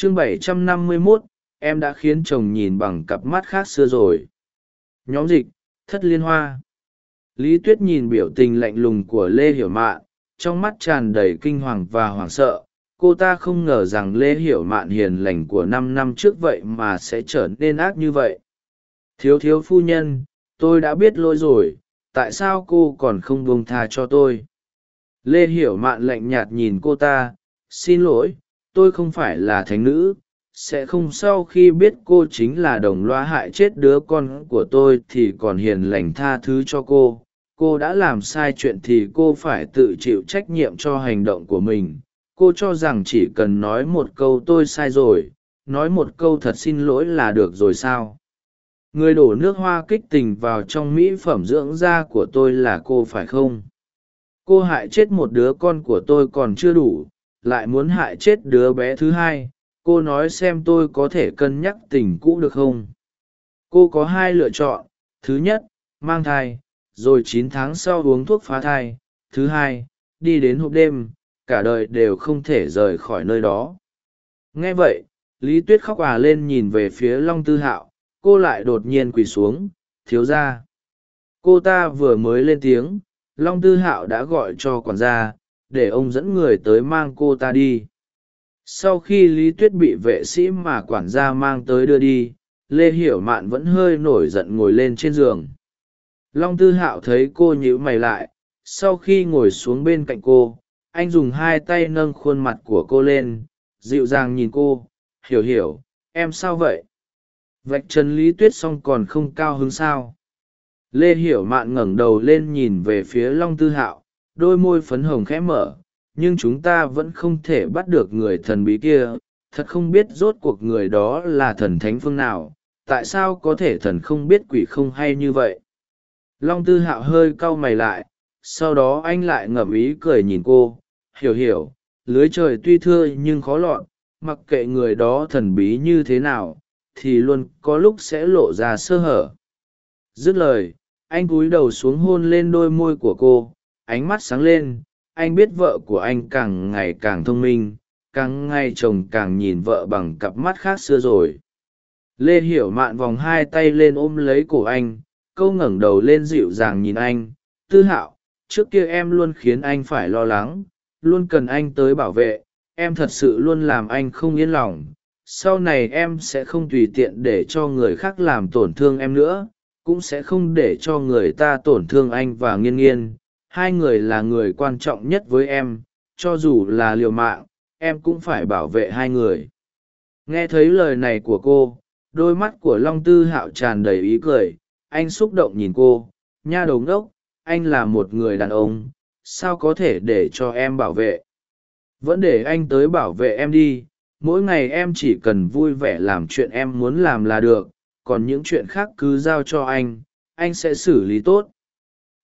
chương 751, em đã khiến chồng nhìn bằng cặp mắt khác xưa rồi. Nhóm dịch thất liên hoa. Lý tuyết nhìn biểu tình lạnh lùng của lê hiểu mạn trong mắt tràn đầy kinh hoàng và hoảng sợ. Cô ta không ngờ rằng lê hiểu mạn hiền lành của năm năm trước vậy mà sẽ trở nên ác như vậy. Thiếu thiếu phu nhân tôi đã biết lỗi rồi tại sao cô còn không buông tha cho tôi? Lê hiểu mạn lạnh nhạt nhìn cô ta xin lỗi tôi không phải là thánh nữ, sẽ không sau khi biết cô chính là đồng loa hại chết đứa con của tôi thì còn hiền lành tha thứ cho cô. Cô đã làm sai chuyện thì cô phải tự chịu trách nhiệm cho hành động của mình. Cô cho rằng chỉ cần nói một câu tôi sai rồi, nói một câu thật xin lỗi là được rồi sao? Người đổ nước hoa kích tình vào trong mỹ phẩm dưỡng da của tôi là cô phải không? Cô hại chết một đứa con của tôi còn chưa đủ lại muốn hại chết đứa bé thứ hai, cô nói xem tôi có thể cân nhắc tình cũ được không? Cô có hai lựa chọn, thứ nhất, mang thai, rồi chín tháng sau uống thuốc phá thai, thứ hai, đi đến hộp đêm, cả đời đều không thể rời khỏi nơi đó. Nghe vậy, lý tuyết khóc òa lên nhìn về phía long tư hạo, cô lại đột nhiên quỳ xuống, thiếu ra cô ta vừa mới lên tiếng, long tư hạo đã gọi cho quản gia để ông dẫn người tới mang cô ta đi. Sau khi lý tuyết bị vệ sĩ mà quản gia mang tới đưa đi, lê hiểu mạn vẫn hơi nổi giận ngồi lên trên giường. Long tư hạo thấy cô nhíu mày lại, sau khi ngồi xuống bên cạnh cô, anh dùng hai tay nâng khuôn mặt của cô lên, dịu dàng nhìn cô, hiểu hiểu, em sao vậy? Vạch trần lý tuyết xong còn không cao hứng sao? Lê hiểu mạn ngẩng đầu lên nhìn về phía long tư hạo đôi môi phấn hồng khẽ mở, nhưng chúng ta vẫn không thể bắt được người thần bí kia. Thật không biết rốt cuộc người đó là thần thánh phương nào, tại sao có thể thần không biết quỷ không hay như vậy? Long tư hạo hơi cau mày lại, sau đó anh lại ngậm ý cười nhìn cô, hiểu hiểu, lưới trời tuy thưa nhưng khó lọt, mặc kệ người đó thần bí như thế nào, thì luôn có lúc sẽ lộ ra sơ hở. Dứt lời, anh cúi đầu xuống hôn lên đôi môi của cô ánh mắt sáng lên, anh biết vợ của anh càng ngày càng thông minh, càng ngày chồng càng nhìn vợ bằng cặp mắt khác xưa rồi. Lê hiểu mạn vòng hai tay lên ôm lấy cổ anh, câu ngẩng đầu lên dịu dàng nhìn anh, tư hạo, trước kia em luôn khiến anh phải lo lắng, luôn cần anh tới bảo vệ, em thật sự luôn làm anh không yên lòng. Sau này em sẽ không tùy tiện để cho người khác làm tổn thương em nữa, cũng sẽ không để cho người ta tổn thương anh và nghiên nghiên hai người là người quan trọng nhất với em, cho dù là liều mạng, em cũng phải bảo vệ hai người. Nghe thấy lời này của cô, đôi mắt của long tư hạo tràn đầy ý cười, anh xúc động nhìn cô, nha đầu ngốc, anh là một người đàn ông, sao có thể để cho em bảo vệ? Vẫn để anh tới bảo vệ em đi, mỗi ngày em chỉ cần vui vẻ làm chuyện em muốn làm là được, còn những chuyện khác cứ giao cho anh anh sẽ xử lý tốt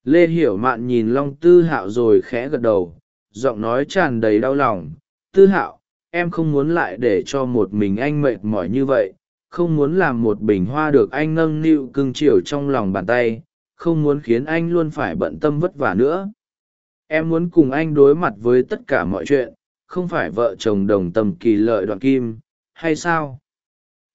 lê hiểu mạn nhìn long tư hạo rồi khẽ gật đầu, giọng nói tràn đầy đau lòng. Tư hạo, em không muốn lại để cho một mình anh mệt mỏi như vậy, không muốn làm một bình hoa được anh nâng niu cưng chiều trong lòng bàn tay, không muốn khiến anh luôn phải bận tâm vất vả nữa. Em muốn cùng anh đối mặt với tất cả mọi chuyện, không phải vợ chồng đồng tâm kỳ lợi đoạn kim, hay sao?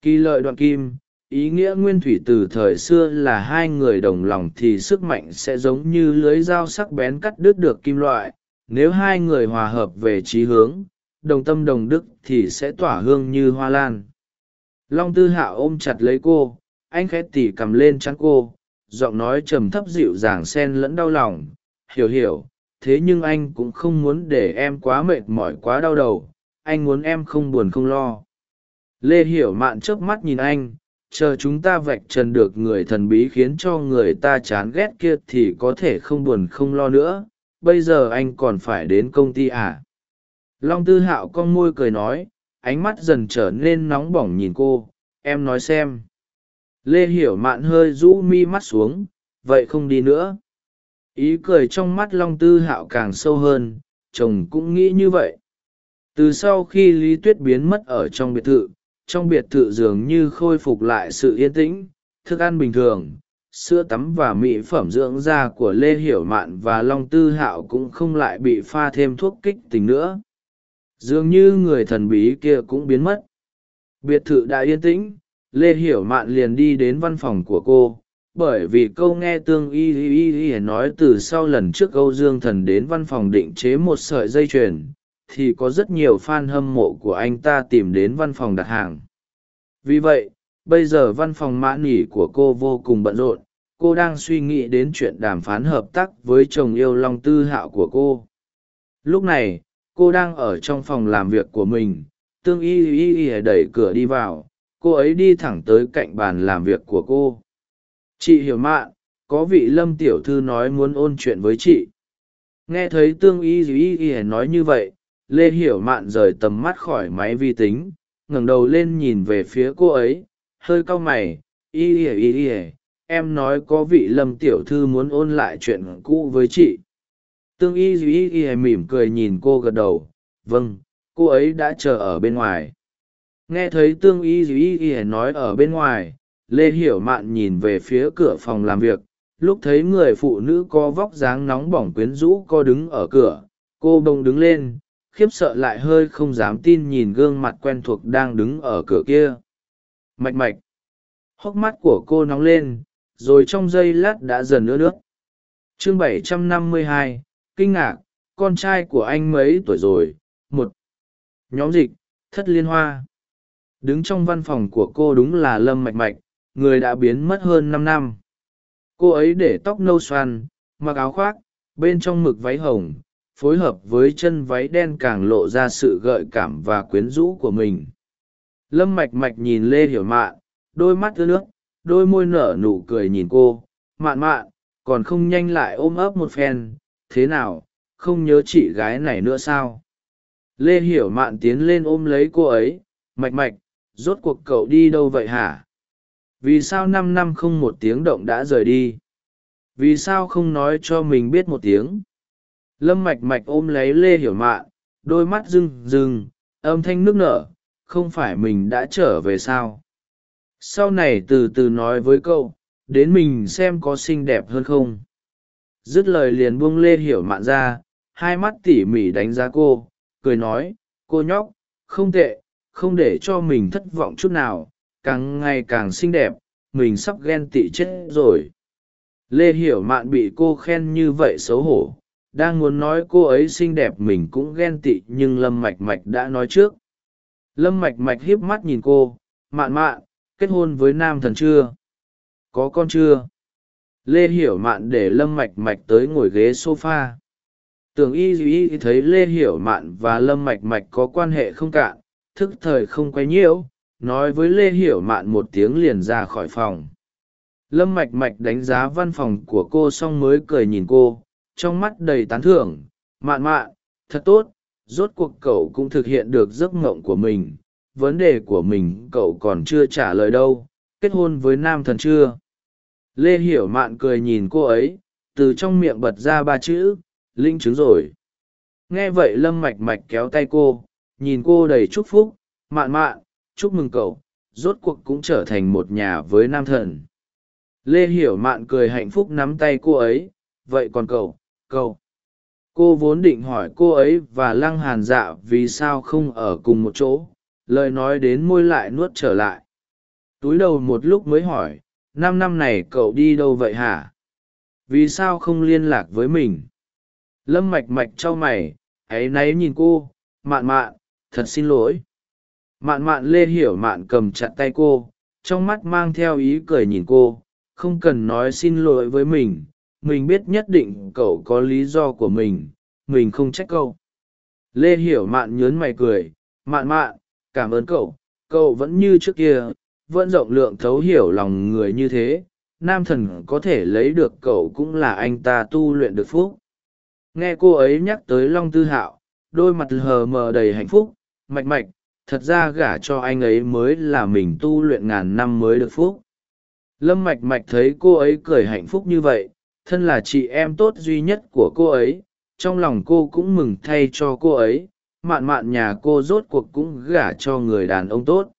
Kỳ lợi đoạn kim ý nghĩa nguyên thủy từ thời xưa là hai người đồng lòng thì sức mạnh sẽ giống như lưới dao sắc bén cắt đứt được kim loại. Nếu hai người hòa hợp về trí hướng, đồng tâm đồng đức thì sẽ tỏa hương như hoa lan. Long tư hạ ôm chặt lấy cô, anh khẽ tỉ cầm lên chắn cô, giọng nói trầm thấp dịu dàng sen lẫn đau lòng. Hiểu hiểu, thế nhưng anh cũng không muốn để em quá mệt mỏi, quá đau đầu. Anh muốn em không buồn không lo. Lê hiểu mạn trước mắt nhìn anh chờ chúng ta vạch trần được người thần bí khiến cho người ta chán ghét kia thì có thể không buồn không lo nữa. Bây giờ anh còn phải đến công ty à? Long tư hạo con môi cười nói, ánh mắt dần trở nên nóng bỏng nhìn cô. Em nói xem. Lê hiểu mạn hơi rũ mi mắt xuống, vậy không đi nữa. Ý cười trong mắt long tư hạo càng sâu hơn, chồng cũng nghĩ như vậy. Từ sau khi lý tuyết biến mất ở trong biệt thự trong biệt thự dường như khôi phục lại sự yên tĩnh, thức ăn bình thường, sữa tắm và mỹ phẩm dưỡng da của lê hiểu mạn và long tư hạo cũng không lại bị pha thêm thuốc kích tình nữa. Dường như người thần bí kia cũng biến mất. Biệt thự đã yên tĩnh, lê hiểu mạn liền đi đến văn phòng của cô, bởi vì câu nghe tương y y y nói từ sau lần trước âu dương thần đến văn phòng định chế một sợi dây chuyền thì có rất nhiều fan hâm mộ của anh ta tìm đến văn phòng đặt hàng. Vì vậy, bây giờ văn phòng mã nỉ của cô vô cùng bận rộn, cô đang suy nghĩ đến chuyện đàm phán hợp tác với chồng yêu long tư hạo của cô. Lúc này, cô đang ở trong phòng làm việc của mình, tương y y y đẩy cửa đi vào, cô ấy đi thẳng tới cạnh bàn làm việc của cô. Chị hiểu mạn có vị lâm tiểu thư nói muốn ôn chuyện với chị. Nghe thấy tương y y y nói như vậy lê hiểu mạn rời tầm mắt khỏi máy vi tính, ngẩng đầu lên nhìn về phía cô ấy, hơi cau mày, y ỉa y ỉa em nói có vị lâm tiểu thư muốn ôn lại chuyện cũ với chị. Tương y y y mỉm cười nhìn cô gật đầu vâng cô ấy đã chờ ở bên ngoài. Nghe thấy tương y y y nói ở bên ngoài, lê hiểu mạn nhìn về phía cửa phòng làm việc, lúc thấy người phụ nữ có vóc dáng nóng bỏng quyến rũ co đứng ở cửa, cô bông đứng lên khiếp sợ lại hơi không dám tin nhìn gương mặt quen thuộc đang đứng ở cửa kia. Mạch mạch. Hốc mắt của cô nóng lên rồi trong giây lát đã dần ưa nước. Chương 752, kinh ngạc con trai của anh mấy tuổi rồi? Một. Nhóm dịch thất liên hoa. Đứng trong văn phòng của cô đúng là lâm mạch mạch người đã biến mất hơn năm năm. Cô ấy để tóc nâu xoăn mặc áo khoác bên trong mực váy hồng phối hợp với chân váy đen càng lộ ra sự gợi cảm và quyến rũ của mình. Lâm mạch mạch nhìn lê hiểu mạn đôi mắt ướt, nước đôi môi nở nụ cười nhìn cô. Mạn mạn còn không nhanh lại ôm ấp một phen thế nào không nhớ chị gái này nữa sao? Lê hiểu mạn tiến lên ôm lấy cô ấy. Mạch mạch rốt cuộc cậu đi đâu vậy hả? Vì sao năm năm không một tiếng động đã rời đi? Vì sao không nói cho mình biết một tiếng? Lâm mạch mạch ôm lấy lê hiểu mạn đôi mắt rưng rưng, âm thanh nước nở, không phải mình đã trở về sao? Sau này từ từ nói với cậu, đến mình xem có xinh đẹp hơn không? Dứt lời liền buông lê hiểu mạn ra, hai mắt tỉ mỉ đánh giá cô, cười nói, cô nhóc, không tệ, không để cho mình thất vọng chút nào, càng ngày càng xinh đẹp, mình sắp ghen tị chết rồi. Lê hiểu mạn bị cô khen như vậy xấu hổ đang muốn nói cô ấy xinh đẹp mình cũng ghen tị nhưng lâm mạch mạch đã nói trước. Lâm mạch mạch hiếp mắt nhìn cô, mạn mạn, kết hôn với nam thần chưa? Có con chưa? Lê hiểu mạn để lâm mạch mạch tới ngồi ghế s o f a tưởng y duy thấy lê hiểu mạn và lâm mạch mạch có quan hệ không cạn, thức thời không quay nhiễu, nói với lê hiểu mạn một tiếng liền ra khỏi phòng. Lâm mạch mạch đánh giá văn phòng của cô xong mới cười nhìn cô trong mắt đầy tán thưởng, mạn mạn, thật tốt, rốt cuộc cậu cũng thực hiện được giấc mộng của mình, vấn đề của mình cậu còn chưa trả lời đâu, kết hôn với nam thần chưa? Lê hiểu mạn cười nhìn cô ấy, từ trong miệng bật ra ba chữ, linh chứng rồi. Nghe vậy lâm mạch mạch kéo tay cô, nhìn cô đầy chúc phúc, mạn mạn, chúc mừng cậu, rốt cuộc cũng trở thành một nhà với nam thần. Lê hiểu mạn cười hạnh phúc nắm tay cô ấy, vậy còn cậu cậu cô vốn định hỏi cô ấy và lăng hàn dạ vì sao không ở cùng một chỗ, lời nói đến môi lại nuốt trở lại. Túi đầu một lúc mới hỏi, năm năm này cậu đi đâu vậy hả? Vì sao không liên lạc với mình? Lâm mạch mạch t r a o mày áy náy nhìn cô, mạn mạn, thật xin lỗi. Mạn mạn lê hiểu mạn cầm chặt tay cô, trong mắt mang theo ý cười nhìn cô, không cần nói xin lỗi với mình mình biết nhất định cậu có lý do của mình mình không trách cậu. Lê hiểu mạn nhớn mày cười, mạn mạn, cảm ơn cậu cậu vẫn như trước kia, vẫn rộng lượng thấu hiểu lòng người như thế, nam thần có thể lấy được cậu cũng là anh ta tu luyện được phúc. Nghe cô ấy nhắc tới long tư hạo, đôi mặt hờ mờ đầy hạnh phúc, mạch mạch, thật ra gả cho anh ấy mới là mình tu luyện ngàn năm mới được phúc. Lâm mạch mạch thấy cô ấy cười hạnh phúc như vậy thân là chị em tốt duy nhất của cô ấy, trong lòng cô cũng mừng thay cho cô ấy, mạn mạn nhà cô rốt cuộc cũng gả cho người đàn ông tốt.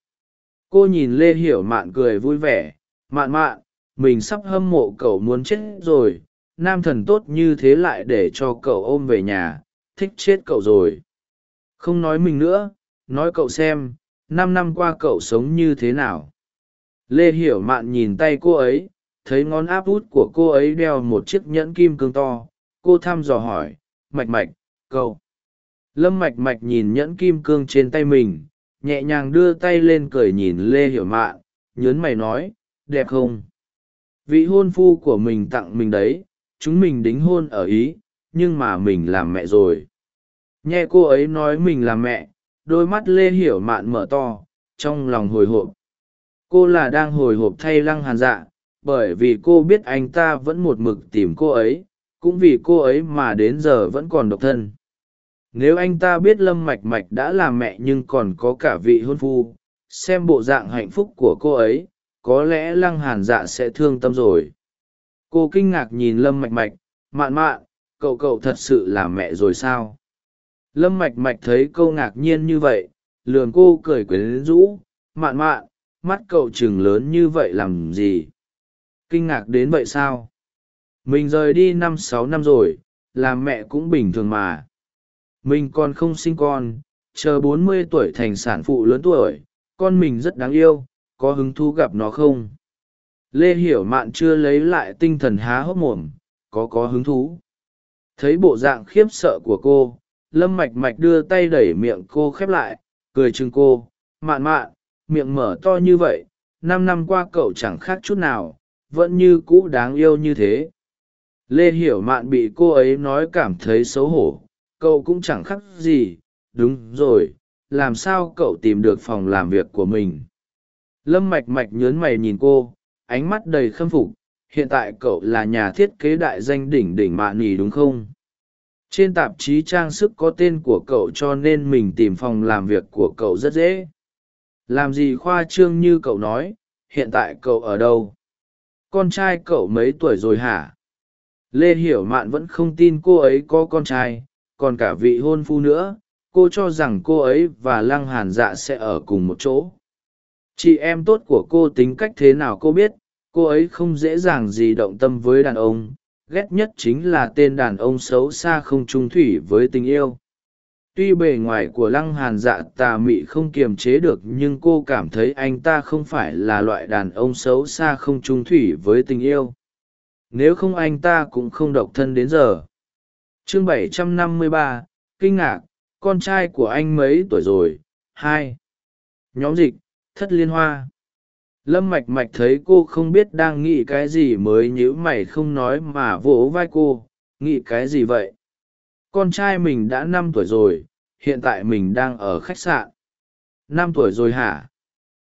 Cô nhìn lê hiểu mạn cười vui vẻ, mạn mạn, mình sắp hâm mộ cậu muốn chết rồi, nam thần tốt như thế lại để cho cậu ôm về nhà, thích chết cậu rồi. Không nói mình nữa, nói cậu xem, năm năm qua cậu sống như thế nào? Lê hiểu mạn nhìn tay cô ấy thấy ngón áp út của cô ấy đeo một chiếc nhẫn kim cương to. Cô thăm dò hỏi, mạch mạch, cậu. Lâm mạch mạch nhìn nhẫn kim cương trên tay mình, nhẹ nhàng đưa tay lên cười nhìn lê hiểu mạn nhớn mày nói, đẹp không? Vị hôn phu của mình tặng mình đấy, chúng mình đính hôn ở ý, nhưng mà mình làm mẹ rồi. Nghe cô ấy nói mình là mẹ, đôi mắt lê hiểu mạn mở to, trong lòng hồi hộp. Cô là đang hồi hộp thay lăng hàn dạ bởi vì cô biết anh ta vẫn một mực tìm cô ấy, cũng vì cô ấy mà đến giờ vẫn còn độc thân. Nếu anh ta biết lâm mạch mạch đã là mẹ nhưng còn có cả vị hôn phu, xem bộ dạng hạnh phúc của cô ấy, có lẽ lăng hàn dạ sẽ thương tâm rồi. Cô kinh ngạc nhìn lâm mạch mạch, mạn mạn, cậu cậu thật sự là mẹ rồi sao? Lâm mạch mạch thấy câu ngạc nhiên như vậy lườn cô cười quyến rũ, mạn mạn, mắt cậu chừng lớn như vậy làm gì? Kinh ngạc đến vậy sao? Mình rời đi năm sáu năm rồi, làm mẹ cũng bình thường mà. Mình còn không sinh con, chờ bốn mươi tuổi thành sản phụ lớn tuổi, con mình rất đáng yêu, có hứng thú gặp nó không? Lê hiểu mạn chưa lấy lại tinh thần há hốc mồm, có có hứng thú. Thấy bộ dạng khiếp sợ của cô, lâm mạch mạch đưa tay đẩy miệng cô khép lại, cười chừng cô, mạn mạn, miệng mở to như vậy, năm năm qua cậu chẳng khác chút nào vẫn như cũ đáng yêu như thế. Lê hiểu mạn bị cô ấy nói cảm thấy xấu hổ. Cậu cũng chẳng khác gì. Đúng rồi, làm sao cậu tìm được phòng làm việc của mình? Lâm mạch mạch nhớn mày nhìn cô, ánh mắt đầy khâm phục. Hiện tại cậu là nhà thiết kế đại danh đỉnh đỉnh mạ nỉ đúng không? Trên tạp chí trang sức có tên của cậu cho nên mình tìm phòng làm việc của cậu rất dễ. Làm gì khoa trương như cậu nói, hiện tại cậu ở đâu? Con trai cậu mấy tuổi rồi hả? Lê hiểu mạn vẫn không tin cô ấy có con trai, còn cả vị hôn phu nữa, cô cho rằng cô ấy và lăng hàn dạ sẽ ở cùng một chỗ. Chị em tốt của cô tính cách thế nào cô biết, cô ấy không dễ dàng gì động tâm với đàn ông, ghét nhất chính là tên đàn ông xấu xa không trung thủy với tình yêu tuy bề ngoài của lăng hàn dạ tà mị không kiềm chế được nhưng cô cảm thấy anh ta không phải là loại đàn ông xấu xa không trung thủy với tình yêu. Nếu không anh ta cũng không độc thân đến giờ. Chương 753, kinh ngạc con trai của anh mấy tuổi rồi? Hai. Nhóm dịch thất liên hoa. Lâm mạch mạch thấy cô không biết đang nghĩ cái gì mới nhíu mày không nói mà vỗ vai cô. Nghĩ cái gì vậy? Con trai mình đã năm tuổi rồi, hiện tại mình đang ở khách sạn. Năm tuổi rồi hả?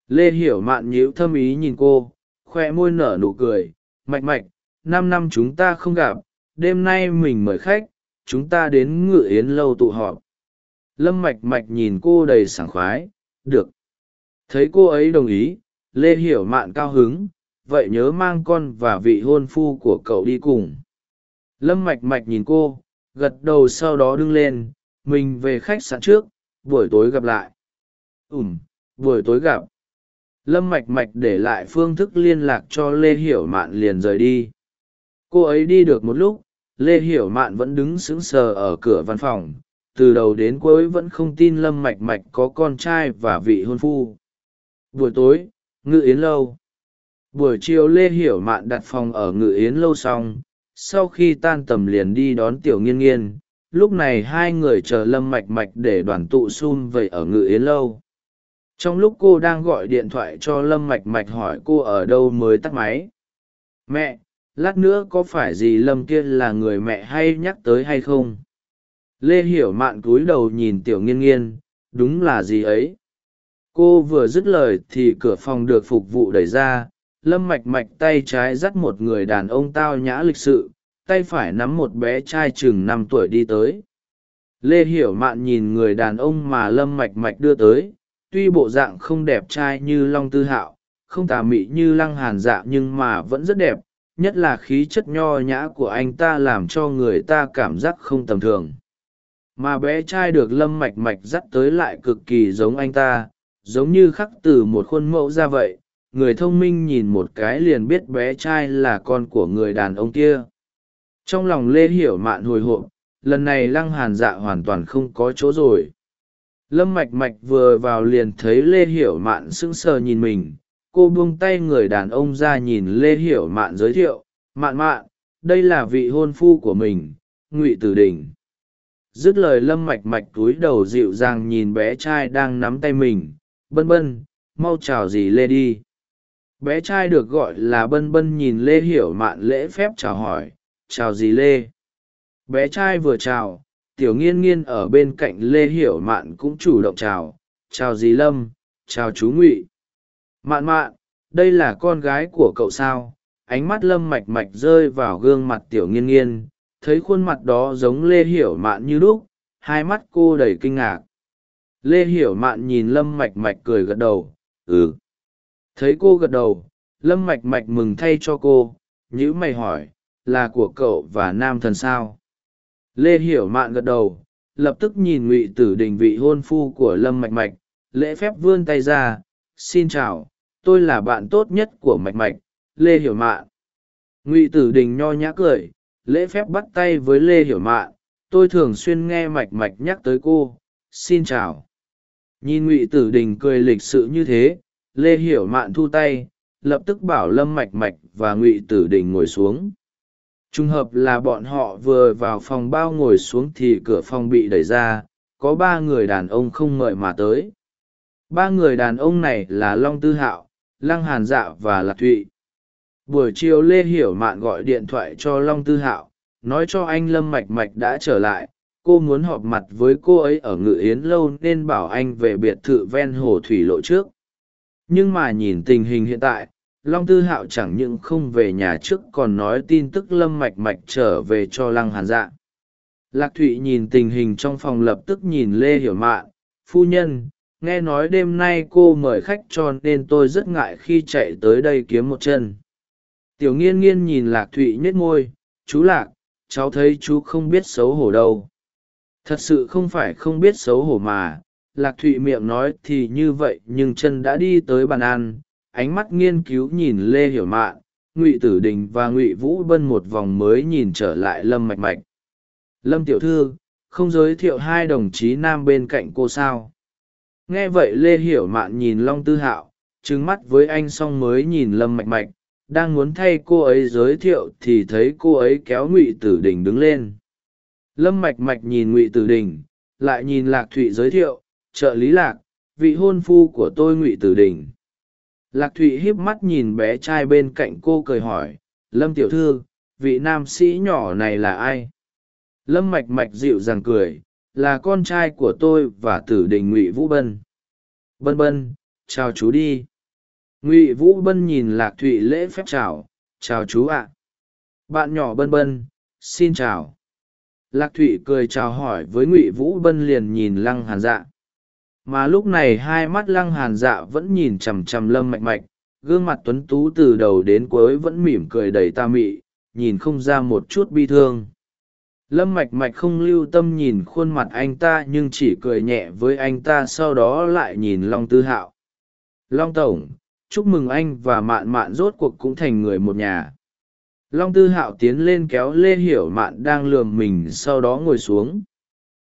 Lê hiểu mạn nhíu thâm ý nhìn cô, khoe môi nở nụ cười. Mạch mạch, năm năm chúng ta không gặp, đêm nay mình mời khách, chúng ta đến ngự yến lâu tụ họp. Lâm mạch mạch nhìn cô đầy sảng khoái. Được. Thấy cô ấy đồng ý, lê hiểu mạn cao hứng. Vậy nhớ mang con và vị hôn phu của cậu đi cùng. Lâm mạch mạch nhìn cô gật đầu sau đó đứng lên, mình về khách sạn trước, buổi tối gặp lại. Ùm buổi tối gặp. Lâm mạch mạch để lại phương thức liên lạc cho lê hiểu mạn liền rời đi. Cô ấy đi được một lúc, lê hiểu mạn vẫn đứng sững sờ ở cửa văn phòng. Từ đầu đến cuối vẫn không tin lâm mạch mạch có con trai và vị hôn phu. Buổi tối, ngự yến lâu. Buổi chiều lê hiểu mạn đặt phòng ở ngự yến lâu xong sau khi tan tầm liền đi đón tiểu nghiên nghiên, lúc này hai người chờ lâm mạch mạch để đoàn tụ xung vậy ở ngự yến lâu. Trong lúc cô đang gọi điện thoại cho lâm mạch mạch hỏi cô ở đâu mới tắt máy. Mẹ, lát nữa có phải gì lâm kia là người mẹ hay nhắc tới hay không? Lê hiểu mạn cúi đầu nhìn tiểu nghiên nghiên, đúng là gì ấy? Cô vừa dứt lời thì cửa phòng được phục vụ đẩy ra lâm mạch mạch tay trái dắt một người đàn ông tao nhã lịch sự, tay phải nắm một bé trai chừng năm tuổi đi tới. Lê hiểu mạn nhìn người đàn ông mà lâm mạch mạch đưa tới, tuy bộ dạng không đẹp trai như long tư hạo, không tà mị như lăng hàn dạ nhưng mà vẫn rất đẹp, nhất là khí chất nho nhã của anh ta làm cho người ta cảm giác không tầm thường. Mà bé trai được lâm mạch mạch dắt tới lại cực kỳ giống anh ta, giống như khắc từ một khuôn mẫu ra vậy người thông minh nhìn một cái liền biết bé trai là con của người đàn ông kia. Trong lòng lê hiểu mạn hồi hộp, lần này lăng hàn dạ hoàn toàn không có chỗ rồi. Lâm mạch mạch vừa vào liền thấy lê hiểu mạn sững sờ nhìn mình. Cô buông tay người đàn ông ra nhìn lê hiểu mạn giới thiệu, mạn mạn, đây là vị hôn phu của mình, ngụy tử đình. Dứt lời lâm mạch mạch túi đầu dịu dàng nhìn bé trai đang nắm tay mình. Bân bân, mau chào dì lê đi bé trai được gọi là bân bân nhìn lê hiểu mạn lễ phép chào hỏi, chào gì lê? Bé trai vừa chào, tiểu nghiên nghiên ở bên cạnh lê hiểu mạn cũng chủ động chào chào dì lâm? Chào chú ngụy. Mạn mạn, đây là con gái của cậu sao? Ánh mắt lâm mạch mạch rơi vào gương mặt tiểu nghiên nghiên, thấy khuôn mặt đó giống lê hiểu mạn như lúc, hai mắt cô đầy kinh ngạc. Lê hiểu mạn nhìn lâm mạch mạch cười gật đầu ừ thấy cô gật đầu, lâm mạch mạch mừng thay cho cô, nhữ mày hỏi, là của cậu và nam thần sao? Lê hiểu mạn gật đầu, lập tức nhìn ngụy tử đình vị hôn phu của lâm mạch mạch, lễ phép vươn tay ra, xin chào, tôi là bạn tốt nhất của mạch mạch, lê hiểu mạn. Ngụy tử đình nho nhã cười, lễ phép bắt tay với lê hiểu mạn, tôi thường xuyên nghe mạch mạch nhắc tới cô, xin chào. Nhìn ngụy tử đình cười lịch sự như thế lê hiểu mạn thu tay, lập tức bảo lâm mạch mạch và ngụy tử đình ngồi xuống. Trùng hợp là bọn họ vừa vào phòng bao ngồi xuống thì cửa phòng bị đẩy ra, có ba người đàn ông không ngợi mà tới. Ba người đàn ông này là long tư hạo, lăng hàn dạ và lạc thụy. Buổi chiều lê hiểu mạn gọi điện thoại cho long tư hạo, nói cho anh lâm mạch mạch đã trở lại, cô muốn họp mặt với cô ấy ở ngự yến lâu nên bảo anh về biệt thự ven hồ thủy lộ trước nhưng mà nhìn tình hình hiện tại, long tư hạo chẳng những không về nhà trước còn nói tin tức lâm mạch mạch trở về cho lăng hàn dạ. Lạc thụy nhìn tình hình trong phòng lập tức nhìn lê hiểu mạn, phu nhân, nghe nói đêm nay cô mời khách cho nên tôi rất ngại khi chạy tới đây kiếm một chân. Tiểu nghiên nghiên nhìn lạc thụy nhếch môi, chú lạc, cháu thấy chú không biết xấu hổ đâu. Thật sự không phải không biết xấu hổ mà lạc thụy miệng nói thì như vậy nhưng chân đã đi tới bàn ăn, ánh mắt nghiên cứu nhìn lê hiểu mạn, ngụy tử đình và ngụy vũ bân một vòng mới nhìn trở lại lâm mạch mạch. Lâm tiểu thư, không giới thiệu hai đồng chí nam bên cạnh cô sao? Nghe vậy lê hiểu mạn nhìn long tư hạo trứng mắt với anh xong mới nhìn lâm mạch mạch, đang muốn thay cô ấy giới thiệu thì thấy cô ấy kéo ngụy tử đình đứng lên. Lâm mạch mạch nhìn ngụy tử đình, lại nhìn lạc thụy giới thiệu trợ lý lạc, vị hôn phu của tôi ngụy tử đình. Lạc thụy híp mắt nhìn bé trai bên cạnh cô cười hỏi, lâm tiểu thư, vị nam sĩ nhỏ này là ai? Lâm mạch mạch dịu dàng cười, là con trai của tôi và tử đình ngụy vũ bân. Bân bân, chào chú đi. Ngụy vũ bân nhìn lạc thụy lễ phép chào chào chú ạ. Bạn nhỏ bân bân, xin chào. Lạc thụy cười chào hỏi với ngụy vũ bân liền nhìn lăng hàn dạ mà lúc này hai mắt lăng hàn dạ vẫn nhìn chằm chằm lâm mạch mạch gương mặt tuấn tú từ đầu đến cuối vẫn mỉm cười đầy ta mị nhìn không ra một chút bi thương. Lâm mạch mạch không lưu tâm nhìn khuôn mặt anh ta nhưng chỉ cười nhẹ với anh ta sau đó lại nhìn long tư hạo. Long tổng chúc mừng anh và mạn mạn rốt cuộc cũng thành người một nhà. Long tư hạo tiến lên kéo lê hiểu mạn đang lườm mình sau đó ngồi xuống.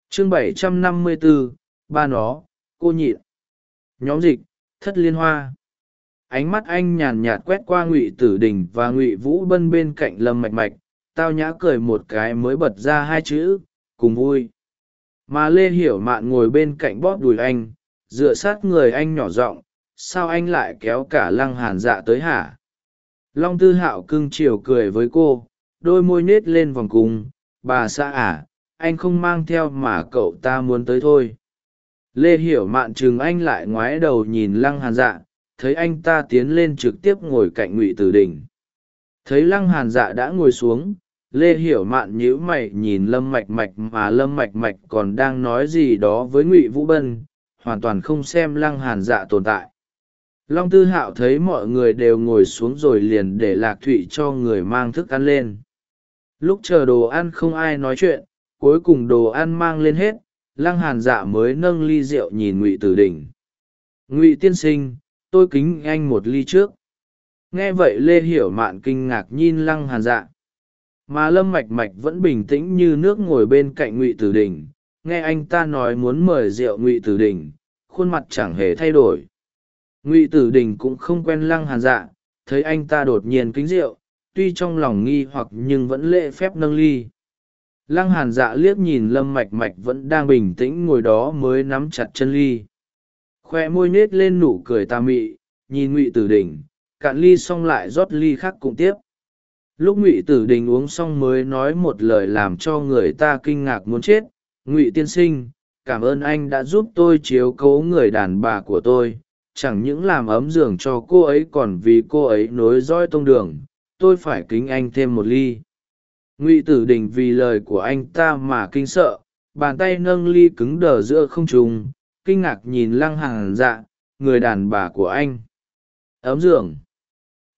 Chương 754, ba nó cô nhịn nhóm dịch, thất liên hoa. Ánh mắt anh nhàn nhạt quét qua ngụy tử đình và ngụy vũ bân bên cạnh lâm mạch mạch, tao nhã cười một cái mới bật ra hai chữ, cùng vui. Mà lê hiểu mạn ngồi bên cạnh bóp đùi anh, dựa sát người anh nhỏ giọng, sao anh lại kéo cả lăng hàn dạ tới hả? Long tư hạo cưng chiều cười với cô, đôi môi nết lên vòng cung, bà xã à anh không mang theo mà cậu ta muốn tới thôi lê hiểu mạn chừng anh lại ngoái đầu nhìn lăng hàn dạ thấy anh ta tiến lên trực tiếp ngồi cạnh ngụy tử đình. Thấy lăng hàn dạ đã ngồi xuống, lê hiểu mạn nhíu mày nhìn lâm mạch mạch mà lâm mạch mạch còn đang nói gì đó với ngụy vũ bân, hoàn toàn không xem lăng hàn dạ tồn tại. Long tư hạo thấy mọi người đều ngồi xuống rồi liền để lạc thụy cho người mang thức ăn lên. Lúc chờ đồ ăn không ai nói chuyện, cuối cùng đồ ăn mang lên hết lăng hàn dạ mới nâng ly rượu nhìn ngụy tử đình. Ngụy tiên sinh, tôi kính anh một ly trước. Nghe vậy lê hiểu mạn kinh ngạc nhìn lăng hàn dạ. Mà lâm mạch mạch vẫn bình tĩnh như nước ngồi bên cạnh ngụy tử đình. Nghe anh ta nói muốn mời rượu ngụy tử đình, khuôn mặt chẳng hề thay đổi. Ngụy tử đình cũng không quen lăng hàn dạ thấy anh ta đột nhiên kính rượu, tuy trong lòng nghi hoặc nhưng vẫn lễ phép nâng ly lăng hàn dạ liếc nhìn lâm mạch mạch vẫn đang bình tĩnh ngồi đó mới nắm chặt chân ly. Khoe môi nết lên nụ cười tà mị, nhìn ngụy tử đình, cạn ly xong lại rót ly khác cùng tiếp. Lúc ngụy tử đình uống xong mới nói một lời làm cho người ta kinh ngạc muốn chết. Ngụy tiên sinh, cảm ơn anh đã giúp tôi chiếu cố người đàn bà của tôi. Chẳng những làm ấm giường cho cô ấy còn vì cô ấy nối dõi tông đường. Tôi phải kính anh thêm một ly ngụy tử đình vì lời của anh ta mà kinh sợ, bàn tay nâng ly cứng đờ giữa không trùng kinh ngạc nhìn lăng hàng dạ người đàn bà của anh. Ấm giường.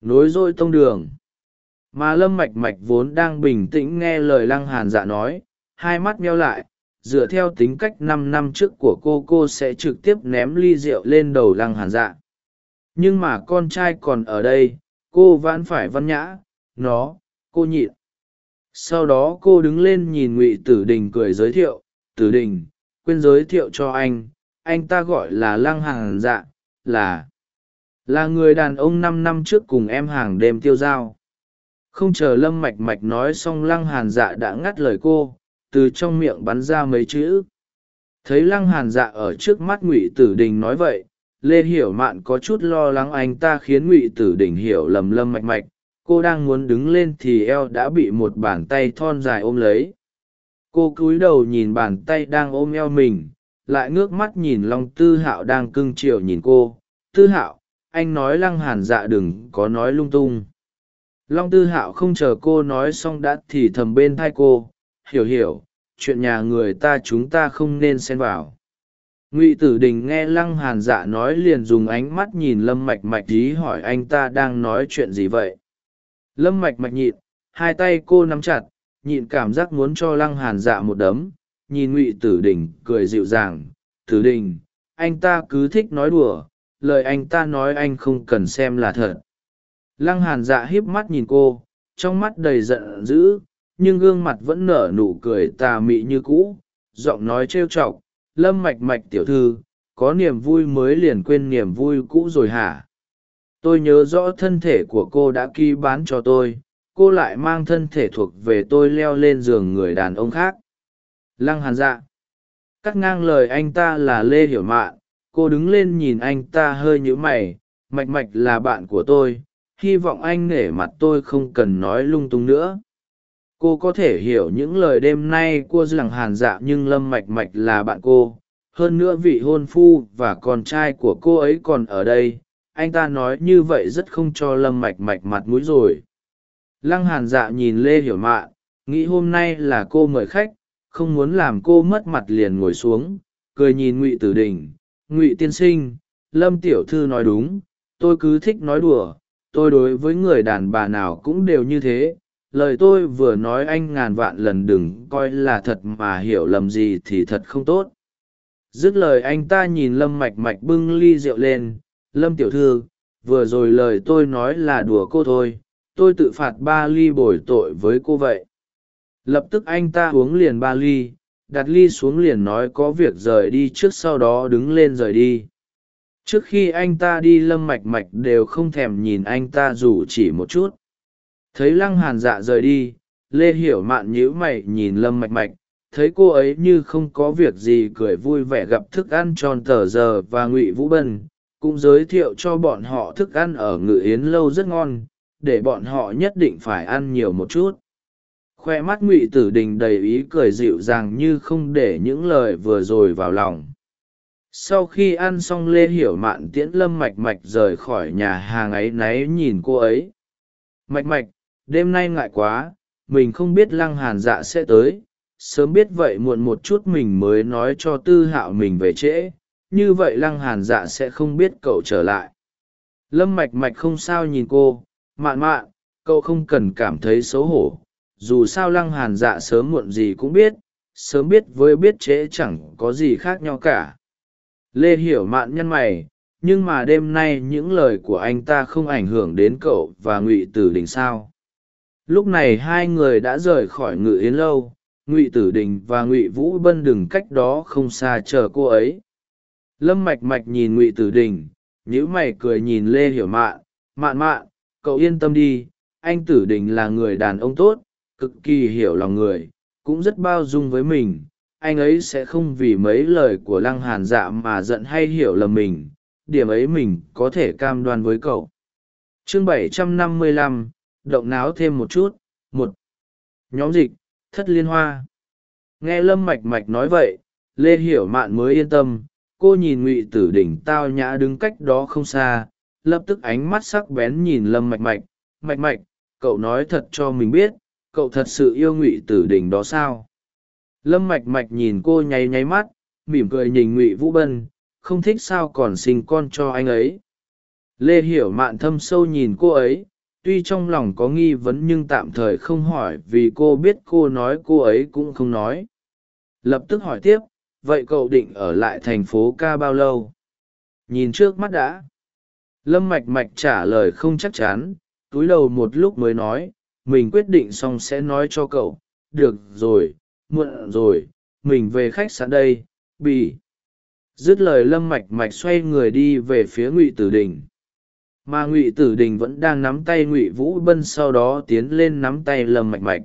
Nối dõi tông đường. Mà lâm mạch mạch vốn đang bình tĩnh nghe lời lăng hàn dạ nói, hai mắt meo lại, dựa theo tính cách năm năm trước của cô cô sẽ trực tiếp ném ly rượu lên đầu lăng hàn dạ. Nhưng mà con trai còn ở đây, cô vẫn phải văn nhã, nó, cô nhịn sau đó cô đứng lên nhìn ngụy tử đình cười giới thiệu, tử đình, quên giới thiệu cho anh anh ta gọi là lăng hàng dạ là là người đàn ông năm năm trước cùng em hàng đêm tiêu dao. Không chờ lâm mạch mạch nói xong, lăng hàn dạ đã ngắt lời cô, từ trong miệng bắn ra mấy chữ. Thấy lăng hàn dạ ở trước mắt ngụy tử đình nói vậy, lê hiểu mạn có chút lo lắng anh ta khiến ngụy tử đình hiểu lầm lâm mạch mạch cô đang muốn đứng lên thì eo đã bị một bàn tay thon dài ôm lấy. Cô cúi đầu nhìn bàn tay đang ôm eo mình, lại ngước mắt nhìn long tư hạo đang cưng chiều nhìn cô. Tư hạo, anh nói lăng hàn dạ đừng có nói lung tung. Long tư hạo không chờ cô nói xong đã thì thầm bên thai cô. Hiểu hiểu, chuyện nhà người ta chúng ta không nên xen vào. Ngụy tử đình nghe lăng hàn dạ nói liền dùng ánh mắt nhìn lâm mạch mạch ý hỏi anh ta đang nói chuyện gì vậy? Lâm mạch mạch nhịn, hai tay cô nắm chặt, nhịn cảm giác muốn cho lăng hàn dạ một đấm. Nhìn ngụy tử đình cười dịu dàng, tử đình, anh ta cứ thích nói đùa, lời anh ta nói anh không cần xem là thật. Lăng hàn dạ híp mắt nhìn cô, trong mắt đầy giận dữ, nhưng gương mặt vẫn nở nụ cười tà mị như cũ, giọng nói trêu chọc, lâm mạch mạch tiểu thư, có niềm vui mới liền quên niềm vui cũ rồi hả? Tôi nhớ rõ thân thể của cô đã ký bán cho tôi, cô lại mang thân thể thuộc về tôi leo lên giường người đàn ông khác. Lăng hàn dạ. Cắt ngang lời anh ta là lê hiểu mạn, cô đứng lên nhìn anh ta hơi nhữ mày, mạch mạch là bạn của tôi, hy vọng anh nể mặt tôi không cần nói lung tung nữa. Cô có thể hiểu những lời đêm nay của rằng hàn dạ nhưng lâm mạch mạch là bạn cô, hơn nữa vị hôn phu và con trai của cô ấy còn ở đây anh ta nói như vậy rất không cho lâm mạch mạch mặt mũi rồi. Lăng hàn dạ nhìn lê hiểu mạn nghĩ hôm nay là cô mời khách, không muốn làm cô mất mặt liền ngồi xuống, cười nhìn ngụy tử đình. Ngụy tiên sinh, lâm tiểu thư nói đúng, tôi cứ thích nói đùa, tôi đối với người đàn bà nào cũng đều như thế. Lời tôi vừa nói anh ngàn vạn lần đừng coi là thật mà hiểu lầm gì thì thật không tốt. Dứt lời anh ta nhìn lâm mạch mạch bưng ly rượu lên lâm tiểu thư, vừa rồi lời tôi nói là đùa cô thôi, tôi tự phạt ba ly bồi tội với cô vậy. Lập tức anh ta uống liền ba ly, đặt ly xuống liền nói có việc rời đi trước sau đó đứng lên rời đi. Trước khi anh ta đi lâm mạch mạch đều không thèm nhìn anh ta dù chỉ một chút. Thấy lăng hàn dạ rời đi, lê hiểu mạn nhíu mày nhìn lâm mạch mạch, thấy cô ấy như không có việc gì cười vui vẻ gặp thức ăn tròn tờ giờ và ngụy vũ bân cũng giới thiệu cho bọn họ thức ăn ở ngự yến lâu rất ngon, để bọn họ nhất định phải ăn nhiều một chút. Khoe mắt ngụy tử đình đầy ý cười dịu dàng như không để những lời vừa rồi vào lòng. Sau khi ăn xong lê hiểu mạn tiễn lâm mạch mạch rời khỏi nhà hàng ấy náy nhìn cô ấy. Mạch mạch, đêm nay ngại quá, mình không biết lăng hàn dạ sẽ tới. Sớm biết vậy muộn một chút mình mới nói cho tư hạo mình về trễ như vậy lăng hàn dạ sẽ không biết cậu trở lại. Lâm mạch mạch không sao nhìn cô, mạn mạn, cậu không cần cảm thấy xấu hổ. Dù sao lăng hàn dạ sớm muộn gì cũng biết, sớm biết với biết trễ chẳng có gì khác nhau cả. Lê hiểu mạn nhân mày, nhưng mà đêm nay những lời của anh ta không ảnh hưởng đến cậu và ngụy tử đình sao? Lúc này hai người đã rời khỏi ngự yến lâu, ngụy tử đình và ngụy vũ bân đừng cách đó không xa chờ cô ấy lâm mạch mạch nhìn ngụy tử đình nhữ mày cười nhìn lê hiểu mạn. Mạn mạn cậu yên tâm đi anh tử đình là người đàn ông tốt cực kỳ hiểu lòng người cũng rất bao dung với mình. Anh ấy sẽ không vì mấy lời của lăng hàn dạ mà giận hay hiểu lầm mình. Điểm ấy mình có thể cam đoan với cậu. Chương 755, động náo thêm một chút. Một. Nhóm dịch thất liên hoa. Nghe lâm mạch mạch nói vậy lê hiểu mạn mới yên tâm cô nhìn ngụy tử đỉnh tao nhã đứng cách đó không xa, lập tức ánh mắt sắc bén nhìn lâm mạch mạch. Mạch mạch, cậu nói thật cho mình biết, cậu thật sự yêu ngụy tử đình đó sao? Lâm mạch mạch nhìn cô nháy nháy mắt, mỉm cười nhìn ngụy vũ bân, không thích sao còn sinh con cho anh ấy. Lê hiểu mạn thâm sâu nhìn cô ấy, tuy trong lòng có nghi vấn nhưng tạm thời không hỏi vì cô biết cô nói cô ấy cũng không nói. Lập tức hỏi tiếp vậy cậu định ở lại thành phố ca bao lâu? Nhìn trước mắt đã. Lâm mạch mạch trả lời không chắc chắn, túi đầu một lúc mới nói, mình quyết định xong sẽ nói cho cậu. Được rồi, muộn rồi, mình về khách sạn đây bị dứt lời lâm mạch mạch xoay người đi về phía ngụy tử đình. Mà ngụy tử đình vẫn đang nắm tay ngụy vũ bân sau đó tiến lên nắm tay lâm mạch mạch.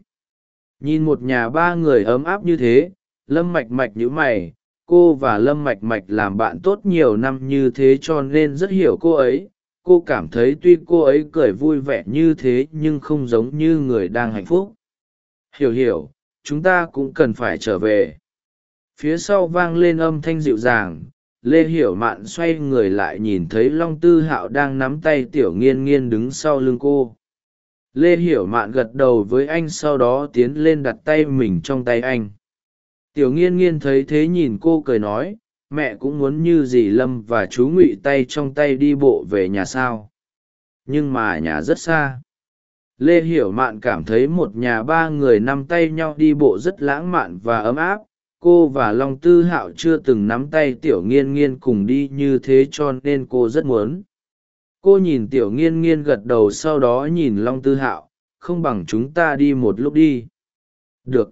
Nhìn một nhà ba người ấm áp như thế lâm mạch mạch nhữ mày, cô và lâm mạch mạch làm bạn tốt nhiều năm như thế cho nên rất hiểu cô ấy. Cô cảm thấy tuy cô ấy cười vui vẻ như thế nhưng không giống như người đang hạnh phúc. Hiểu hiểu, chúng ta cũng cần phải trở về. Phía sau vang lên âm thanh dịu dàng. Lê hiểu mạn xoay người lại nhìn thấy long tư hạo đang nắm tay tiểu nghiên nghiên đứng sau lưng cô. Lê hiểu mạn gật đầu với anh sau đó tiến lên đặt tay mình trong tay anh tiểu nghiên nghiên thấy thế nhìn cô cười nói, mẹ cũng muốn như dì lâm và chú ngụy tay trong tay đi bộ về nhà sao. Nhưng mà nhà rất xa. Lê hiểu mạn cảm thấy một nhà ba người nắm tay nhau đi bộ rất lãng mạn và ấm áp. Cô và long tư hạo chưa từng nắm tay tiểu nghiên nghiên cùng đi như thế cho nên cô rất muốn. Cô nhìn tiểu nghiên nghiên gật đầu sau đó nhìn long tư hạo, không bằng chúng ta đi một lúc đi. Được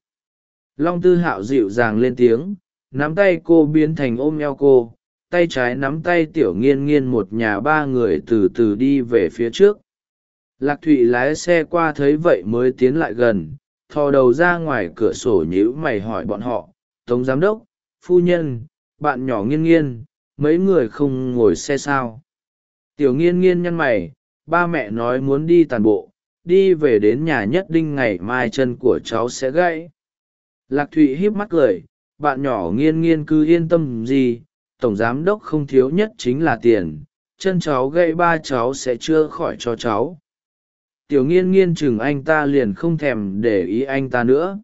long tư hạo dịu dàng lên tiếng, nắm tay cô biến thành ôm eo cô, tay trái nắm tay tiểu nghiên nghiên một nhà ba người từ từ đi về phía trước. Lạc thụy lái xe qua thấy vậy mới tiến lại gần, thò đầu ra ngoài cửa sổ nhíu mày hỏi bọn họ, tống giám đốc, phu nhân, bạn nhỏ nghiên nghiên, mấy người không ngồi xe sao? Tiểu nghiên nghiên nhăn mày, ba mẹ nói muốn đi tàn bộ, đi về đến nhà nhất định ngày mai chân của cháu sẽ gãy lạc thụy híp mắt cười, bạn nhỏ nghiên nghiên cứ yên tâm gì, tổng giám đốc không thiếu nhất chính là tiền, chân cháu gây ba cháu sẽ chưa khỏi cho cháu. Tiểu nghiên nghiên chừng anh ta liền không thèm để ý anh ta nữa.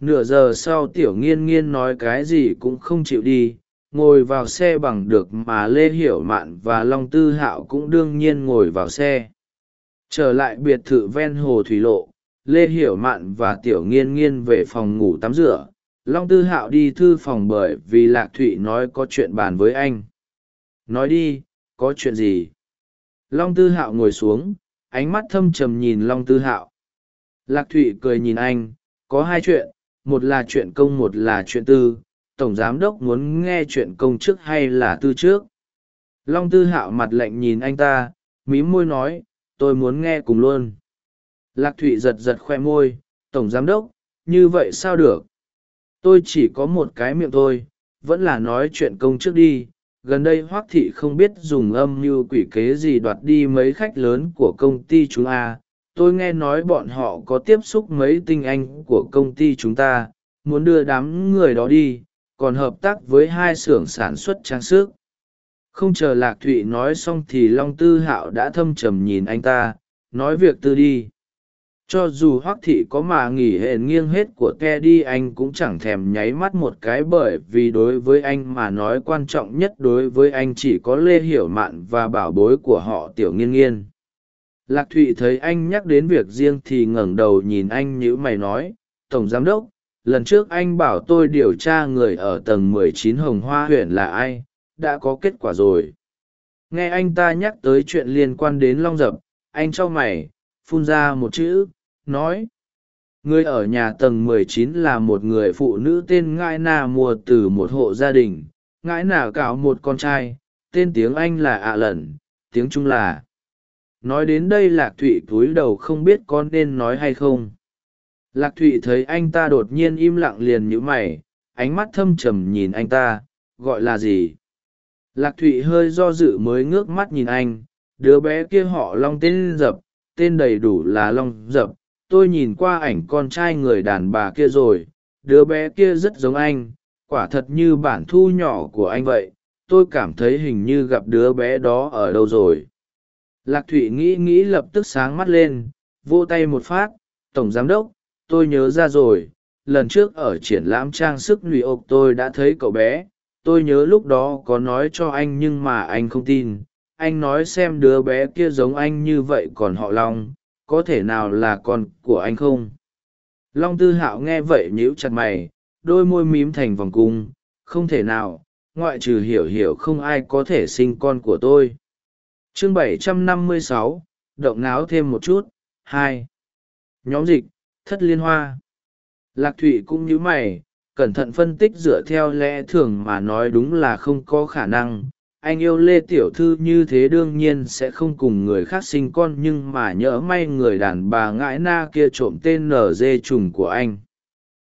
Nửa giờ sau tiểu nghiên nghiên nói cái gì cũng không chịu đi, ngồi vào xe bằng được mà lê hiểu mạn và long tư hạo cũng đương nhiên ngồi vào xe. Trở lại biệt thự ven hồ thủy lộ lê hiểu mạn và tiểu nghiên nghiên về phòng ngủ tắm rửa. Long tư hạo đi thư phòng bởi vì lạc thụy nói có chuyện bàn với anh. Nói đi, có chuyện gì? Long tư hạo ngồi xuống, ánh mắt thâm trầm nhìn long tư hạo. Lạc thụy cười nhìn anh, có hai chuyện, một là chuyện công một là chuyện tư. Tổng giám đốc muốn nghe chuyện công trước hay là tư trước? Long tư hạo mặt lạnh nhìn anh ta, mí môi nói, tôi muốn nghe cùng luôn lạc thụy giật giật khoe môi, tổng giám đốc, như vậy sao được? Tôi chỉ có một cái miệng thôi, vẫn là nói chuyện công trước đi. Gần đây hoác thị không biết dùng âm mưu quỷ kế gì đoạt đi mấy khách lớn của công ty chúng a tôi nghe nói bọn họ có tiếp xúc mấy tinh anh của công ty chúng ta, muốn đưa đám người đó đi, còn hợp tác với hai xưởng sản xuất trang sức. Không chờ lạc thụy nói xong thì long tư hạo đã thâm trầm nhìn anh ta, nói việc tư đi cho dù hoác thị có mà nghỉ hệ nghiêng hết của te đi anh cũng chẳng thèm nháy mắt một cái bởi vì đối với anh mà nói quan trọng nhất đối với anh chỉ có lê hiểu mạn và bảo bối của họ tiểu nghiên nghiên. Lạc thụy thấy anh nhắc đến việc riêng thì ngẩng đầu nhìn anh nhữ mày nói, tổng giám đốc, lần trước anh bảo tôi điều tra người ở tầng mười chín hồng hoa huyện là ai, đã có kết quả rồi. Nghe anh ta nhắc tới chuyện liên quan đến long dập, anh cho mày, phun ra một chữ nói, người ở nhà tầng 19 là một người phụ nữ tên ngãi na mua từ một hộ gia đình. Ngãi nà cạo một con trai, tên tiếng anh là ạ à lẩn tiếng trung là nói đến đây lạc thụy cúi đầu không biết con nên nói hay không. Lạc thụy thấy anh ta đột nhiên im lặng liền nhíu mày, ánh mắt thâm trầm nhìn anh ta, gọi là gì? Lạc thụy hơi do dự mới ngước mắt nhìn anh, đứa bé kia họ long tên dập, tên đầy đủ là long dập tôi nhìn qua ảnh con trai người đàn bà kia rồi, đứa bé kia rất giống anh, quả thật như bản thu nhỏ của anh vậy, tôi cảm thấy hình như gặp đứa bé đó ở đâu rồi. Lạc thụy nghĩ nghĩ lập tức sáng mắt lên vô tay một phát, tổng giám đốc, tôi nhớ ra rồi, lần trước ở triển lãm trang sức lụy ộc tôi đã thấy cậu bé, tôi nhớ lúc đó có nói cho anh nhưng mà anh không tin, anh nói xem đứa bé kia giống anh như vậy còn họ long có thể nào là con của anh không? Long tư hạo nghe vậy nhíu chặt mày đôi môi mím thành vòng cung không thể nào ngoại trừ hiểu hiểu không ai có thể sinh con của tôi. Chương 756, động náo thêm một chút hai. Nhóm dịch thất liên hoa. Lạc thụy cũng nhíu mày cẩn thận phân tích dựa theo lẽ thường mà nói đúng là không có khả năng anh yêu lê tiểu thư như thế đương nhiên sẽ không cùng người khác sinh con, nhưng mà nhỡ may người đàn bà ngãi na kia trộm tên nở dê trùng của anh.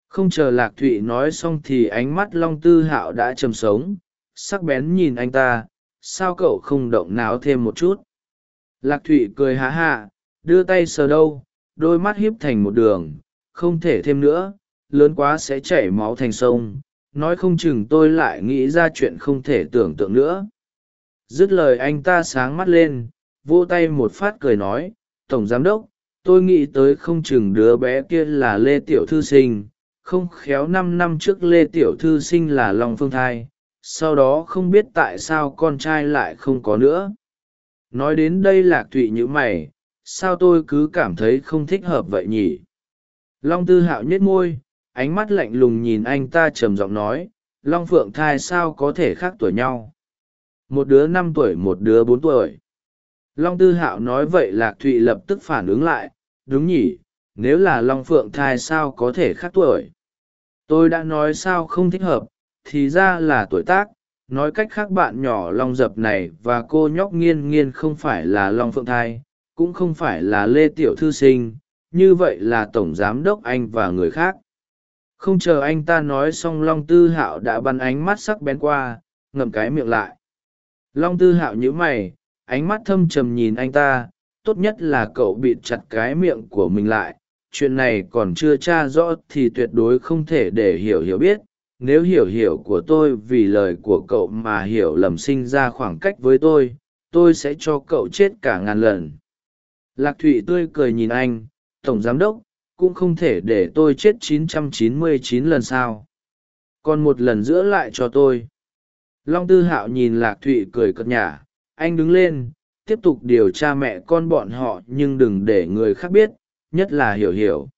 Không chờ lạc thụy nói xong thì ánh mắt long tư hạo đã chầm sống, sắc bén nhìn anh ta, sao cậu không động não thêm một chút? Lạc thụy cười há hạ đưa tay sờ đâu, đôi mắt hiếp thành một đường, không thể thêm nữa, lớn quá sẽ chảy máu thành sông, nói không chừng tôi lại nghĩ ra chuyện không thể tưởng tượng nữa dứt lời anh ta sáng mắt lên vô tay một phát cười nói, tổng giám đốc, tôi nghĩ tới không chừng đứa bé kia là lê tiểu thư sinh. Không khéo năm năm trước lê tiểu thư sinh là long phương thai, sau đó không biết tại sao con trai lại không có nữa. Nói đến đây lạc thụy nhữ mày, sao tôi cứ cảm thấy không thích hợp vậy nhỉ? Long tư hạo nhếch môi, ánh mắt lạnh lùng nhìn anh ta trầm giọng nói, long phượng thai sao có thể khác tuổi nhau? Một đứa năm tuổi, một đứa bốn tuổi. Long tư hạo nói vậy lạc thụy lập tức phản ứng lại, đúng nhỉ, nếu là long phượng thai sao có thể khác tuổi? Tôi đã nói sao không thích hợp, thì ra là tuổi tác. Nói cách khác bạn nhỏ long dập này và cô nhóc nghiên nghiên không phải là long phượng thai, cũng không phải là lê tiểu thư sinh, như vậy là tổng giám đốc anh và người khác. Không chờ anh ta nói xong, long tư hạo đã bắn ánh mắt sắc bén qua, ngậm cái miệng lại long tư hạo nhíu mày, ánh mắt thâm trầm nhìn anh ta, tốt nhất là cậu bịt chặt cái miệng của mình lại, chuyện này còn chưa tra rõ thì tuyệt đối không thể để hiểu hiểu biết, nếu hiểu hiểu của tôi vì lời của cậu mà hiểu lầm sinh ra khoảng cách với tôi tôi sẽ cho cậu chết cả ngàn lần. Lạc thụy tươi cười nhìn anh, tổng giám đốc, cũng không thể để tôi chết 999 lần sao. Còn một lần giữa lại cho tôi long tư hạo nhìn lạc thụy cười cợt nhả, anh đứng lên, tiếp tục điều tra mẹ con bọn họ nhưng đừng để người khác biết, nhất là hiểu hiểu.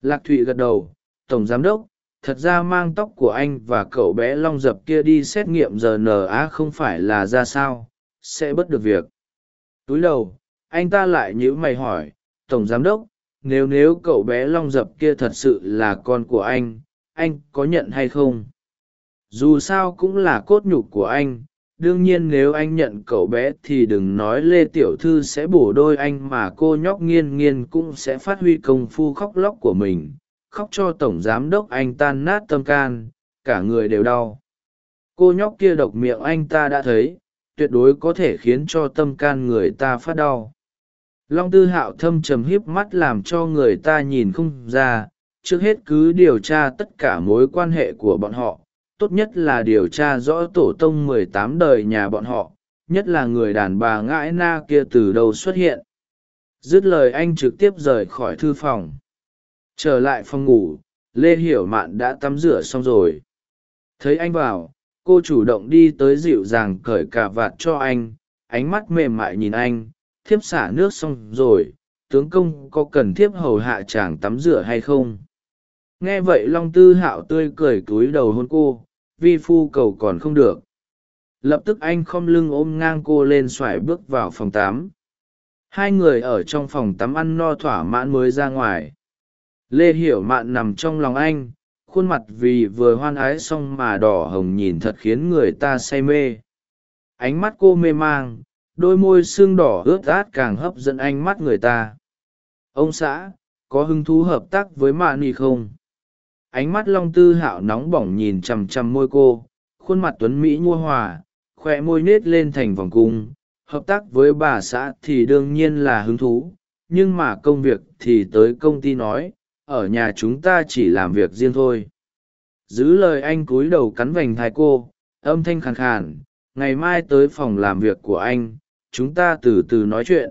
Lạc thụy gật đầu, tổng giám đốc, thật ra mang tóc của anh và cậu bé long dập kia đi xét nghiệm rna không phải là ra sao, sẽ bất được việc. Túi đầu, anh ta lại nhữ mày hỏi, tổng giám đốc, nếu nếu cậu bé long dập kia thật sự là con của anh anh có nhận hay không? Dù sao cũng là cốt nhục của anh. Đương nhiên nếu anh nhận cậu bé thì đừng nói lê tiểu thư sẽ bổ đôi anh mà cô nhóc nghiên nghiên cũng sẽ phát huy công phu khóc lóc của mình, khóc cho tổng giám đốc anh tan nát tâm can, cả người đều đau. Cô nhóc kia độc miệng anh ta đã thấy, tuyệt đối có thể khiến cho tâm can người ta phát đau. Long tư hạo thâm trầm hiếp mắt làm cho người ta nhìn không ra, trước hết cứ điều tra tất cả mối quan hệ của bọn họ tốt nhất là điều tra rõ tổ tông mười tám đời nhà bọn họ, nhất là người đàn bà ngãi na kia từ đâu xuất hiện. Dứt lời anh trực tiếp rời khỏi thư phòng. Trở lại phòng ngủ, lê hiểu mạn đã tắm rửa xong rồi. Thấy anh vào, cô chủ động đi tới dịu dàng cởi cà vạt cho anh, ánh mắt mềm mại nhìn anh, thiếp xả nước xong rồi, tướng công có cần thiếp hầu hạ chàng tắm rửa hay không? Nghe vậy long tư hạo tươi cười cúi đầu hôn cô, vi phu cầu còn không được. Lập tức anh khom lưng ôm ngang cô lên xoài bước vào phòng tám hai người ở trong phòng tắm ăn no thỏa mãn mới ra ngoài. Lê hiểu mạn nằm trong lòng anh, khuôn mặt vì vừa hoan ái xong mà đỏ hồng nhìn thật khiến người ta say mê. Ánh mắt cô mê mang, đôi môi xương đỏ ướt át càng hấp dẫn ánh mắt người ta. Ông xã, có hứng thú hợp tác với mạn y không? Ánh mắt long tư hạo nóng bỏng nhìn chằm chằm môi cô, khuôn mặt tuấn mỹ nhua hòa, khoe môi nết lên thành vòng cung. Hợp tác với bà xã thì đương nhiên là hứng thú, nhưng mà công việc thì tới công ty nói, ở nhà chúng ta chỉ làm việc riêng thôi. Giữ lời anh cúi đầu cắn vành thai cô, âm thanh khàn khàn, ngày mai tới phòng làm việc của anh, chúng ta từ từ nói chuyện.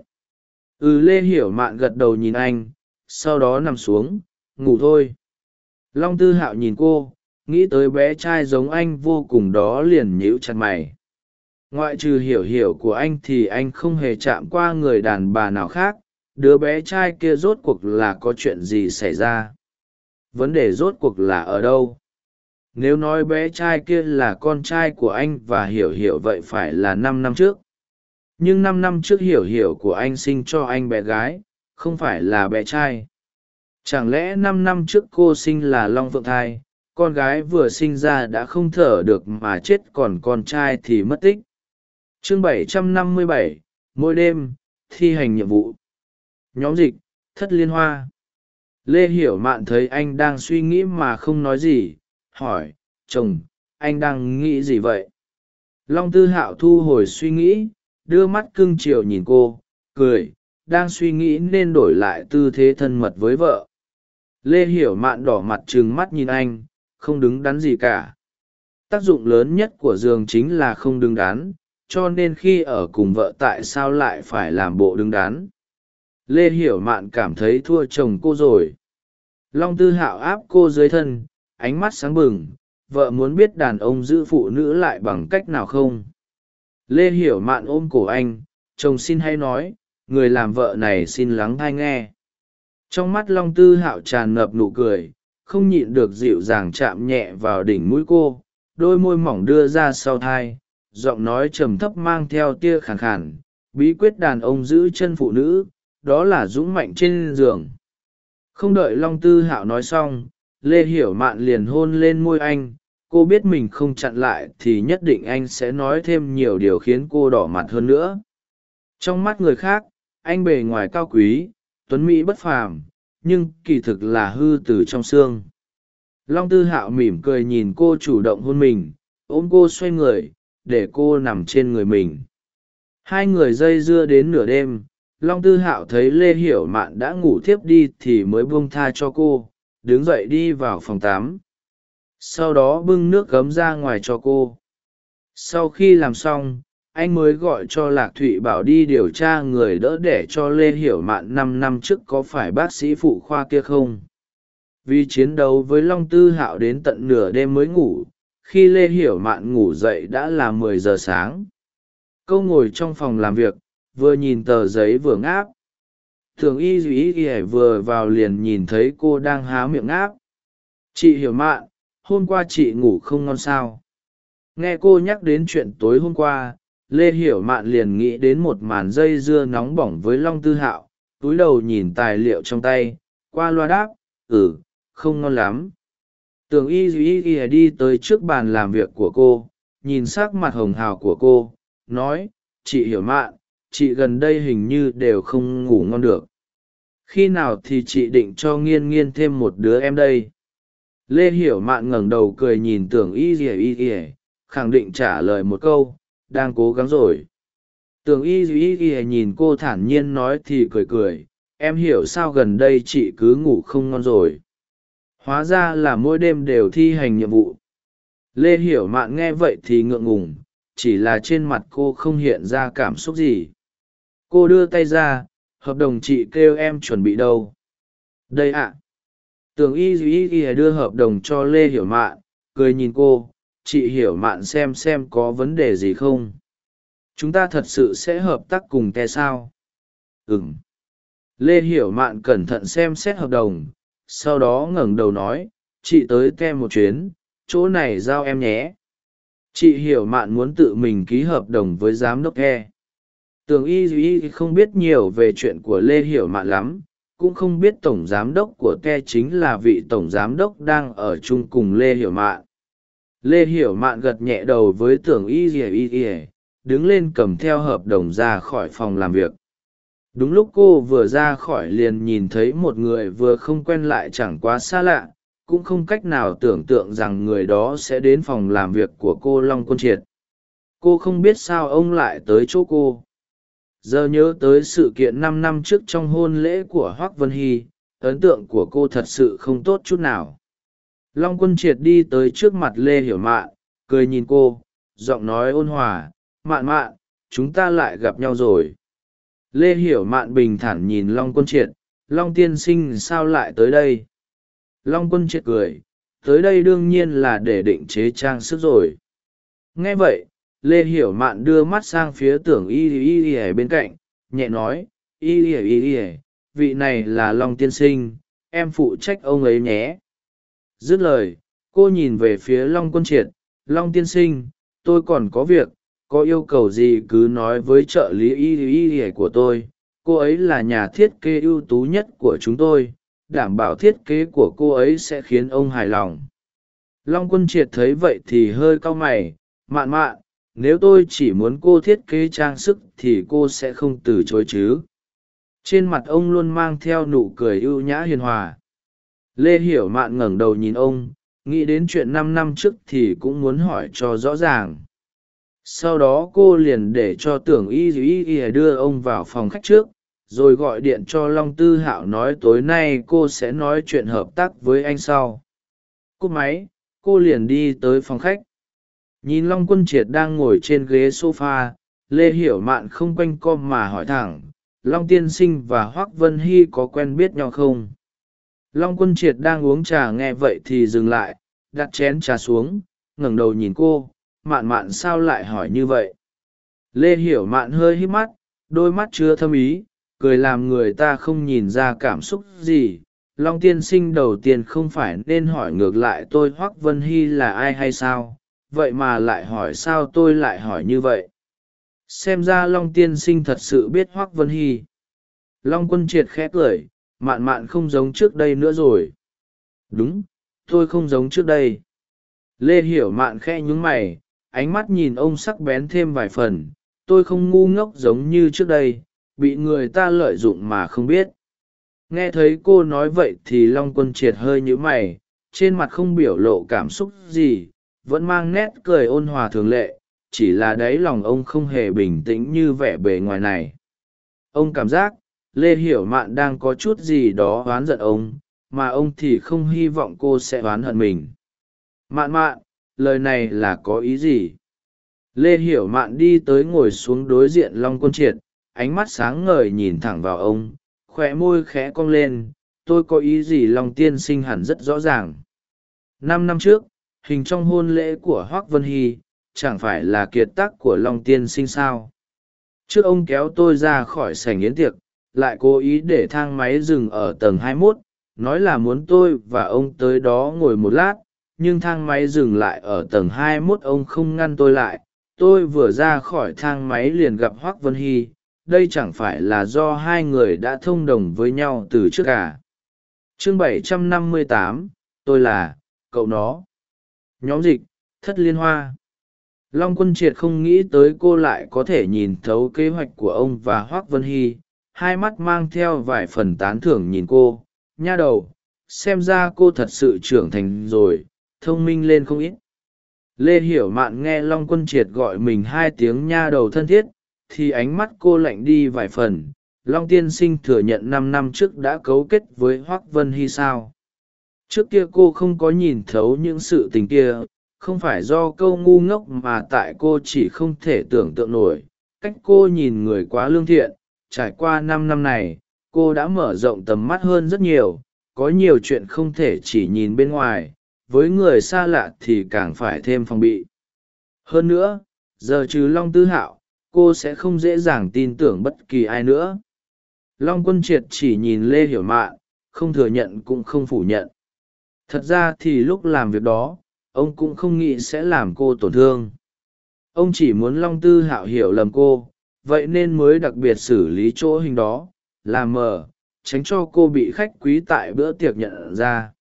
Ừ lê hiểu mạn gật đầu nhìn anh, sau đó nằm xuống, ngủ thôi long tư hạo nhìn cô, nghĩ tới bé trai giống anh vô cùng đó liền nhíu chặt mày. Ngoại trừ hiểu hiểu của anh thì anh không hề chạm qua người đàn bà nào khác, đứa bé trai kia rốt cuộc là có chuyện gì xảy ra? Vấn đề rốt cuộc là ở đâu? Nếu nói bé trai kia là con trai của anh và hiểu hiểu vậy phải là năm năm trước. Nhưng năm năm trước hiểu hiểu của anh sinh cho anh bé gái, không phải là bé trai chẳng lẽ năm năm trước cô sinh là long phượng thai con gái vừa sinh ra đã không thở được mà chết còn con trai thì mất tích. Chương 757, mỗi đêm thi hành nhiệm vụ. Nhóm dịch thất liên hoa. Lê hiểu mạn thấy anh đang suy nghĩ mà không nói gì hỏi chồng anh đang nghĩ gì vậy? Long tư hạo thu hồi suy nghĩ đưa mắt cưng chiều nhìn cô cười đang suy nghĩ nên đổi lại tư thế thân mật với vợ lê hiểu mạn đỏ mặt trừng mắt nhìn anh, không đứng đắn gì cả. Tác dụng lớn nhất của giường chính là không đứng đắn, cho nên khi ở cùng vợ tại sao lại phải làm bộ đứng đắn? Lê hiểu mạn cảm thấy thua chồng cô rồi. Long tư hạo áp cô dưới thân, ánh mắt sáng bừng, vợ muốn biết đàn ông giữ phụ nữ lại bằng cách nào không? Lê hiểu mạn ôm cổ anh, chồng xin hay nói, người làm vợ này xin lắng thai nghe trong mắt long tư hạo tràn ngập nụ cười, không nhịn được dịu dàng chạm nhẹ vào đỉnh mũi cô, đôi môi mỏng đưa ra sau thai, giọng nói trầm thấp mang theo tia khàn khàn, bí quyết đàn ông giữ chân phụ nữ, đó là dũng mạnh trên giường. Không đợi long tư hạo nói xong, lê hiểu mạn liền hôn lên môi anh, cô biết mình không chặn lại thì nhất định anh sẽ nói thêm nhiều điều khiến cô đỏ mặt hơn nữa. Trong mắt người khác, anh bề ngoài cao quý tuấn mỹ bất phàm, nhưng kỳ thực là hư từ trong xương. Long tư hạo mỉm cười nhìn cô chủ động hôn mình, ôm cô xoay người, để cô nằm trên người mình. Hai người dây dưa đến nửa đêm, long tư hạo thấy lê hiểu mạn đã ngủ thiếp đi thì mới buông tha cho cô, đứng dậy đi vào phòng tám sau đó bưng nước gấm ra ngoài cho cô. Sau khi làm xong anh mới gọi cho lạc thụy bảo đi điều tra người đỡ để cho lê hiểu mạn năm năm trước có phải bác sĩ phụ khoa kia không? Vì chiến đấu với long tư hạo đến tận nửa đêm mới ngủ, khi lê hiểu mạn ngủ dậy đã là mười giờ sáng. Câu ngồi trong phòng làm việc, vừa nhìn tờ giấy vừa ngáp. Thường y duy y vừa vào liền nhìn thấy cô đang há miệng ngáp. Chị hiểu mạn, hôm qua chị ngủ không ngon sao? Nghe cô nhắc đến chuyện tối hôm qua lê hiểu mạn liền nghĩ đến một màn dây dưa nóng bỏng với long tư hạo, túi đầu nhìn tài liệu trong tay, qua loa đáp ừ không ngon lắm. Tường y duy y đi tới trước bàn làm việc của cô, nhìn s ắ c mặt hồng hào của cô, nói, chị hiểu mạn, chị gần đây hình như đều không ngủ ngon được. Khi nào thì chị định cho nghiên nghiên thêm một đứa em đây? Lê hiểu mạn ngẩng đầu cười nhìn tưởng y ỉa y ỉa khẳng định trả lời một câu đang cố gắng rồi. Tường y y nhìn cô thản nhiên nói thì cười cười, em hiểu sao gần đây chị cứ ngủ không ngon rồi. Hóa ra là mỗi đêm đều thi hành nhiệm vụ. Lê hiểu mạn nghe vậy thì ngượng ngùng, chỉ là trên mặt cô không hiện ra cảm xúc gì. Cô đưa tay ra, hợp đồng chị kêu em chuẩn bị đâu? Đây ạ. À. tường y duy y đưa hợp đồng cho lê hiểu mạn, cười nhìn cô chị hiểu mạn xem xem có vấn đề gì không? Chúng ta thật sự sẽ hợp tác cùng te sao? Ừ m lê hiểu mạn cẩn thận xem xét hợp đồng, sau đó ngẩng đầu nói, chị tới te một chuyến, chỗ này giao em nhé. Chị hiểu mạn muốn tự mình ký hợp đồng với giám đốc te. Tường y duy không biết nhiều về chuyện của lê hiểu mạn lắm, cũng không biết tổng giám đốc của te chính là vị tổng giám đốc đang ở chung cùng lê hiểu mạn lê hiểu mạn gật nhẹ đầu với tưởng y ỉa y ỉa đứng lên cầm theo hợp đồng ra khỏi phòng làm việc. Đúng lúc cô vừa ra khỏi liền nhìn thấy một người vừa không quen lại chẳng quá xa lạ, cũng không cách nào tưởng tượng rằng người đó sẽ đến phòng làm việc của cô long quân triệt. Cô không biết sao ông lại tới chỗ cô. Giờ nhớ tới sự kiện năm năm trước trong hôn lễ của hoác vân hy, ấn tượng của cô thật sự không tốt chút nào long quân triệt đi tới trước mặt lê hiểu mạn, cười nhìn cô, giọng nói ôn hòa, mạn mạn, chúng ta lại gặp nhau rồi. Lê hiểu mạn bình thản nhìn long quân triệt, long tiên sinh sao lại tới đây? Long quân triệt cười, tới đây đương nhiên là để định chế trang sức rồi. Nghe vậy, lê hiểu mạn đưa mắt sang phía tưởng y y y y bên cạnh, nhẹ nói, y y y y, vị này là long tiên sinh, em phụ trách ông ấy nhé dứt lời, cô nhìn về phía long quân triệt. Long tiên sinh, tôi còn có việc, có yêu cầu gì cứ nói với trợ lý y y y của tôi. Cô ấy là nhà thiết kế ưu tú nhất của chúng tôi, đảm bảo thiết kế của cô ấy sẽ khiến ông hài lòng. Long quân triệt thấy vậy thì hơi cau mày. Mạn mạn, nếu tôi chỉ muốn cô thiết kế trang sức thì cô sẽ không từ chối chứ? Trên mặt ông luôn mang theo nụ cười ưu nhã hiền hòa lê hiểu mạn ngẩng đầu nhìn ông, nghĩ đến chuyện năm năm trước thì cũng muốn hỏi cho rõ ràng. Sau đó cô liền để cho tưởng y y y đưa ông vào phòng khách trước, rồi gọi điện cho long tư hạo nói tối nay cô sẽ nói chuyện hợp tác với anh sau. Cúp máy, cô liền đi tới phòng khách. Nhìn long quân triệt đang ngồi trên ghế s o f a lê hiểu mạn không quanh co mà hỏi thẳng, long tiên sinh và hoác vân hy có quen biết nhau không? Long quân triệt đang uống trà nghe vậy thì dừng lại, đặt chén trà xuống, ngẩng đầu nhìn cô, mạn mạn sao lại hỏi như vậy? Lê hiểu mạn hơi hít mắt, đôi mắt chứa thâm ý, cười làm người ta không nhìn ra cảm xúc gì. Long tiên sinh đầu tiên không phải nên hỏi ngược lại tôi Hoắc vân hy là ai hay sao? Vậy mà lại hỏi sao tôi lại hỏi như vậy? Xem ra long tiên sinh thật sự biết Hoắc vân hy. Long quân triệt khẽ cười mạn mạn không giống trước đây nữa rồi. Đúng, tôi không giống trước đây. Lê hiểu mạn khe nhúng mày, ánh mắt nhìn ông sắc bén thêm vài phần. Tôi không ngu ngốc giống như trước đây, bị người ta lợi dụng mà không biết. Nghe thấy cô nói vậy thì long quân triệt hơi nhữ mày, trên mặt không biểu lộ cảm xúc gì, vẫn mang nét cười ôn hòa thường lệ, chỉ là đáy lòng ông không hề bình tĩnh như vẻ bề ngoài này. Ông cảm giác lê hiểu mạn đang có chút gì đó oán giận ông, mà ông thì không hy vọng cô sẽ oán hận mình. Mạn mạn, lời này là có ý gì? Lê hiểu mạn đi tới ngồi xuống đối diện long quân triệt, ánh mắt sáng ngời nhìn thẳng vào ông khoe môi khẽ cong lên, tôi có ý gì long tiên sinh hẳn rất rõ ràng. Năm năm trước, hình trong hôn lễ của hoác vân hy, chẳng phải là kiệt tác của long tiên sinh sao? Trước ông kéo tôi ra khỏi sảnh yến tiệc lại cố ý để thang máy dừng ở tầng 21, nói là muốn tôi và ông tới đó ngồi một lát nhưng thang máy dừng lại ở tầng 21 ông không ngăn tôi lại. Tôi vừa ra khỏi thang máy liền gặp hoác vân hy đây chẳng phải là do hai người đã thông đồng với nhau từ trước cả chương 758, tôi là cậu nó. Nhóm dịch thất liên hoa. Long quân triệt không nghĩ tới cô lại có thể nhìn thấu kế hoạch của ông và hoác vân hy hai mắt mang theo vài phần tán thưởng nhìn cô. Nha đầu, xem ra cô thật sự trưởng thành rồi, thông minh lên không ít. Lê hiểu mạn nghe long quân triệt gọi mình hai tiếng nha đầu thân thiết, thì ánh mắt cô lạnh đi vài phần. Long tiên sinh thừa nhận năm năm trước đã cấu kết với hoác vân hy sao? Trước kia cô không có nhìn thấu những sự tình kia, không phải do câu ngu ngốc mà tại cô chỉ không thể tưởng tượng nổi. Cách cô nhìn người quá lương thiện trải qua năm năm này, cô đã mở rộng tầm mắt hơn rất nhiều, có nhiều chuyện không thể chỉ nhìn bên ngoài, với người xa lạ thì càng phải thêm phòng bị. Hơn nữa, giờ trừ long tư hạo, cô sẽ không dễ dàng tin tưởng bất kỳ ai nữa. Long quân triệt chỉ nhìn lê hiểu mạn, không thừa nhận cũng không phủ nhận. Thật ra thì lúc làm việc đó, ông cũng không nghĩ sẽ làm cô tổn thương. Ông chỉ muốn long tư hạo hiểu lầm cô vậy nên mới đặc biệt xử lý chỗ hình đó làm mờ, tránh cho cô bị khách quý tại bữa tiệc nhận ra.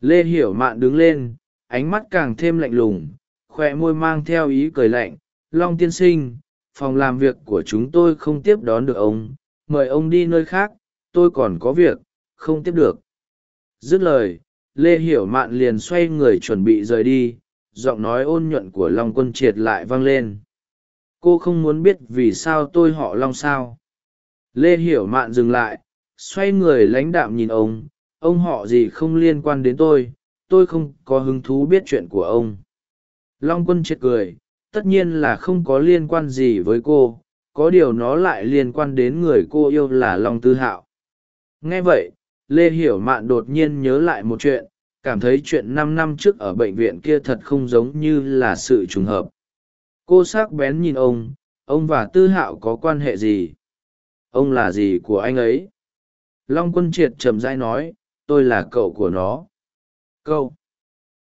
Lê hiểu mạn đứng lên, ánh mắt càng thêm lạnh lùng, khoe môi mang theo ý cười lạnh, long tiên sinh, phòng làm việc của chúng tôi không tiếp đón được ông, mời ông đi nơi khác, tôi còn có việc, không tiếp được. Dứt lời, lê hiểu mạn liền xoay người chuẩn bị rời đi, giọng nói ôn nhuận của long quân triệt lại vang lên cô không muốn biết vì sao tôi họ long sao? Lê hiểu mạn dừng lại, xoay người lãnh đạm nhìn ông. Ông họ gì không liên quan đến tôi tôi không có hứng thú biết chuyện của ông. Long quân chết cười, tất nhiên là không có liên quan gì với cô, có điều nó lại liên quan đến người cô yêu là long tư hạo. Nghe vậy, lê hiểu mạn đột nhiên nhớ lại một chuyện, cảm thấy chuyện năm năm trước ở bệnh viện kia thật không giống như là sự trùng hợp cô s ắ c bén nhìn ông ông và tư hạo có quan hệ gì? Ông là gì của anh ấy? Long quân triệt trầm rãi nói, tôi là cậu của nó. Câu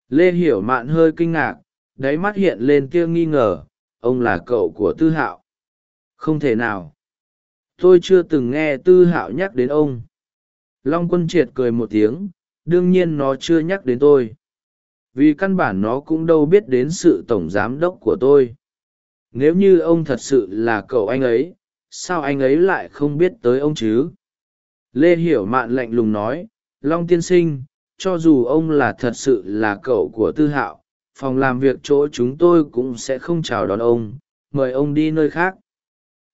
lê hiểu mạn hơi kinh ngạc, đáy mắt hiện lên tia nghi ngờ, ông là cậu của tư hạo. Không thể nào. Tôi chưa từng nghe tư hạo nhắc đến ông. Long quân triệt cười một tiếng, đương nhiên nó chưa nhắc đến tôi. Vì căn bản nó cũng đâu biết đến sự tổng giám đốc của tôi nếu như ông thật sự là cậu anh ấy, sao anh ấy lại không biết tới ông chứ? Lê hiểu mạn lạnh lùng nói, long tiên sinh, cho dù ông là thật sự là cậu của tư hạo, phòng làm việc chỗ chúng tôi cũng sẽ không chào đón ông, mời ông đi nơi khác.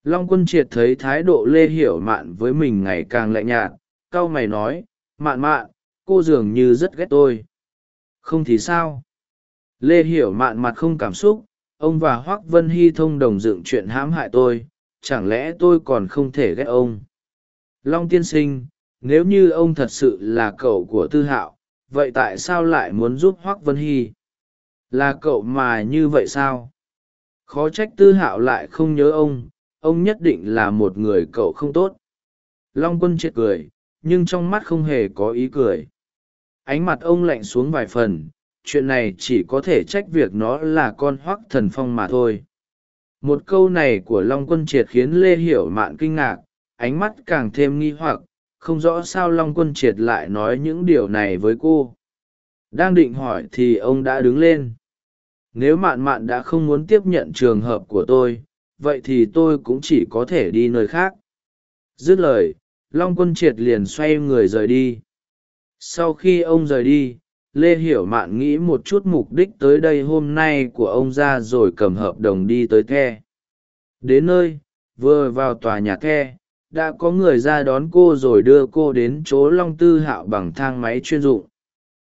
Long quân triệt thấy thái độ lê hiểu mạn với mình ngày càng lạnh nhạt c a o mày nói, mạn mạn, cô dường như rất ghét tôi. Không thì sao? Lê hiểu mạn mặt không cảm xúc ông và hoác vân hy thông đồng dựng chuyện hãm hại tôi, chẳng lẽ tôi còn không thể ghét ông? Long tiên sinh, nếu như ông thật sự là cậu của tư hạo, vậy tại sao lại muốn giúp hoác vân hy? Là cậu mà như vậy sao? Khó trách tư hạo lại không nhớ ông ông nhất định là một người cậu không tốt. Long quân chết cười, nhưng trong mắt không hề có ý cười. Ánh mặt ông lạnh xuống vài phần chuyện này chỉ có thể trách việc nó là con hoắc thần phong mà thôi. Một câu này của long quân triệt khiến lê hiểu mạn kinh ngạc, ánh mắt càng thêm nghi hoặc, không rõ sao long quân triệt lại nói những điều này với cô. Đang định hỏi thì ông đã đứng lên. Nếu mạn mạn đã không muốn tiếp nhận trường hợp của tôi, vậy thì tôi cũng chỉ có thể đi nơi khác. Dứt lời, long quân triệt liền xoay người rời đi. Sau khi ông rời đi lê hiểu mạn nghĩ một chút mục đích tới đây hôm nay của ông ra rồi cầm hợp đồng đi tới the. Đến nơi, vừa vào tòa nhà the, đã có người ra đón cô rồi đưa cô đến chỗ long tư hạo bằng thang máy chuyên dụng.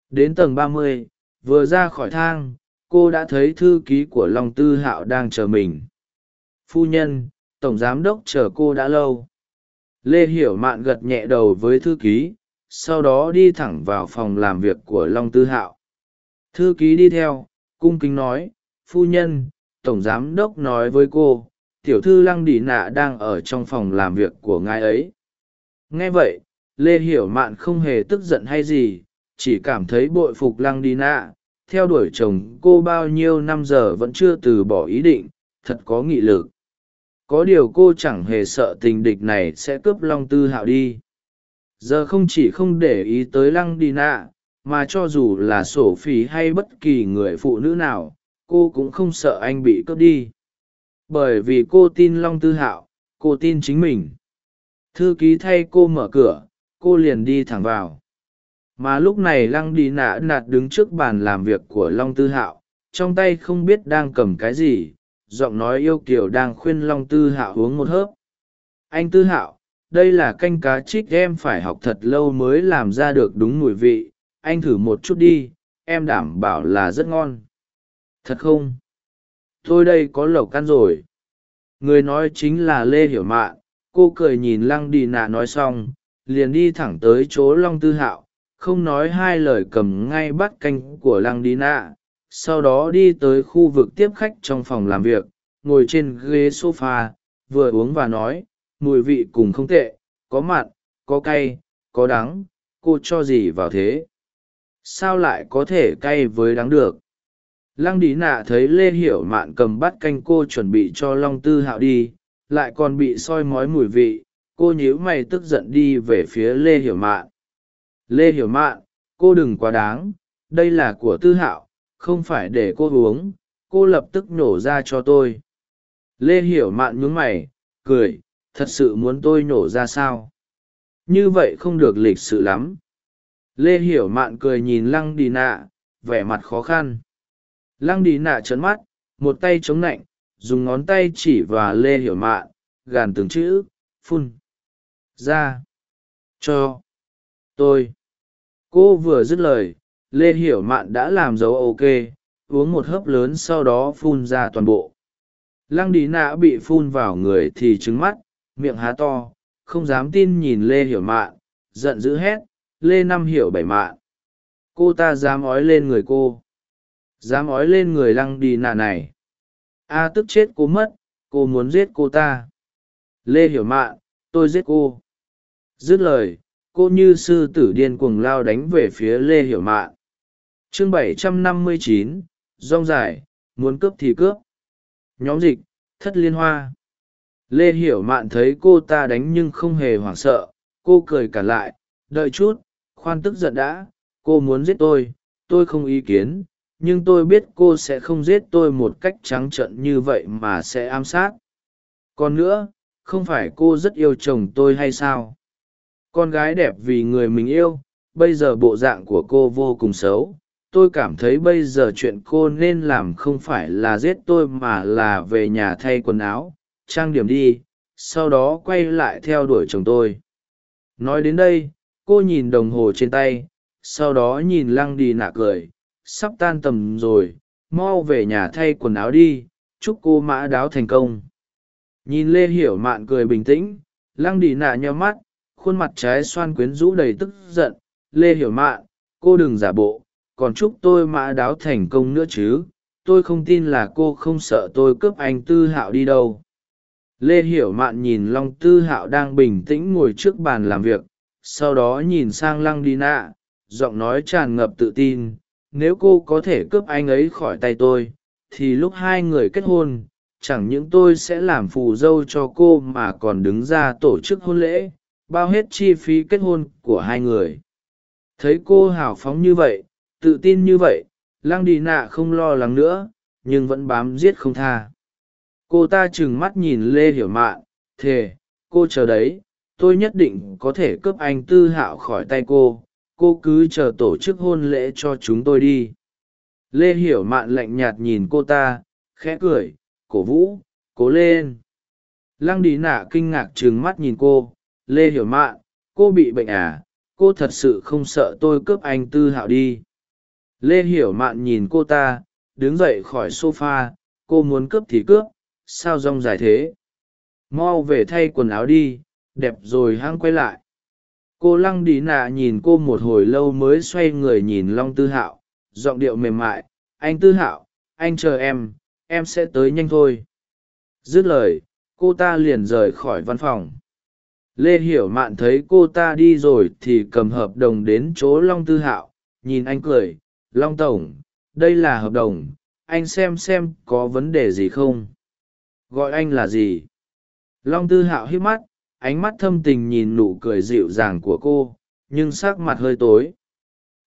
Đến tầng ba mươi, vừa ra khỏi thang, cô đã thấy thư ký của long tư hạo đang chờ mình. Phu nhân, tổng giám đốc chờ cô đã lâu. Lê hiểu mạn gật nhẹ đầu với thư ký sau đó đi thẳng vào phòng làm việc của long tư hạo. Thư ký đi theo, cung kính nói, phu nhân, tổng giám đốc nói với cô, tiểu thư lăng đi nạ đang ở trong phòng làm việc của ngài ấy. Nghe vậy, lê hiểu mạn không hề tức giận hay gì, chỉ cảm thấy bội phục lăng đi nạ. Theo đuổi chồng cô bao nhiêu năm giờ vẫn chưa từ bỏ ý định, thật có nghị lực. Có điều cô chẳng hề sợ tình địch này sẽ cướp long tư hạo đi giờ không chỉ không để ý tới lăng đi nạ, mà cho dù là sổ phỉ hay bất kỳ người phụ nữ nào, cô cũng không sợ anh bị cướp đi. Bởi vì cô tin long tư hạo, cô tin chính mình. Thư ký thay cô mở cửa, cô liền đi thẳng vào. Mà lúc này lăng đi nạ nạt đứng trước bàn làm việc của long tư hạo, trong tay không biết đang cầm cái gì, giọng nói yêu kiều đang khuyên long tư hạo uống một hớp. Anh tư hạo đây là canh cá trích em phải học thật lâu mới làm ra được đúng mùi vị, anh thử một chút đi, em đảm bảo là rất ngon. Thật không? Tôi đây có lẩu căn rồi. Người nói chính là lê hiểu mạn cô cười nhìn lăng đi nạ nói xong, liền đi thẳng tới chỗ long tư hạo, không nói hai lời cầm ngay bắt canh của lăng đi nạ, sau đó đi tới khu vực tiếp khách trong phòng làm việc, ngồi trên ghế s o f a vừa uống và nói mùi vị cùng không tệ, có mặn, có cay, có đắng, cô cho gì vào thế? Sao lại có thể cay với đắng được? Lăng Đí nạ thấy lê hiểu mạn cầm bát canh cô chuẩn bị cho long tư hạo đi, lại còn bị soi mói mùi vị, cô nhíu mày tức giận đi về phía lê hiểu mạn. Lê hiểu mạn, cô đừng quá đáng, đây là của tư hạo, không phải để cô uống, cô lập tức nhổ ra cho tôi. Lê hiểu mạn nhướng mày, cười thật sự muốn tôi nhổ ra sao? Như vậy không được lịch sự lắm. Lê hiểu mạn cười nhìn lăng đi nạ, vẻ mặt khó khăn. Lăng đi nạ trấn mắt, một tay chống nạnh, dùng ngón tay chỉ vào lê hiểu mạn, gàn từng chữ, phun. Ra. Cho. Tôi. Cô vừa dứt lời, lê hiểu mạn đã làm dấu ok, uống một hớp lớn sau đó phun ra toàn bộ. Lăng đi nạ bị phun vào người thì trứng mắt miệng há to, không dám tin nhìn lê hiểu mạn, giận dữ hét, lê năm hiểu bảy mạn, cô ta dám ói lên người cô, dám ói lên người lăng đi nạ này. A à, tức chết cô mất, cô muốn giết cô ta. Lê hiểu mạn, tôi giết cô. Dứt lời, cô như sư tử điên cuồng lao đánh về phía lê hiểu mạn. Chương bảy trăm năm mươi chín, rong dài, muốn cướp thì cướp. Nhóm dịch, thất liên hoa lê hiểu mạn thấy cô ta đánh nhưng không hề hoảng sợ, cô cười cả lại, đợi chút, khoan tức giận đã, cô muốn giết tôi tôi không ý kiến, nhưng tôi biết cô sẽ không giết tôi một cách trắng trợn như vậy mà sẽ ám sát. Còn nữa, không phải cô rất yêu chồng tôi hay sao? Con gái đẹp vì người mình yêu, bây giờ bộ dạng của cô vô cùng xấu. Tôi cảm thấy bây giờ chuyện cô nên làm không phải là giết tôi mà là về nhà thay quần áo trang điểm đi, sau đó quay lại theo đuổi chồng tôi. Nói đến đây, cô nhìn đồng hồ trên tay, sau đó nhìn lăng đi nạ cười, sắp tan tầm rồi, mau về nhà thay quần áo đi, chúc cô mã đáo thành công. Nhìn lê hiểu mạn cười bình tĩnh, lăng đi nạ nheo mắt, khuôn mặt trái xoan quyến rũ đầy tức giận. Lê hiểu mạn, cô đừng giả bộ, còn chúc tôi mã đáo thành công nữa chứ, tôi không tin là cô không sợ tôi cướp anh tư hạo đi đâu lê hiểu mạn nhìn long tư hạo đang bình tĩnh ngồi trước bàn làm việc, sau đó nhìn sang lăng đi nạ, giọng nói tràn ngập tự tin, nếu cô có thể cướp anh ấy khỏi tay tôi, thì lúc hai người kết hôn, chẳng những tôi sẽ làm phù dâu cho cô mà còn đứng ra tổ chức hôn lễ, bao hết chi phí kết hôn của hai người. Thấy cô hào phóng như vậy, tự tin như vậy, lăng đi nạ không lo lắng nữa, nhưng vẫn bám giết không tha cô ta trừng mắt nhìn lê hiểu mạn, thề, cô chờ đấy, tôi nhất định có thể cướp anh tư hạo khỏi tay cô cô cứ chờ tổ chức hôn lễ cho chúng tôi đi. Lê hiểu mạn lạnh nhạt nhìn cô ta, khẽ cười, cổ vũ, cố lên. Lăng đi nạ kinh ngạc trừng mắt nhìn cô, lê hiểu mạn, cô bị bệnh à? Cô thật sự không sợ tôi cướp anh tư hạo đi? Lê hiểu mạn nhìn cô ta, đứng dậy khỏi s o f a cô muốn cướp thì cướp sao rong dài thế? Mau về thay quần áo đi, đẹp rồi hãng quay lại. Cô lăng đi nạ nhìn cô một hồi lâu mới xoay người nhìn long tư hạo, giọng điệu mềm mại, anh tư hạo, anh chờ em em sẽ tới nhanh thôi. Dứt lời, cô ta liền rời khỏi văn phòng. Lê hiểu mạn thấy cô ta đi rồi thì cầm hợp đồng đến chỗ long tư hạo, nhìn anh cười, long tổng, đây là hợp đồng, anh xem xem có vấn đề gì không? Gọi anh là gì? Long tư hạo hít mắt, ánh mắt thâm tình nhìn nụ cười dịu dàng của cô, nhưng sắc mặt hơi tối.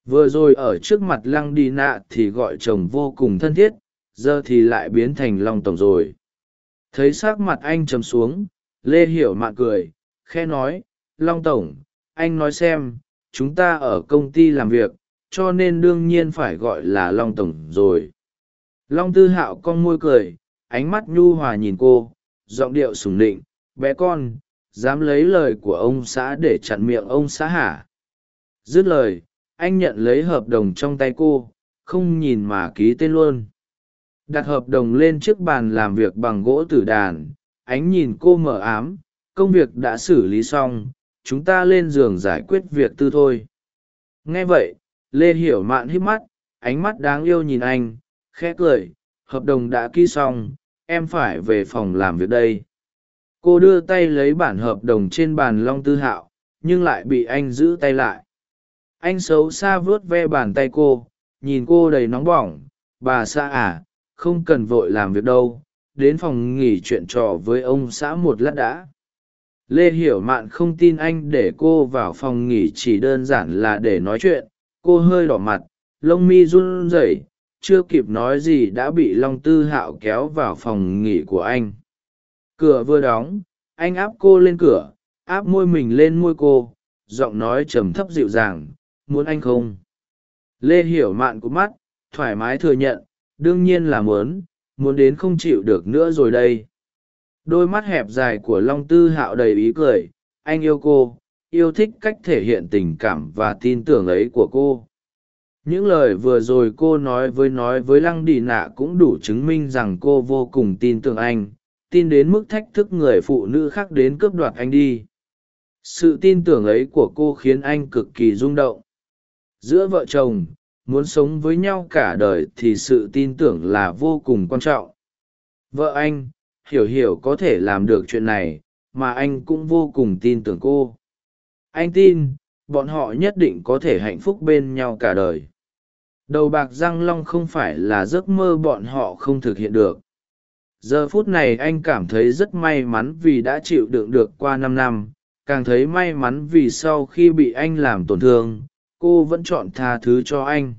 Vừa rồi ở trước mặt lăng đi nạ thì gọi chồng vô cùng thân thiết, giờ thì lại biến thành long tổng rồi. Thấy sắc mặt anh trầm xuống, lê hiểu mạn cười khe nói, long tổng, anh nói xem, chúng ta ở công ty làm việc, cho nên đương nhiên phải gọi là long tổng rồi. Long tư hạo con môi cười ánh mắt nhu hòa nhìn cô, giọng điệu sùng định bé con, dám lấy lời của ông xã để chặn miệng ông xã hả? Dứt lời, anh nhận lấy hợp đồng trong tay cô, không nhìn mà ký tên luôn. Đặt hợp đồng lên trước bàn làm việc bằng gỗ tử đàn, ánh nhìn cô mờ ám, công việc đã xử lý xong, chúng ta lên giường giải quyết việc tư thôi. Nghe vậy, lê hiểu mạn hít mắt, ánh mắt đáng yêu nhìn anh, khẽ cười, hợp đồng đã ký xong em phải về phòng làm việc đây. Cô đưa tay lấy bản hợp đồng trên bàn long tư hạo, nhưng lại bị anh giữ tay lại. Anh xấu xa vuốt ve bàn tay cô, nhìn cô đầy nóng bỏng. Bà xã à không cần vội làm việc đâu, đến phòng nghỉ chuyện trò với ông xã một lát đã. Lê hiểu mạn không tin anh để cô vào phòng nghỉ chỉ đơn giản là để nói chuyện. Cô hơi đỏ mặt, lông mi run rẩy chưa kịp nói gì đã bị long tư hạo kéo vào phòng nghỉ của anh. Cửa vừa đóng, anh áp cô lên cửa, áp môi mình lên môi cô, giọng nói trầm thấp dịu dàng, muốn anh không? Lê hiểu mạn của mắt, thoải mái thừa nhận, đương nhiên là muốn muốn đến không chịu được nữa rồi đây. Đôi mắt hẹp dài của long tư hạo đầy ý cười, anh yêu cô, yêu thích cách thể hiện tình cảm và tin tưởng ấy của cô những lời vừa rồi cô nói với nói với lăng đi nạ cũng đủ chứng minh rằng cô vô cùng tin tưởng anh, tin đến mức thách thức người phụ nữ khác đến cướp đoạt anh đi. Sự tin tưởng ấy của cô khiến anh cực kỳ rung động. Giữa vợ chồng, muốn sống với nhau cả đời thì sự tin tưởng là vô cùng quan trọng. Vợ anh, hiểu hiểu có thể làm được chuyện này, mà anh cũng vô cùng tin tưởng cô. Anh tin, bọn họ nhất định có thể hạnh phúc bên nhau cả đời đầu bạc răng long không phải là giấc mơ bọn họ không thực hiện được. Giờ phút này anh cảm thấy rất may mắn vì đã chịu đựng được qua năm năm, càng thấy may mắn vì sau khi bị anh làm tổn thương, cô vẫn chọn tha thứ cho anh.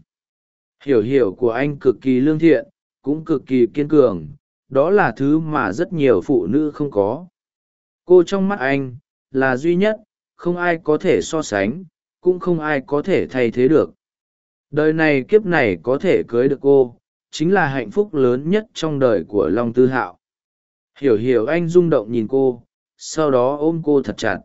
Hiểu hiểu của anh cực kỳ lương thiện, cũng cực kỳ kiên cường, đó là thứ mà rất nhiều phụ nữ không có. Cô trong mắt anh là duy nhất, không ai có thể so sánh, cũng không ai có thể thay thế được đời này kiếp này có thể cưới được cô, chính là hạnh phúc lớn nhất trong đời của long tư hạo. Hiểu hiểu anh rung động nhìn cô, sau đó ôm cô thật chặt.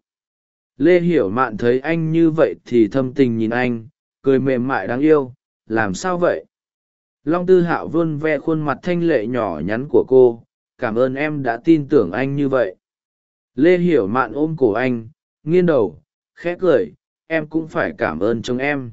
Lê hiểu mạn thấy anh như vậy thì thâm tình nhìn anh, cười mềm mại đáng yêu, làm sao vậy? Long tư hạo vươn ve khuôn mặt thanh lệ nhỏ nhắn của cô, cảm ơn em đã tin tưởng anh như vậy. Lê hiểu mạn ôm cổ anh, nghiêng đầu, khẽ cười, em cũng phải cảm ơn chồng em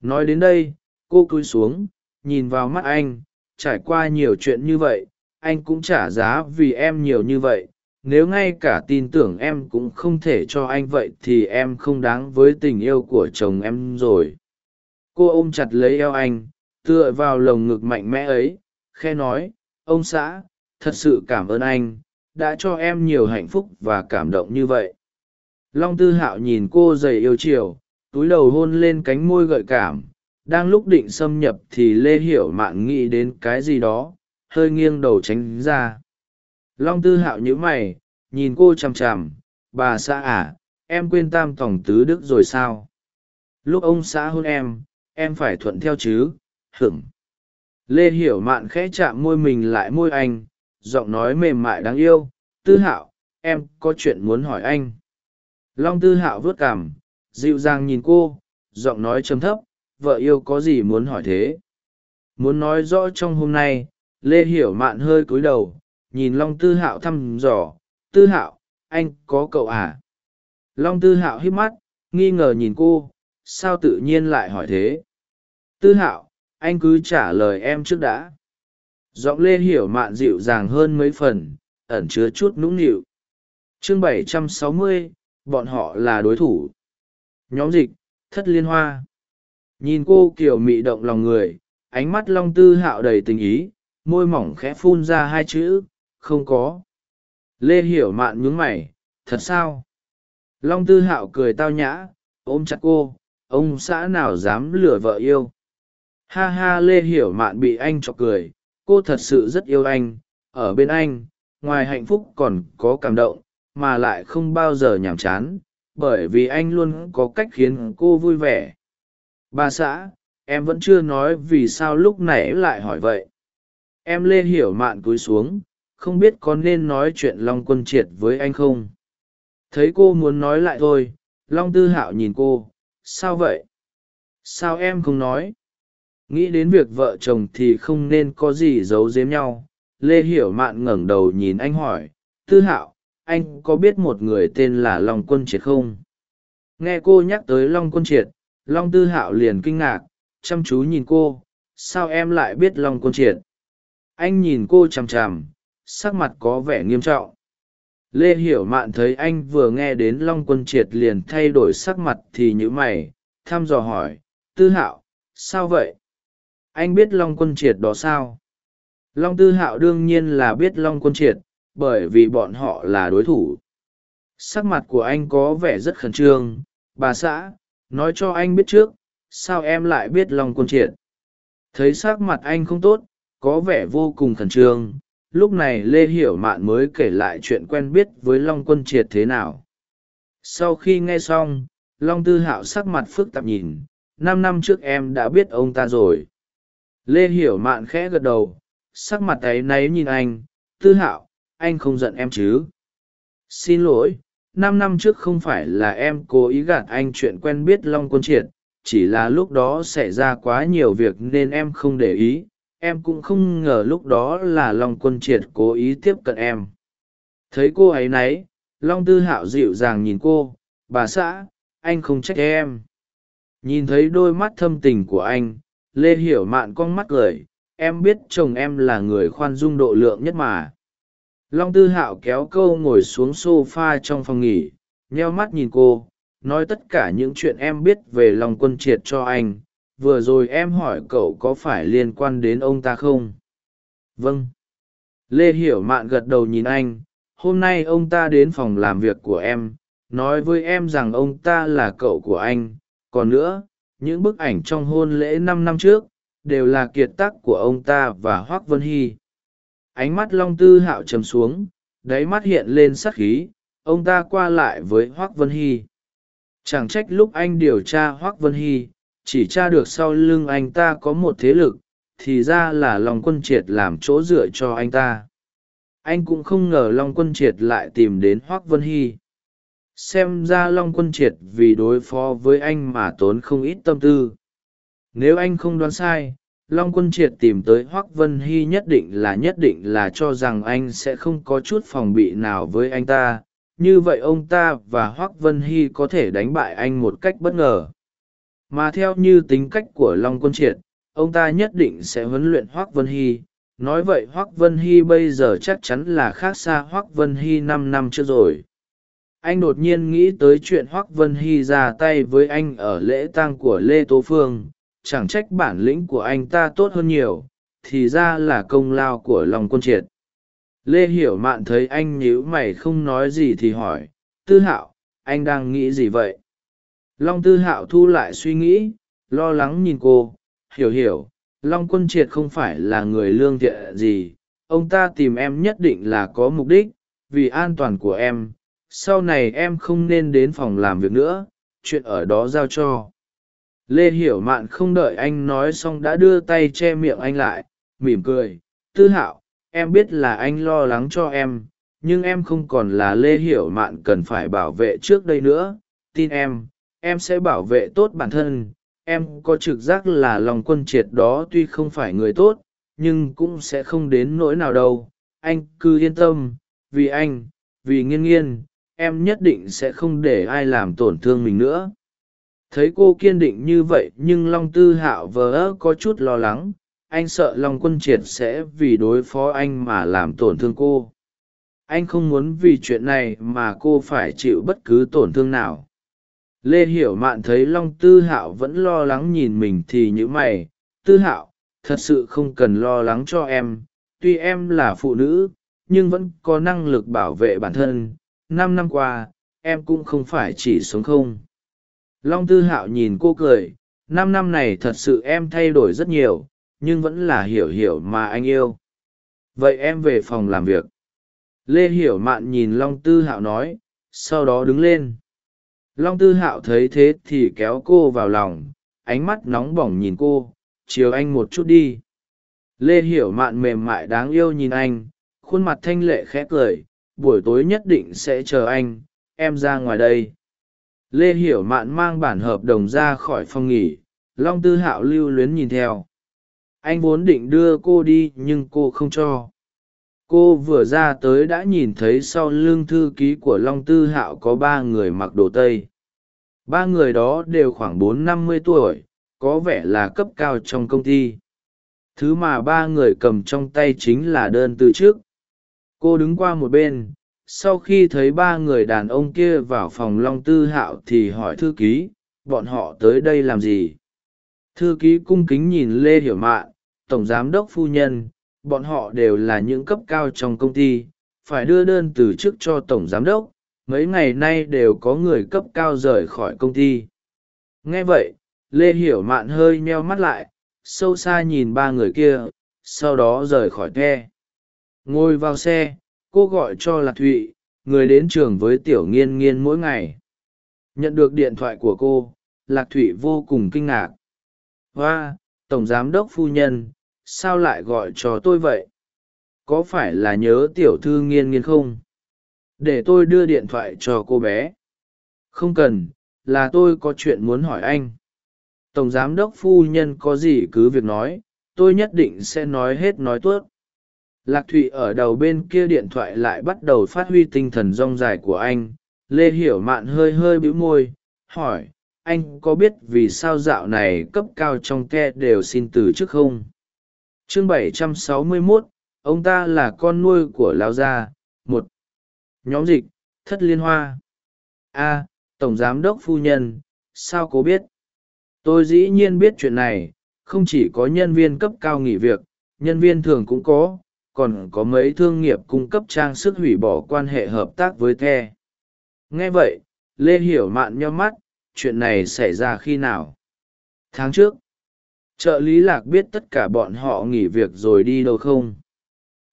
nói đến đây, cô cúi xuống, nhìn vào mắt anh, trải qua nhiều chuyện như vậy, anh cũng trả giá vì em nhiều như vậy. Nếu ngay cả tin tưởng em cũng không thể cho anh vậy thì em không đáng với tình yêu của chồng em rồi. Cô ôm chặt lấy eo anh, tựa vào lồng ngực mạnh mẽ ấy, khe nói, ông xã, thật sự cảm ơn anh, đã cho em nhiều hạnh phúc và cảm động như vậy. Long tư hạo nhìn cô dày yêu chiều túi đầu hôn lên cánh môi gợi cảm, đang lúc định xâm nhập thì lê hiểu mạn nghĩ đến cái gì đó, hơi nghiêng đầu tránh ra. Long tư hạo nhíu mày, nhìn cô chằm chằm, bà xã à em quên tam tổng tứ đức rồi sao? Lúc ông xã hôn em em phải thuận theo chứ hửng lê hiểu mạn khẽ chạm môi mình lại môi anh, giọng nói mềm mại đáng yêu, tư hạo, em có chuyện muốn hỏi anh. Long tư hạo vớt cảm dịu dàng nhìn cô giọng nói chấm thấp vợ yêu có gì muốn hỏi thế? Muốn nói rõ trong hôm nay lê hiểu mạn hơi cúi đầu nhìn long tư hạo thăm dò. Tư hạo anh có cậu à? Long tư hạo hít mắt nghi ngờ nhìn cô sao tự nhiên lại hỏi thế? Tư hạo anh cứ trả lời em trước đã. Giọng lê hiểu mạn dịu dàng hơn mấy phần ẩn chứa chút nũng nịu. Chương 760, bọn họ là đối thủ nhóm dịch, thất liên hoa. Nhìn cô kiểu mị động lòng người, ánh mắt long tư hạo đầy tình ý, môi mỏng khẽ phun ra hai chữ, không có. Lê hiểu mạn nhún mày, thật sao? Long tư hạo cười tao nhã, ôm chặt cô, ông xã nào dám lừa vợ yêu? Ha ha, lê hiểu mạn bị anh chọc cười, cô thật sự rất yêu anh, ở bên anh, ngoài hạnh phúc còn có cảm động, mà lại không bao giờ nhàm chán bởi vì anh luôn có cách khiến cô vui vẻ. Bà xã, em vẫn chưa nói vì sao lúc nãy lại hỏi vậy. Em lê hiểu mạn cúi xuống, không biết có nên nói chuyện long quân triệt với anh không? Thấy cô muốn nói lại thôi, long tư hạo nhìn cô, sao vậy? Sao em không nói? Nghĩ đến việc vợ chồng thì không nên có gì giấu giếm nhau. Lê hiểu mạn ngẩng đầu nhìn anh hỏi, tư hạo anh có biết một người tên là long quân triệt không? Nghe cô nhắc tới long quân triệt, long tư hạo liền kinh ngạc, chăm chú nhìn cô, sao em lại biết long quân triệt? Anh nhìn cô chằm chằm, sắc mặt có vẻ nghiêm trọng. Lê hiểu mạn thấy anh vừa nghe đến long quân triệt liền thay đổi sắc mặt thì nhữ mày, thăm dò hỏi, tư hạo, sao vậy? Anh biết long quân triệt đó sao? Long tư hạo đương nhiên là biết long quân triệt bởi vì bọn họ là đối thủ. Sắc mặt của anh có vẻ rất khẩn trương. Bà xã, nói cho anh biết trước, sao em lại biết long quân triệt? Thấy sắc mặt anh không tốt, có vẻ vô cùng khẩn trương. Lúc này lê hiểu mạn mới kể lại chuyện quen biết với long quân triệt thế nào. Sau khi nghe xong, long tư hạo sắc mặt phức tạp nhìn. Năm năm trước em đã biết ông ta rồi. Lê hiểu mạn khẽ gật đầu, sắc mặt áy náy nhìn anh. Tư hạo anh không giận em chứ? Xin lỗi, năm năm trước không phải là em cố ý gạt anh chuyện quen biết long quân triệt, chỉ là lúc đó xảy ra quá nhiều việc nên em không để ý, em cũng không ngờ lúc đó là long quân triệt cố ý tiếp cận em. Thấy cô ấy y long tư hạo dịu dàng nhìn cô, bà xã, anh không trách em. Nhìn thấy đôi mắt thâm tình của anh, lê hiểu mạn con mắt cười, em biết chồng em là người khoan dung độ lượng nhất mà long tư hạo kéo câu ngồi xuống s o f a trong phòng nghỉ, nheo mắt nhìn cô, nói tất cả những chuyện em biết về lòng quân triệt cho anh, vừa rồi em hỏi cậu có phải liên quan đến ông ta không? Vâng. Lê hiểu mạn gật đầu nhìn anh, hôm nay ông ta đến phòng làm việc của em, nói với em rằng ông ta là cậu của anh, còn nữa, những bức ảnh trong hôn lễ năm năm trước, đều là kiệt tác của ông ta và hoác vân hy ánh mắt long tư hạo trầm xuống, đáy mắt hiện lên sắc khí, ông ta qua lại với hoác vân hy. Chẳng trách lúc anh điều tra hoác vân hy, chỉ tra được sau lưng anh ta có một thế lực, thì ra là lòng quân triệt làm chỗ dựa cho anh ta. Anh cũng không ngờ long quân triệt lại tìm đến hoác vân hy. Xem ra long quân triệt vì đối phó với anh mà tốn không ít tâm tư. Nếu anh không đoán sai long quân triệt tìm tới hoác vân hy nhất định là nhất định là cho rằng anh sẽ không có chút phòng bị nào với anh ta. Như vậy ông ta và hoác vân hy có thể đánh bại anh một cách bất ngờ. Mà theo như tính cách của long quân triệt, ông ta nhất định sẽ huấn luyện hoác vân hy. Nói vậy hoác vân hy bây giờ chắc chắn là khác xa hoác vân hy năm năm trước rồi. Anh đột nhiên nghĩ tới chuyện hoác vân hy ra tay với anh ở lễ tang của lê tố phương chẳng trách bản lĩnh của anh ta tốt hơn nhiều, thì ra là công lao của lòng quân triệt. Lê hiểu mạn thấy anh nhíu mày không nói gì thì hỏi, tư hạo, anh đang nghĩ gì vậy? Long tư hạo thu lại suy nghĩ, lo lắng nhìn cô, hiểu hiểu, long quân triệt không phải là người lương thiện gì, ông ta tìm em nhất định là có mục đích, vì an toàn của em, sau này em không nên đến phòng làm việc nữa, chuyện ở đó giao cho lê hiểu mạn không đợi anh nói xong đã đưa tay che miệng anh lại, mỉm cười. Tư hạo, em biết là anh lo lắng cho em, nhưng em không còn là lê hiểu mạn cần phải bảo vệ trước đây nữa. Tin em em sẽ bảo vệ tốt bản thân. Em có trực giác là lòng quân triệt đó tuy không phải người tốt, nhưng cũng sẽ không đến nỗi nào đâu. Anh cứ yên tâm, vì anh, vì nghiên nghiên em nhất định sẽ không để ai làm tổn thương mình nữa thấy cô kiên định như vậy nhưng long tư hạo vờ ơ có chút lo lắng. Anh sợ long quân triệt sẽ vì đối phó anh mà làm tổn thương cô. Anh không muốn vì chuyện này mà cô phải chịu bất cứ tổn thương nào. Lê hiểu mạn thấy long tư hạo vẫn lo lắng nhìn mình thì nhữ mày. Tư hạo, thật sự không cần lo lắng cho em. Tuy em là phụ nữ, nhưng vẫn có năng lực bảo vệ bản thân. Năm năm qua, em cũng không phải chỉ sống không long tư hạo nhìn cô cười, năm năm này thật sự em thay đổi rất nhiều, nhưng vẫn là hiểu hiểu mà anh yêu. Vậy em về phòng làm việc. Lê hiểu mạn nhìn long tư hạo nói, sau đó đứng lên. Long tư hạo thấy thế thì kéo cô vào lòng, ánh mắt nóng bỏng nhìn cô, chiều anh một chút đi. Lê hiểu mạn mềm mại đáng yêu nhìn anh, khuôn mặt thanh lệ khẽ cười, buổi tối nhất định sẽ chờ anh, em ra ngoài đây lê hiểu mạn mang bản hợp đồng ra khỏi phòng nghỉ, long tư hạo lưu luyến nhìn theo. Anh vốn định đưa cô đi, nhưng cô không cho. Cô vừa ra tới đã nhìn thấy sau lưng thư ký của long tư hạo có ba người mặc đồ tây. Ba người đó đều khoảng bốn năm mươi tuổi, có vẻ là cấp cao trong công ty. Thứ mà ba người cầm trong tay chính là đơn từ trước. Cô đứng qua một bên sau khi thấy ba người đàn ông kia vào phòng long tư hạo thì hỏi thư ký, bọn họ tới đây làm gì? Thư ký cung kính nhìn lê hiểu mạn, tổng giám đốc phu nhân, bọn họ đều là những cấp cao trong công ty, phải đưa đơn từ chức cho tổng giám đốc, mấy ngày nay đều có người cấp cao rời khỏi công ty. Nghe vậy, lê hiểu mạn hơi meo mắt lại, sâu xa nhìn ba người kia, sau đó rời khỏi the ngồi vào xe cô gọi cho lạc thụy, người đến trường với tiểu nghiên nghiên mỗi ngày. Nhận được điện thoại của cô, lạc thụy vô cùng kinh ngạc. Hoa, tổng giám đốc phu nhân, sao lại gọi cho tôi vậy? Có phải là nhớ tiểu thư nghiên nghiên không? Để tôi đưa điện thoại cho cô bé. Không cần, là tôi có chuyện muốn hỏi anh. Tổng giám đốc phu nhân có gì cứ việc nói, tôi nhất định sẽ nói hết nói tuốt lạc thụy ở đầu bên kia điện thoại lại bắt đầu phát huy tinh thần rong dài của anh. Lê hiểu mạn hơi hơi bĩu môi hỏi anh có biết vì sao dạo này cấp cao trong ke đều xin từ chức không? Chương 761, ông ta là con nuôi của lao gia một. Nhóm dịch thất liên hoa. A tổng giám đốc phu nhân sao cô biết? Tôi dĩ nhiên biết chuyện này không chỉ có nhân viên cấp cao nghỉ việc nhân viên thường cũng có còn có mấy thương nghiệp cung cấp trang sức hủy bỏ quan hệ hợp tác với the. Nghe vậy, lê hiểu mạn nho mắt, chuyện này xảy ra khi nào? Tháng trước, trợ lý lạc biết tất cả bọn họ nghỉ việc rồi đi đâu không?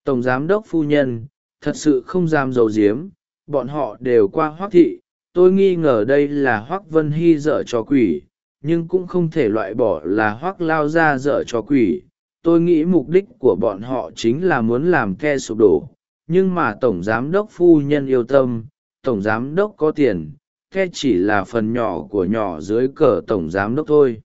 Tổng giám đốc phu nhân, thật sự không dám d i ấ u diếm bọn họ đều qua hoác thị, tôi nghi ngờ đây là hoác vân hy dở cho quỷ, nhưng cũng không thể loại bỏ là hoác lao ra dở cho quỷ tôi nghĩ mục đích của bọn họ chính là muốn làm ke sụp đổ. Nhưng mà tổng giám đốc phu nhân yêu tâm, tổng giám đốc có tiền ke chỉ là phần nhỏ của nhỏ dưới cờ tổng giám đốc thôi.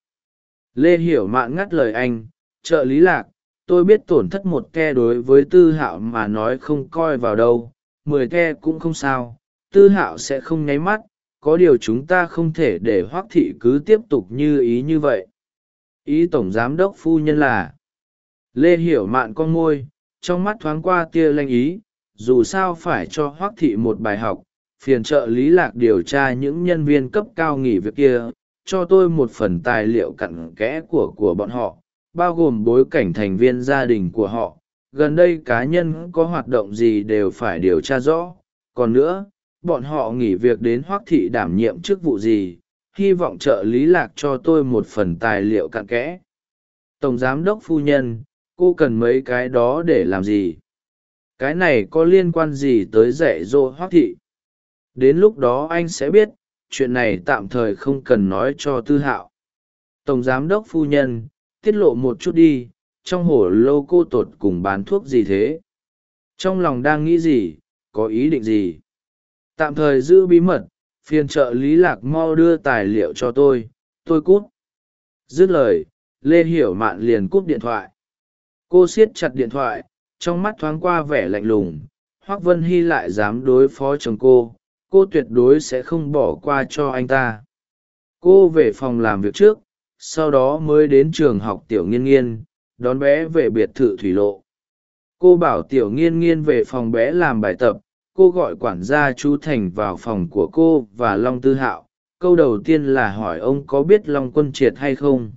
Lê hiểu mạn ngắt lời anh, trợ lý lạc, tôi biết tổn thất một ke đối với tư hạo mà nói không coi vào đâu. Mười ke cũng không sao. Tư hạo sẽ không nháy mắt. Có điều chúng ta không thể để hoác thị cứ tiếp tục như ý như vậy. Ý tổng giám đốc phu nhân là lê hiểu mạn con môi trong mắt thoáng qua tia lanh ý, dù sao phải cho hoác thị một bài học, phiền trợ lý lạc điều tra những nhân viên cấp cao nghỉ việc kia, cho tôi một phần tài liệu cặn kẽ của của bọn họ, bao gồm bối cảnh thành viên gia đình của họ. Gần đây cá nhân có hoạt động gì đều phải điều tra rõ. Còn nữa, bọn họ nghỉ việc đến hoác thị đảm nhiệm chức vụ gì, hy vọng trợ lý lạc cho tôi một phần tài liệu cặn kẽ. Tổng giám đốc phu nhân cô cần mấy cái đó để làm gì? Cái này có liên quan gì tới dạy dỗ hoác thị? Đến lúc đó anh sẽ biết, chuyện này tạm thời không cần nói cho tư hạo. Tổng giám đốc phu nhân, tiết lộ một chút đi, trong hổ lô cô tột cùng bán thuốc gì thế? Trong lòng đang nghĩ gì, có ý định gì? Tạm thời giữ bí mật phiên trợ lý lạc mau đưa tài liệu cho tôi tôi cút. Dứt lời, lê hiểu mạn liền cúp điện thoại cô siết chặt điện thoại, trong mắt thoáng qua vẻ lạnh lùng. Hoác vân hy lại dám đối phó chồng cô cô tuyệt đối sẽ không bỏ qua cho anh ta. Cô về phòng làm việc trước, sau đó mới đến trường học tiểu nghiên nghiên, đón bé về biệt thự thủy lộ. Cô bảo tiểu nghiên nghiên về phòng bé làm bài tập, cô gọi quản gia chú thành vào phòng của cô và long tư hạo. Câu đầu tiên là hỏi ông có biết long quân triệt hay không?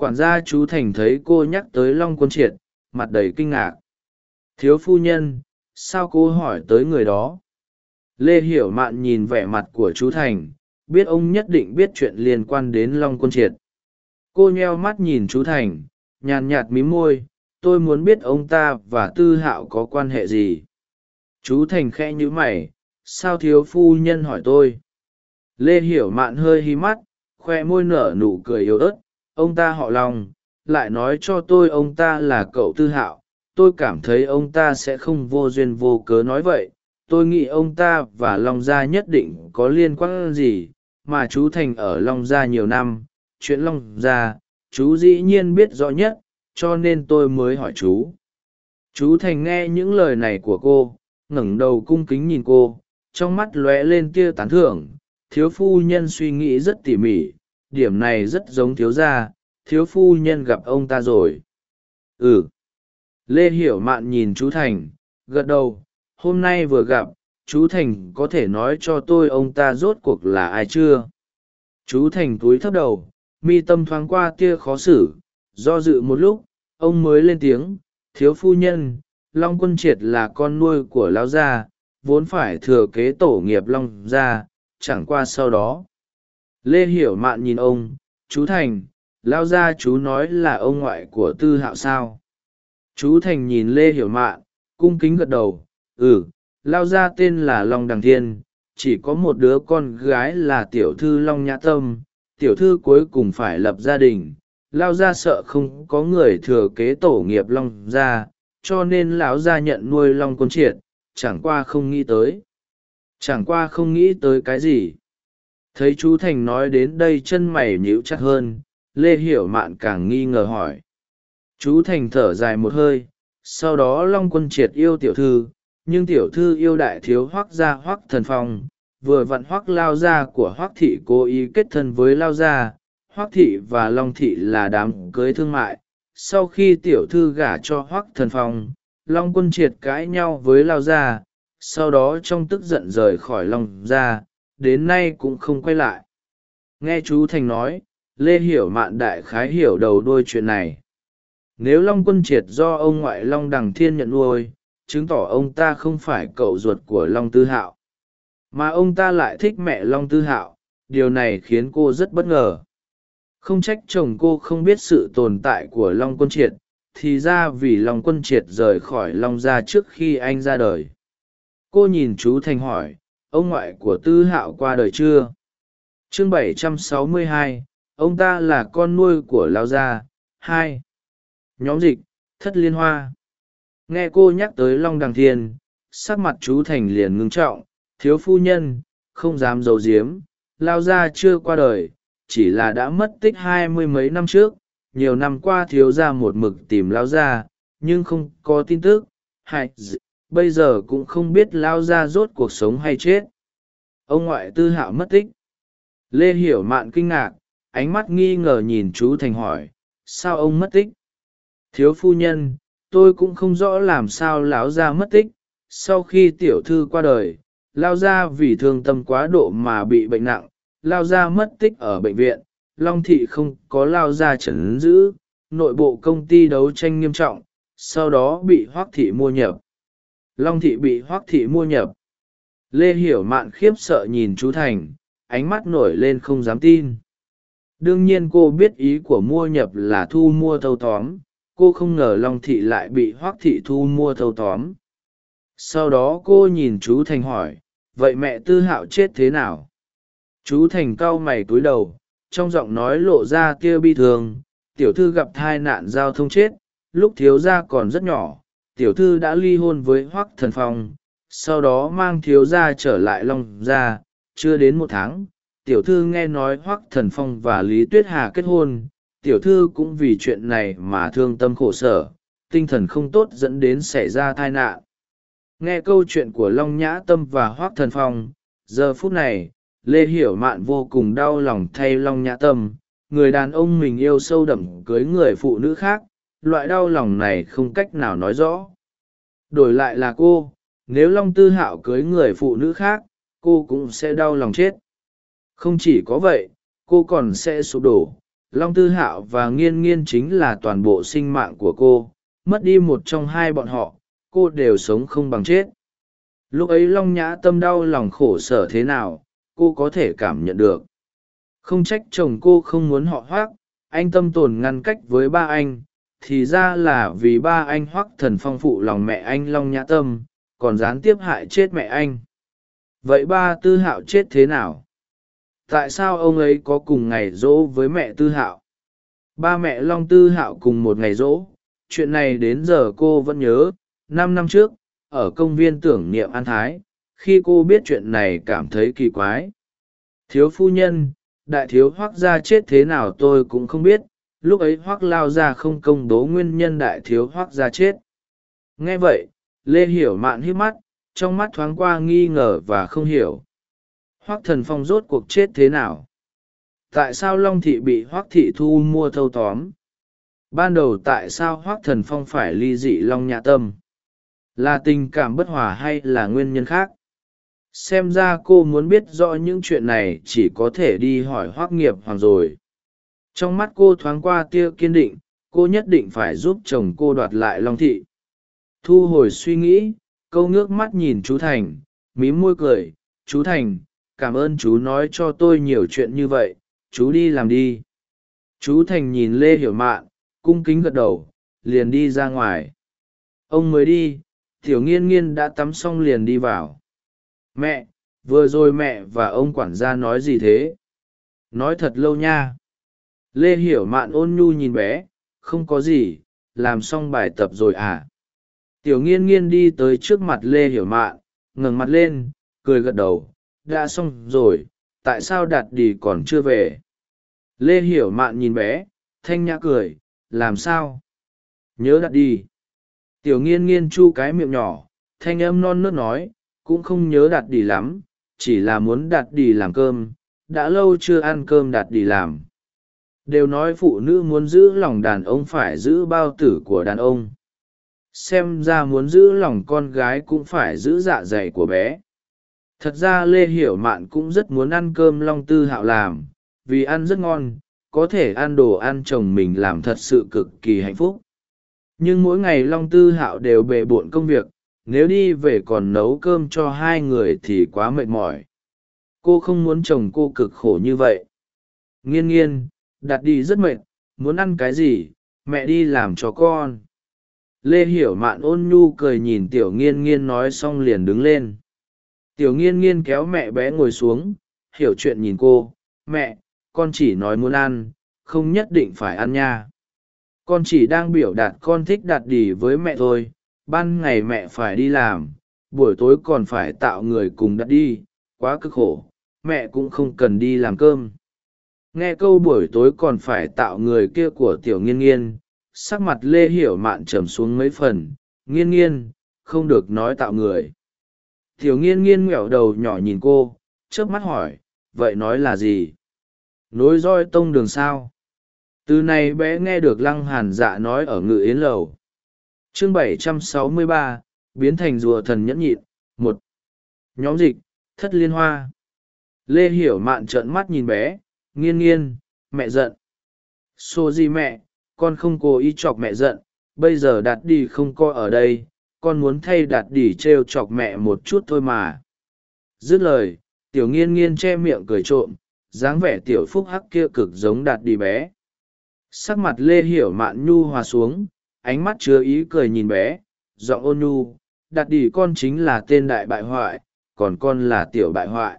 Quản gia chú thành thấy cô nhắc tới long quân triệt, mặt đầy kinh ngạc. Thiếu phu nhân, sao cô hỏi tới người đó? Lê hiểu mạn nhìn vẻ mặt của chú thành, biết ông nhất định biết chuyện liên quan đến long quân triệt. Cô nheo mắt nhìn chú thành, nhàn nhạt mí môi, tôi muốn biết ông ta và tư hạo có quan hệ gì? Chú thành khẽ nhữ mày, sao thiếu phu nhân hỏi tôi? Lê hiểu mạn hơi hí mắt, khoe môi nở nụ cười yếu ớt ông ta họ lòng lại nói cho tôi ông ta là cậu tư hạo, tôi cảm thấy ông ta sẽ không vô duyên vô cớ nói vậy. Tôi nghĩ ông ta và long gia nhất định có liên quan gì, mà chú thành ở long gia nhiều năm, chuyện long gia, chú dĩ nhiên biết rõ nhất, cho nên tôi mới hỏi chú. Chú thành nghe những lời này của cô, ngẩng đầu cung kính nhìn cô, trong mắt lóe lên tia tán thưởng, thiếu phu nhân suy nghĩ rất tỉ mỉ điểm này rất giống thiếu gia, thiếu phu nhân gặp ông ta rồi. Ừ. Lê hiểu mạn nhìn chú thành, gật đầu, hôm nay vừa gặp, chú thành có thể nói cho tôi ông ta rốt cuộc là ai chưa? Chú thành túi thấp đầu, mi tâm thoáng qua tia khó xử, do dự một lúc, ông mới lên tiếng, thiếu phu nhân, long quân triệt là con nuôi của lão gia, vốn phải thừa kế tổ nghiệp long gia, chẳng qua sau đó lê hiểu mạn nhìn ông, chú thành, lao ra chú nói là ông ngoại của tư hạo sao? Chú thành nhìn lê hiểu mạn, cung kính gật đầu ừ lao ra tên là long đằng thiên, chỉ có một đứa con gái là tiểu thư long nhã tâm, tiểu thư cuối cùng phải lập gia đình, lao ra sợ không có người thừa kế tổ nghiệp long gia, cho nên lão gia nhận nuôi long côn triệt, chẳng qua không nghĩ tới. Chẳng qua không nghĩ tới cái gì thấy chú thành nói đến đây chân mày nhíu chặt hơn, lê hiểu mạn càng nghi ngờ hỏi. Chú thành thở dài một hơi, sau đó long quân triệt yêu tiểu thư, nhưng tiểu thư yêu đại thiếu hoác gia hoác thần phong, vừa vặn hoác lao gia của hoác thị cố ý kết thân với lao gia hoác thị và long thị là đám cưới thương mại. Sau khi tiểu thư gả cho hoác thần phong, long quân triệt cãi nhau với lao gia, sau đó trong tức giận rời khỏi long gia đến nay cũng không quay lại. Nghe chú thành nói, lê hiểu mạn đại khái hiểu đầu đôi chuyện này. Nếu long quân triệt do ông ngoại long đằng thiên nhận nuôi, chứng tỏ ông ta không phải cậu ruột của long tư hạo. Mà ông ta lại thích mẹ long tư hạo, điều này khiến cô rất bất ngờ. Không trách chồng cô không biết sự tồn tại của long quân triệt, thì ra vì long quân triệt rời khỏi long gia trước khi anh ra đời. Cô nhìn chú thành hỏi ông ngoại của tư hạo qua đời chưa? Chương 762, ông ta là con nuôi của lao gia. Hai. Nhóm dịch thất liên hoa. Nghe cô nhắc tới long đằng thiên sắc mặt chú thành liền ngưng trọng. Thiếu phu nhân không dám giấu giếm. Lao gia chưa qua đời chỉ là đã mất tích hai mươi mấy năm trước. Nhiều năm qua thiếu gia một mực tìm lao gia nhưng không có tin tức. Hay bây giờ cũng không biết lao gia rốt cuộc sống hay chết. Ông ngoại tư hạo mất tích. Lê hiểu mạn kinh ngạc, ánh mắt nghi ngờ nhìn chú thành hỏi, sao ông mất tích? Thiếu phu nhân, tôi cũng không rõ làm sao lão gia mất tích. Sau khi tiểu thư qua đời lao gia vì thương tâm quá độ mà bị bệnh nặng lao gia mất tích ở bệnh viện. Long thị không có lao gia chẩn giữ, nội bộ công ty đấu tranh nghiêm trọng, sau đó bị hoác thị mua nhập long thị bị hoác thị mua nhập. Lê hiểu mạn khiếp sợ nhìn chú thành, ánh mắt nổi lên không dám tin. Đương nhiên cô biết ý của mua nhập là thu mua thâu tóm, cô không ngờ long thị lại bị hoác thị thu mua thâu tóm. Sau đó cô nhìn chú thành hỏi, vậy mẹ tư hạo chết thế nào? Chú thành cau mày cúi đầu, trong giọng nói lộ ra tia bi thường tiểu thư gặp thai nạn giao thông chết, lúc thiếu gia còn rất nhỏ tiểu thư đã ly hôn với hoác thần phong, sau đó mang thiếu gia trở lại long gia. Chưa đến một tháng, tiểu thư nghe nói hoác thần phong và lý tuyết hà kết hôn. Tiểu thư cũng vì chuyện này mà thương tâm khổ sở, tinh thần không tốt dẫn đến xảy ra tai nạn. Nghe câu chuyện của long nhã tâm và hoác thần phong, giờ phút này, lê hiểu mạn vô cùng đau lòng thay long nhã tâm. Người đàn ông mình yêu sâu đậm cưới người phụ nữ khác loại đau lòng này không cách nào nói rõ. Đổi lại là cô, nếu long tư hạo cưới người phụ nữ khác, cô cũng sẽ đau lòng chết. Không chỉ có vậy, cô còn sẽ sụp đổ. Long tư hạo và nghiên nghiên chính là toàn bộ sinh mạng của cô. Mất đi một trong hai bọn họ, cô đều sống không bằng chết. Lúc ấy long nhã tâm đau lòng khổ sở thế nào, cô có thể cảm nhận được. Không trách chồng cô không muốn họ hoác, anh tâm tồn ngăn cách với ba anh thì ra là vì ba anh hoắc thần phong phụ lòng mẹ anh long nhã tâm, còn gián tiếp hại chết mẹ anh. Vậy ba tư hạo chết thế nào? Tại sao ông ấy có cùng ngày dỗ với mẹ tư hạo? Ba mẹ long tư hạo cùng một ngày dỗ, chuyện này đến giờ cô vẫn nhớ. Năm năm trước, ở công viên tưởng niệm an thái, khi cô biết chuyện này cảm thấy kỳ quái. Thiếu phu nhân, đại thiếu hoác gia chết thế nào tôi cũng không biết lúc ấy hoác lao ra không công bố nguyên nhân đại thiếu hoác ra chết. Nghe vậy, lê hiểu mạn hít mắt, trong mắt thoáng qua nghi ngờ và không hiểu. Hoác thần phong rốt cuộc chết thế nào? Tại sao long thị bị hoác thị thu mua thâu tóm? Ban đầu tại sao hoác thần phong phải ly dị long nhã tâm? Là tình cảm bất hòa hay là nguyên nhân khác? Xem ra cô muốn biết rõ những chuyện này chỉ có thể đi hỏi hoác nghiệp hoàng rồi trong mắt cô thoáng qua tia kiên định, cô nhất định phải giúp chồng cô đoạt lại long thị. Thu hồi suy nghĩ, câu ngước mắt nhìn chú thành mí môi cười, chú thành, cảm ơn chú nói cho tôi nhiều chuyện như vậy, chú đi làm đi. Chú thành nhìn lê hiểu mạn, cung kính gật đầu, liền đi ra ngoài. Ông mới đi, tiểu nghiên nghiên đã tắm xong liền đi vào. Mẹ, vừa rồi mẹ và ông quản gia nói gì thế? Nói thật lâu nha lê hiểu mạn ôn nhu nhìn bé, không có gì, làm xong bài tập rồi à? Tiểu nghiên nghiên đi tới trước mặt lê hiểu mạn, ngẩng mặt lên, cười gật đầu, đã xong rồi, tại sao đạt đi còn chưa về? Lê hiểu mạn nhìn bé, thanh nhã cười, làm sao? Nhớ Đạt đi tiểu nghiên nghiên chu cái miệng nhỏ, thanh âm non nớt nói, cũng không nhớ Đạt đi lắm, chỉ là muốn Đạt đi làm cơm, đã lâu chưa ăn cơm Đạt đi làm đều nói phụ nữ muốn giữ lòng đàn ông phải giữ bao tử của đàn ông. Xem ra muốn giữ lòng con gái cũng phải giữ dạ dày của bé. Thật ra lê hiểu mạn cũng rất muốn ăn cơm long tư hạo làm, vì ăn rất ngon, có thể ăn đồ ăn chồng mình làm thật sự cực kỳ hạnh phúc. Nhưng mỗi ngày long tư hạo đều bề bộn công việc, nếu đi về còn nấu cơm cho hai người thì quá mệt mỏi. Cô không muốn chồng cô cực khổ như vậy. Nghiên nghiên đặt đi rất mệt, muốn ăn cái gì, mẹ đi làm cho con. Lê hiểu mạn ôn nhu cười nhìn tiểu nghiên nghiên nói xong liền đứng lên. Tiểu nghiên nghiên kéo mẹ bé ngồi xuống, hiểu chuyện nhìn cô, mẹ, con chỉ nói muốn ăn, không nhất định phải ăn nha. Con chỉ đang biểu đạt con thích đạt đỉ với mẹ thôi, ban ngày mẹ phải đi làm, buổi tối còn phải tạo người cùng đặt đi, quá cực khổ, mẹ cũng không cần đi làm cơm nghe câu buổi tối còn phải tạo người kia của tiểu nghiên nghiên sắc mặt lê hiểu mạn trầm xuống mấy phần nghiên nghiên không được nói tạo người. Tiểu nghiên nghiên nghẹo đầu nhỏ nhìn cô trước mắt hỏi vậy nói là gì? Nối roi tông đường sao? Từ này bé nghe được lăng hàn dạ nói ở ngự yến lầu. Chương 763, biến thành rùa thần nhẫn nhịn một. Nhóm dịch thất liên hoa. Lê hiểu mạn trợn mắt nhìn bé nghiên nghiên, mẹ giận. Xô gì mẹ, con không cố ý chọc mẹ giận, bây giờ đạt đi không coi ở đây, con muốn thay đạt đi t r e o chọc mẹ một chút thôi mà. Dứt lời, tiểu nghiên nghiên che miệng cười trộm, dáng vẻ tiểu phúc hắc kia cực giống đạt đi bé. Sắc mặt lê hiểu mạn nhu hòa xuống, ánh mắt chứa ý cười nhìn bé, giọng ôn nhu, đạt đi con chính là tên đại bại hoại, còn con là tiểu bại hoại.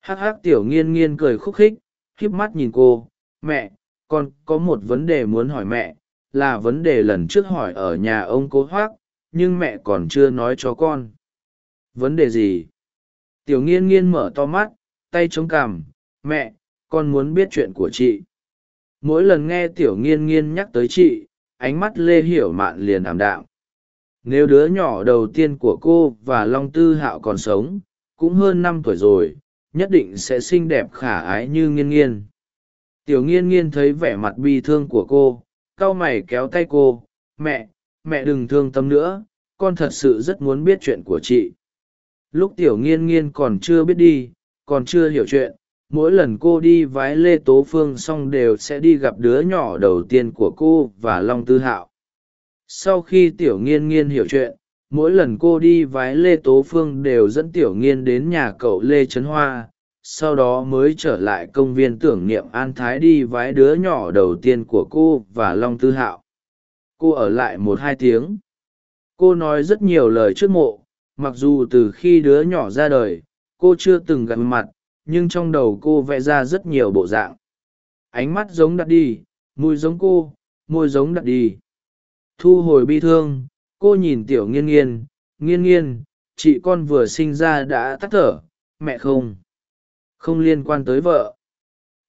Hắc hắc tiểu nghiên nghiên cười khúc khích híp mắt nhìn cô. Mẹ, con có một vấn đề muốn hỏi mẹ, là vấn đề lần trước hỏi ở nhà ông cố hoác, nhưng mẹ còn chưa nói cho con. Vấn đề gì? Tiểu nghiên nghiên mở to mắt, tay chống cằm. Mẹ, con muốn biết chuyện của chị. Mỗi lần nghe tiểu nghiên nghiên nhắc tới chị, ánh mắt lê hiểu mạn liền ảm đạm. Nếu đứa nhỏ đầu tiên của cô và long tư hạo còn sống, cũng hơn năm tuổi rồi nhất định sẽ xinh đẹp khả ái như nghiên nghiên. Tiểu nghiên nghiên thấy vẻ mặt bi thương của cô, cau mày kéo tay cô, mẹ mẹ đừng thương tâm nữa, con thật sự rất muốn biết chuyện của chị. Lúc tiểu nghiên nghiên còn chưa biết đi, còn chưa hiểu chuyện, mỗi lần cô đi vái lê tố phương xong đều sẽ đi gặp đứa nhỏ đầu tiên của cô và long tư hạo. Sau khi tiểu nghiên nghiên hiểu chuyện mỗi lần cô đi vái lê tố phương đều dẫn tiểu nghiên đến nhà cậu lê trấn hoa, sau đó mới trở lại công viên tưởng niệm an thái đi vái đứa nhỏ đầu tiên của cô và long tư hạo. Cô ở lại một hai tiếng. Cô nói rất nhiều lời trước mộ, mặc dù từ khi đứa nhỏ ra đời, cô chưa từng gặp mặt, nhưng trong đầu cô vẽ ra rất nhiều bộ dạng. Ánh mắt giống đặt đi mùi giống cô, môi giống đặt đi. Thu hồi bi thương cô nhìn tiểu nghiên nghiên nghiên nghiên, chị con vừa sinh ra đã tắt thở, mẹ không? Không liên quan tới vợ.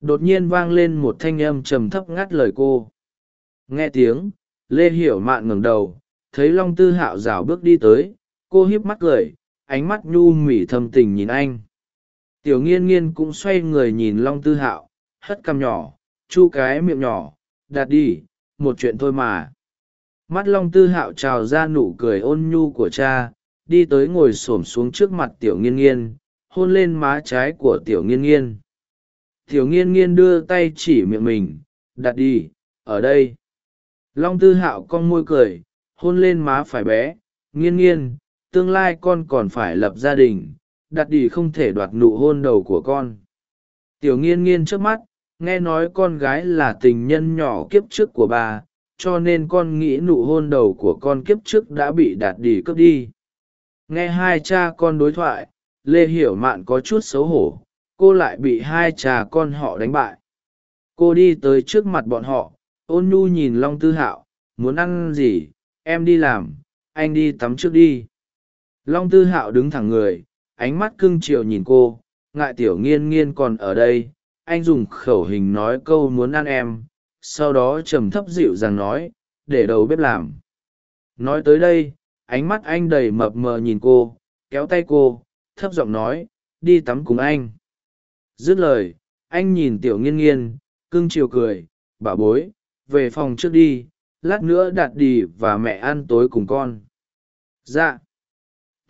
Đột nhiên vang lên một thanh âm trầm thấp ngắt lời cô. Nghe tiếng, lê hiểu mạn ngẩng đầu, thấy long tư hạo rảo bước đi tới, cô hiếp mắt cười, ánh mắt nhu mỉ thầm tình nhìn anh. Tiểu nghiên nghiên cũng xoay người nhìn long tư hạo, hất cằm nhỏ, chu cái miệng nhỏ, đạt đi, một chuyện thôi mà mắt long tư hạo trào ra nụ cười ôn nhu của cha, đi tới ngồi s ổ m xuống trước mặt tiểu nghiên nghiên, hôn lên má trái của tiểu nghiên nghiên. Tiểu nghiên nghiên đưa tay chỉ miệng mình, đặt đi, ở đây. Long tư hạo con môi cười, hôn lên má phải bé, nghiên nghiên, tương lai con còn phải lập gia đình, đặt đi không thể đoạt nụ hôn đầu của con. Tiểu nghiên nghiên trước mắt, nghe nói con gái là tình nhân nhỏ kiếp trước của bà cho nên con nghĩ nụ hôn đầu của con kiếp trước đã bị đạt đi cướp đi. Nghe hai cha con đối thoại, lê hiểu mạn có chút xấu hổ, cô lại bị hai cha con họ đánh bại. Cô đi tới trước mặt bọn họ, ôn nhu nhìn long tư hạo, muốn ăn gì? Em đi làm, anh đi tắm trước đi. Long tư hạo đứng thẳng người, ánh mắt cưng chiều nhìn cô, ngại tiểu nghiên nghiên còn ở đây, anh dùng khẩu hình nói câu muốn ăn em sau đó trầm thấp dịu dàng nói, để đầu bếp làm. Nói tới đây, ánh mắt anh đầy mập mờ nhìn cô, kéo tay cô, thấp giọng nói, đi tắm cùng anh. Dứt lời, anh nhìn tiểu nghiên nghiên, cưng chiều cười, bà bối, về phòng trước đi, lát nữa đạt đi và mẹ ăn tối cùng con. Dạ.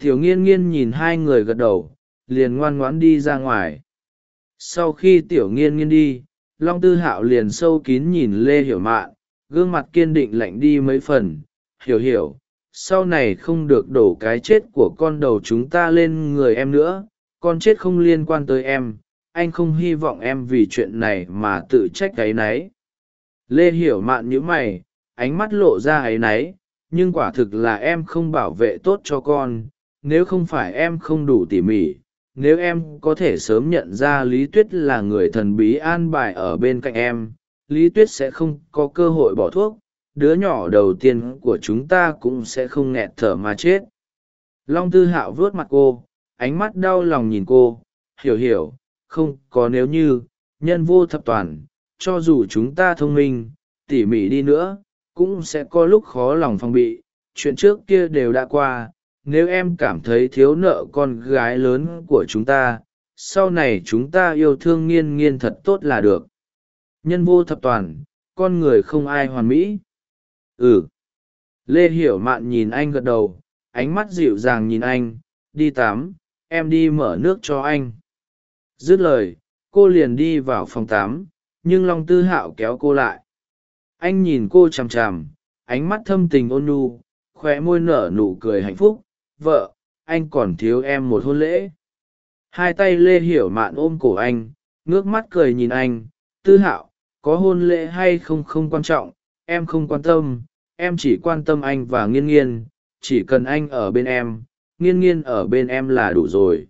Tiểu nghiên nghiên nhìn hai người gật đầu, liền ngoan ngoãn đi ra ngoài. Sau khi tiểu nghiên nghiên đi long tư hạo liền sâu kín nhìn lê hiểu mạn, gương mặt kiên định lạnh đi mấy phần. Hiểu hiểu, sau này không được đổ cái chết của con đầu chúng ta lên người em nữa, con chết không liên quan tới em, anh không hy vọng em vì chuyện này mà tự trách áy náy lê hiểu mạn nhíu mày, ánh mắt lộ ra áy náy nhưng quả thực là em không bảo vệ tốt cho con, nếu không phải em không đủ tỉ mỉ nếu em có thể sớm nhận ra lý tuyết là người thần bí an bài ở bên cạnh em, lý tuyết sẽ không có cơ hội bỏ thuốc, đứa nhỏ đầu tiên của chúng ta cũng sẽ không nghẹt thở mà chết. Long tư hạo vuốt mặt cô, ánh mắt đau lòng nhìn cô, hiểu hiểu, không có nếu như, nhân vô thập toàn, cho dù chúng ta thông minh, tỉ mỉ đi nữa, cũng sẽ có lúc khó lòng phòng bị, chuyện trước kia đều đã qua nếu em cảm thấy thiếu nợ con gái lớn của chúng ta, sau này chúng ta yêu thương nghiên nghiên thật tốt là được. Nhân vô thập toàn, con người không ai hoàn mỹ. Ừ. Lê hiểu mạn nhìn anh gật đầu, ánh mắt dịu dàng nhìn anh, đi tắm, em đi mở nước cho anh. Dứt lời, cô liền đi vào phòng tắm, nhưng long tư hạo kéo cô lại. Anh nhìn cô chằm chằm, ánh mắt thâm tình ôn nhu khoe môi nở nụ cười hạnh phúc vợ, anh còn thiếu em một hôn lễ. Hai tay lê hiểu mạn ôm cổ anh, ngước mắt cười nhìn anh, tư hạo, có hôn lễ hay không không quan trọng, em không quan tâm, em chỉ quan tâm anh và nghiên nghiên, chỉ cần anh ở bên em, nghiên nghiên ở bên em là đủ rồi.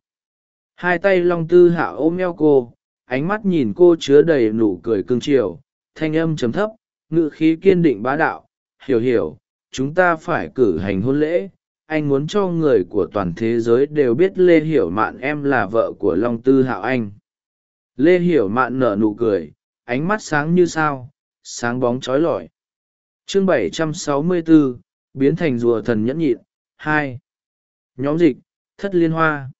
Hai tay long tư hạo ôm eo cô, ánh mắt nhìn cô chứa đầy nụ cười cưng chiều, thanh âm chấm thấp ngự khí kiên định bá đạo, hiểu hiểu, chúng ta phải cử hành hôn lễ anh muốn cho người của toàn thế giới đều biết lê hiểu mạn em là vợ của long tư hạo anh. Lê hiểu mạn nở nụ cười ánh mắt sáng như sao sáng bóng trói lọi. Chương 764, biến thành rùa thần nhẫn nhịn hai. Nhóm dịch thất liên hoa.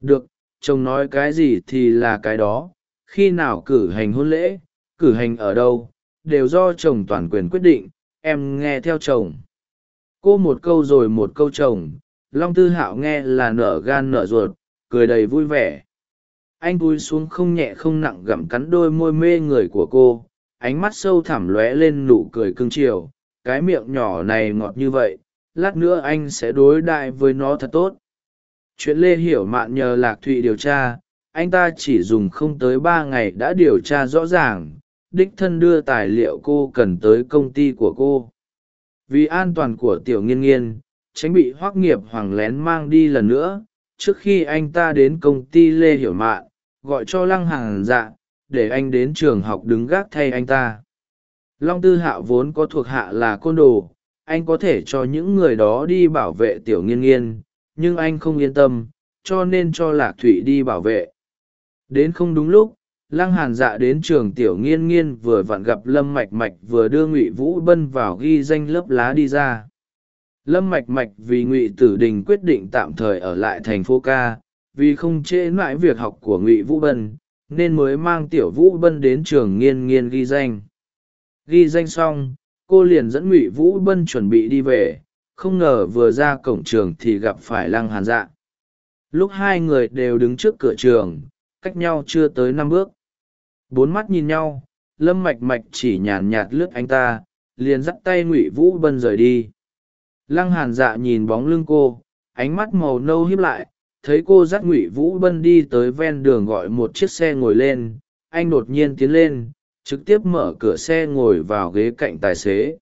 Được chồng nói cái gì thì là cái đó khi nào cử hành hôn lễ cử hành ở đâu đều do chồng toàn quyền quyết định em nghe theo chồng cô một câu rồi một câu chồng, long tư hạo nghe là nở gan nở ruột, cười đầy vui vẻ. Anh cúi xuống không nhẹ không nặng gặm cắn đôi môi mê người của cô, ánh mắt sâu thẳm lóe lên nụ cười cưng chiều. Cái miệng nhỏ này ngọt như vậy, lát nữa anh sẽ đối đại với nó thật tốt. Chuyện lê hiểu mạn nhờ lạc thụy điều tra, anh ta chỉ dùng không tới ba ngày đã điều tra rõ ràng. Đích thân đưa tài liệu cô cần tới công ty của cô vì an toàn của tiểu nghiên nghiên, tránh bị hoác nghiệp hoàng lén mang đi lần nữa, trước khi anh ta đến công ty lê hiểu mạn, gọi cho lăng hàng dạ để anh đến trường học đứng gác thay anh ta. Long tư Hạ vốn có thuộc hạ là côn đồ, anh có thể cho những người đó đi bảo vệ tiểu nghiên nghiên, nhưng anh không yên tâm, cho nên cho lạc thụy đi bảo vệ. Đến không đúng lúc lăng hàn dạ đến trường tiểu nghiên nghiên vừa vặn gặp lâm mạch mạch vừa đưa ngụy vũ bân vào ghi danh lớp lá đi ra. Lâm mạch mạch vì ngụy tử đình quyết định tạm thời ở lại thành phố ca, vì không trễ mãi việc học của ngụy vũ bân, nên mới mang tiểu vũ bân đến trường nghiên nghiên ghi danh. Ghi danh xong, cô liền dẫn ngụy vũ bân chuẩn bị đi về, không ngờ vừa ra cổng trường thì gặp phải lăng hàn dạ. Lúc hai người đều đứng trước cửa trường cách nhau chưa tới năm bước. Bốn mắt nhìn nhau, lâm mạch mạch chỉ nhàn nhạt lướt anh ta, liền dắt tay ngụy vũ bân rời đi. Lăng hàn dạ nhìn bóng lưng cô, ánh mắt màu nâu hiếp lại, thấy cô dắt ngụy vũ bân đi tới ven đường gọi một chiếc xe ngồi lên, anh đột nhiên tiến lên, trực tiếp mở cửa xe ngồi vào ghế cạnh tài xế.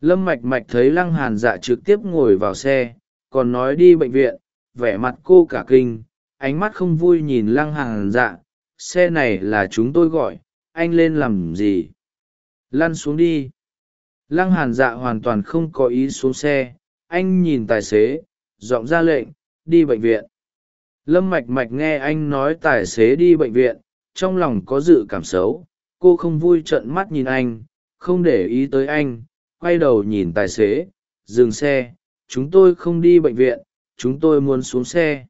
Lâm mạch mạch thấy lăng hàn dạ trực tiếp ngồi vào xe, còn nói đi bệnh viện, vẻ mặt cô cả kinh ánh mắt không vui nhìn lăng hàn dạ xe này là chúng tôi gọi, anh lên làm gì? Lăn xuống đi. Lăng hàn dạ hoàn toàn không có ý xuống xe, anh nhìn tài xế, giọng ra lệnh, đi bệnh viện. Lâm mạch mạch nghe anh nói tài xế đi bệnh viện, trong lòng có dự cảm xấu, cô không vui trợn mắt nhìn anh, không để ý tới anh, quay đầu nhìn tài xế, dừng xe, chúng tôi không đi bệnh viện, chúng tôi muốn xuống xe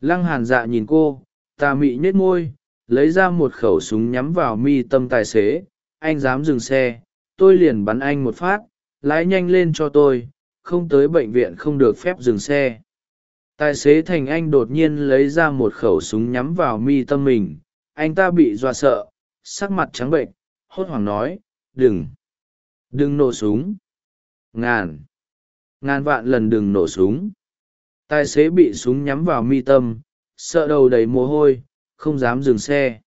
lăng hàn dạ nhìn cô, tà mị nhếch môi, lấy ra một khẩu súng nhắm vào mi tâm tài xế. Anh dám dừng xe, tôi liền bắn anh một phát, lái nhanh lên cho tôi, không tới bệnh viện không được phép dừng xe. Tài xế thành anh đột nhiên lấy ra một khẩu súng nhắm vào mi tâm mình. Anh ta bị dọa sợ, sắc mặt trắng bệnh, hốt hoảng nói, đừng đừng nổ súng. Ngàn ngàn vạn lần đừng nổ súng tài xế bị súng nhắm vào mi tâm, sợ đầu đầy mồ hôi, không dám dừng xe.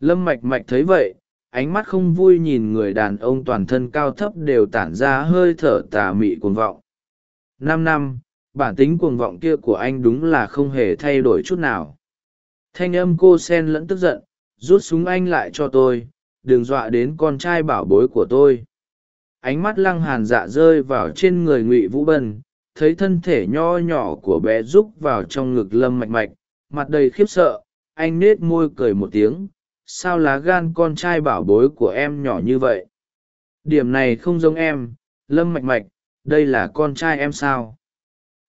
Lâm mạch mạch thấy vậy, ánh mắt không vui nhìn người đàn ông toàn thân cao thấp đều tản ra hơi thở tà mị cuồng vọng. Năm năm, bản tính cuồng vọng kia của anh đúng là không hề thay đổi chút nào. Thanh âm cô sen lẫn tức giận, rút súng anh lại cho tôi, đừng dọa đến con trai bảo bối của tôi. Ánh mắt lăng hàn dạ rơi vào trên người ngụy vũ bân thấy thân thể nho nhỏ của bé rúc vào trong ngực lâm mạch mạch, mặt đầy khiếp sợ, anh nết môi cười một tiếng, sao lá gan con trai bảo bối của em nhỏ như vậy? Điểm này không giống em, lâm mạch mạch, đây là con trai em sao?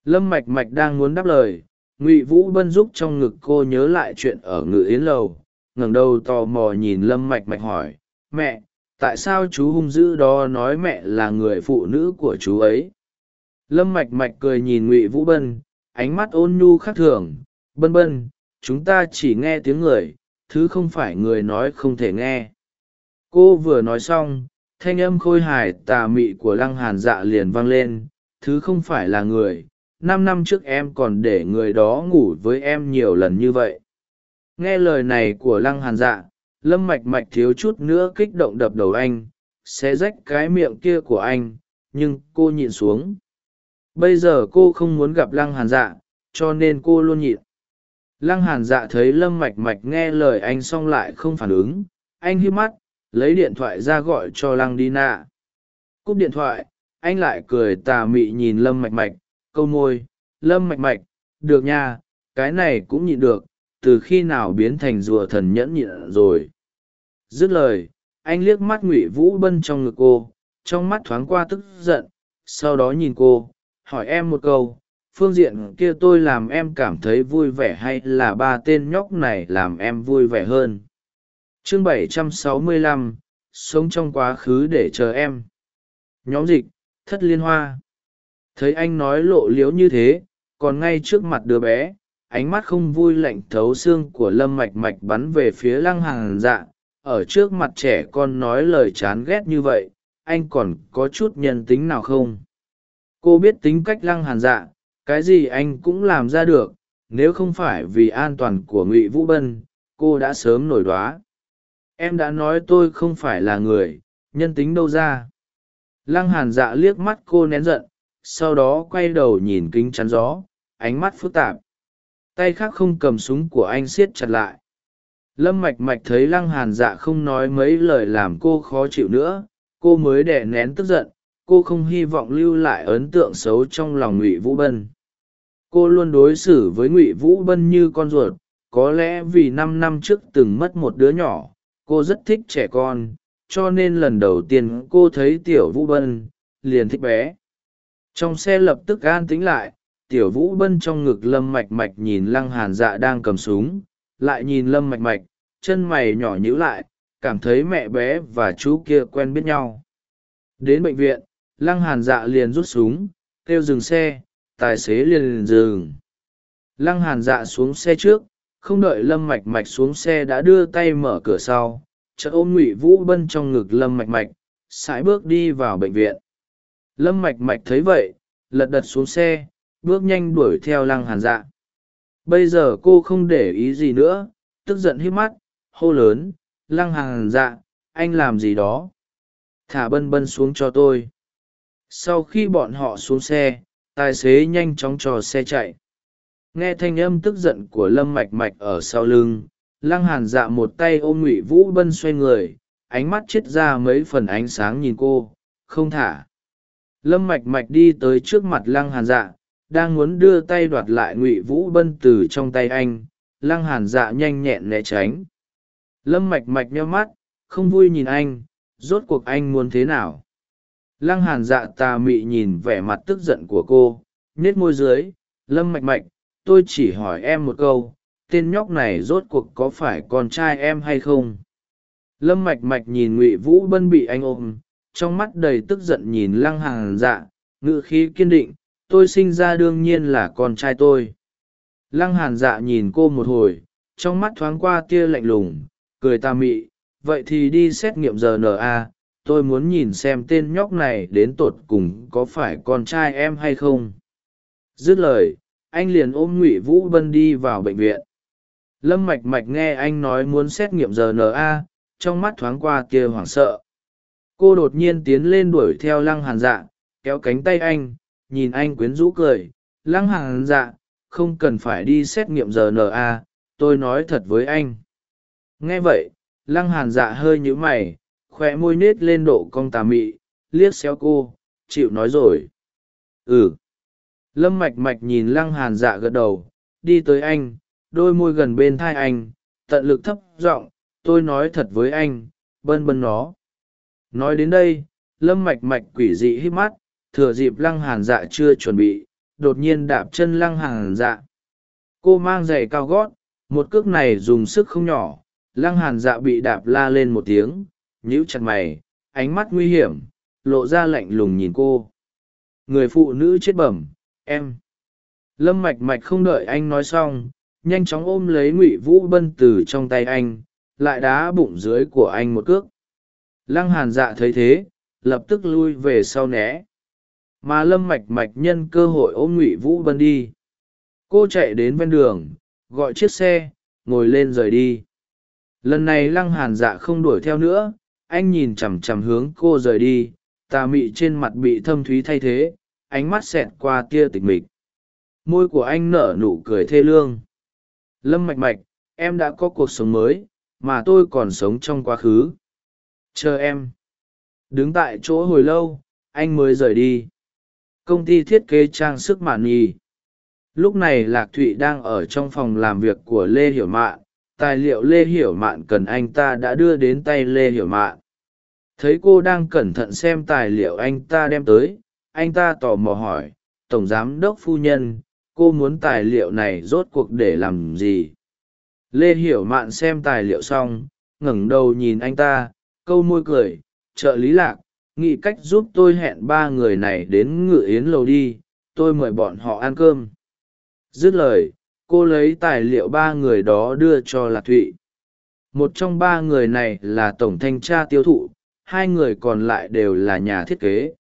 Lâm mạch mạch đang muốn đáp lời, ngụy vũ bân giúp trong ngực cô nhớ lại chuyện ở ngự yến lầu, ngẩng đầu tò mò nhìn lâm mạch mạch hỏi, mẹ, tại sao chú hung dữ đó nói mẹ là người phụ nữ của chú ấy? Lâm mạch mạch cười nhìn ngụy vũ bân, ánh mắt ôn nhu khác thường. Bân bân, chúng ta chỉ nghe tiếng người, thứ không phải người nói không thể nghe. Cô vừa nói xong, thanh âm khôi hài tà mị của lăng hàn dạ liền vang lên. Thứ không phải là người, năm năm trước em còn để người đó ngủ với em nhiều lần như vậy. Nghe lời này của lăng hàn dạ lâm mạch mạch thiếu chút nữa kích động đập đầu anh sẽ rách cái miệng kia của anh, nhưng cô nhìn xuống bây giờ cô không muốn gặp lăng hàn dạ cho nên cô luôn nhịn. Lăng hàn dạ thấy lâm mạch mạch nghe lời anh xong lại không phản ứng. Anh hít mắt, lấy điện thoại ra gọi cho lăng đi nạ cúp điện thoại, anh lại cười tà mị nhìn lâm mạch mạch, câu môi, lâm mạch mạch, được nha, cái này cũng nhịn được, từ khi nào biến thành rùa thần nhẫn nhịn rồi? Dứt lời, anh liếc mắt ngụy vũ bân trong ngực cô, trong mắt thoáng qua tức giận, sau đó nhìn cô hỏi em một câu phương diện kia tôi làm em cảm thấy vui vẻ hay là ba tên nhóc này làm em vui vẻ hơn? Chương 765, sống trong quá khứ để chờ em. Nhóm dịch thất liên hoa. Thấy anh nói lộ liếu như thế còn ngay trước mặt đứa bé ánh mắt không vui lạnh thấu xương của lâm mạch mạch bắn về phía lăng hàng dạ. Ở trước mặt trẻ con nói lời chán ghét như vậy anh còn có chút nhân tính nào không? Cô biết tính cách lăng hàn dạ cái gì anh cũng làm ra được, nếu không phải vì an toàn của ngụy vũ bân, cô đã sớm nổi đoá. Em đã nói tôi không phải là người, nhân tính đâu ra. Lăng hàn dạ liếc mắt cô nén giận, sau đó quay đầu nhìn kính chắn gió, ánh mắt phức tạp. Tay khác không cầm súng của anh siết chặt lại. Lâm mạch mạch thấy lăng hàn dạ không nói mấy lời làm cô khó chịu nữa, cô mới đẻ nén tức giận cô không hy vọng lưu lại ấn tượng xấu trong lòng ngụy vũ bân. Cô luôn đối xử với ngụy vũ bân như con ruột, có lẽ vì năm năm trước từng mất một đứa nhỏ, cô rất thích trẻ con, cho nên lần đầu tiên cô thấy tiểu vũ bân, liền thích bé. Trong xe lập tức an tính lại, tiểu vũ bân trong ngực lâm mạch mạch nhìn lăng hàn dạ đang cầm súng, lại nhìn lâm mạch mạch, chân mày nhỏ nhíu lại, cảm thấy mẹ bé và chú kia quen biết nhau. Đến bệnh viện lăng hàn dạ liền rút súng, kêu dừng xe, tài xế liền dừng. Lăng hàn dạ xuống xe trước, không đợi lâm mạch mạch xuống xe đã đưa tay mở cửa sau, chợt ôm ngụy vũ bân trong ngực lâm mạch mạch, sải bước đi vào bệnh viện. Lâm mạch mạch thấy vậy, lật đật xuống xe, bước nhanh đuổi theo lăng hàn dạ. Bây giờ cô không để ý gì nữa, tức giận hít mắt, hô lớn, lăng hàn dạ anh làm gì đó? Thả bân bân xuống cho tôi sau khi bọn họ xuống xe, tài xế nhanh chóng cho xe chạy. Nghe thanh âm tức giận của lâm mạch mạch ở sau lưng, lăng hàn dạ một tay ôm ngụy vũ bân xoay người, ánh mắt chết ra mấy phần ánh sáng nhìn cô, không thả. Lâm mạch mạch đi tới trước mặt lăng hàn dạ đang muốn đưa tay đoạt lại ngụy vũ bân từ trong tay anh, lăng hàn dạ nhanh nhẹn né tránh. Lâm mạch mạch nheo mắt, không vui nhìn anh, rốt cuộc anh muốn thế nào? Lăng hàn dạ tà mị nhìn vẻ mặt tức giận của cô nết môi dưới, lâm mạch mạch, tôi chỉ hỏi em một câu, tên nhóc này rốt cuộc có phải con trai em hay không? Lâm mạch mạch nhìn ngụy vũ bân bị anh ôm, trong mắt đầy tức giận nhìn lăng hàn dạ ngự khí kiên định, tôi sinh ra đương nhiên là con trai tôi. Lăng hàn dạ nhìn cô một hồi, trong mắt thoáng qua tia lạnh lùng, cười tà mị, vậy thì đi xét nghiệm rna tôi muốn nhìn xem tên nhóc này đến tột cùng có phải con trai em hay không. Dứt lời, anh liền ôm ngụy vũ bân đi vào bệnh viện. Lâm mạch mạch nghe anh nói muốn xét nghiệm rna trong mắt thoáng qua tia hoảng sợ. Cô đột nhiên tiến lên đuổi theo lăng hàn dạ kéo cánh tay anh, nhìn anh quyến rũ cười. Lăng hàn dạ không cần phải đi xét nghiệm rna tôi nói thật với anh. Nghe vậy, lăng hàn dạ hơi nhíu mày khoe môi nết lên độ cong tà mị, liếc xéo cô, chịu nói rồi. Ừ. Lâm mạch mạch nhìn lăng hàn dạ gật đầu, đi tới anh, đôi môi gần bên thai anh, tận lực thấp giọng, tôi nói thật với anh, bân bân nó. Nói đến đây, lâm mạch mạch quỷ dị hít mắt, thừa dịp lăng hàn dạ chưa chuẩn bị, đột nhiên đạp chân lăng hàn dạ. Cô mang giày cao gót, một cước này dùng sức không nhỏ, lăng hàn dạ bị đạp la lên một tiếng nhíu chặt mày, ánh mắt nguy hiểm, lộ ra lạnh lùng nhìn cô. Người phụ nữ chết bẩm, em. Lâm mạch mạch không đợi anh nói xong, nhanh chóng ôm lấy ngụy vũ bân từ trong tay anh, lại đá bụng dưới của anh một cước. Lăng hàn dạ thấy thế, lập tức lui về sau né. Mà lâm mạch mạch nhân cơ hội ôm ngụy vũ bân đi. Cô chạy đến ven đường, gọi chiếc xe, ngồi lên rời đi. Lần này lăng hàn dạ không đuổi theo nữa anh nhìn chằm chằm hướng cô rời đi, tà mị trên mặt bị thâm thúy thay thế, ánh mắt xẹt qua tia tịch mịch. Môi của anh nở nụ cười thê lương. Lâm mạch mạch, em đã có cuộc sống mới, mà tôi còn sống trong quá khứ. Chờ em. Đứng tại chỗ hồi lâu, anh mới rời đi. Công ty thiết kế trang sức mạn nhì. Lúc này lạc thụy đang ở trong phòng làm việc của lê hiểu mạn tài liệu lê hiểu mạn cần anh ta đã đưa đến tay lê hiểu mạn. Thấy cô đang cẩn thận xem tài liệu anh ta đem tới, anh ta tò mò hỏi, tổng giám đốc phu nhân, cô muốn tài liệu này rốt cuộc để làm gì? Lê hiểu mạn xem tài liệu xong, ngẩng đầu nhìn anh ta, câu môi cười, trợ lý lạc, nghĩ cách giúp tôi hẹn ba người này đến ngự yến lầu đi, tôi mời bọn họ ăn cơm. Dứt lời cô lấy tài liệu ba người đó đưa cho lạc thụy. Một trong ba người này là tổng thanh tra tiêu thụ, hai người còn lại đều là nhà thiết kế.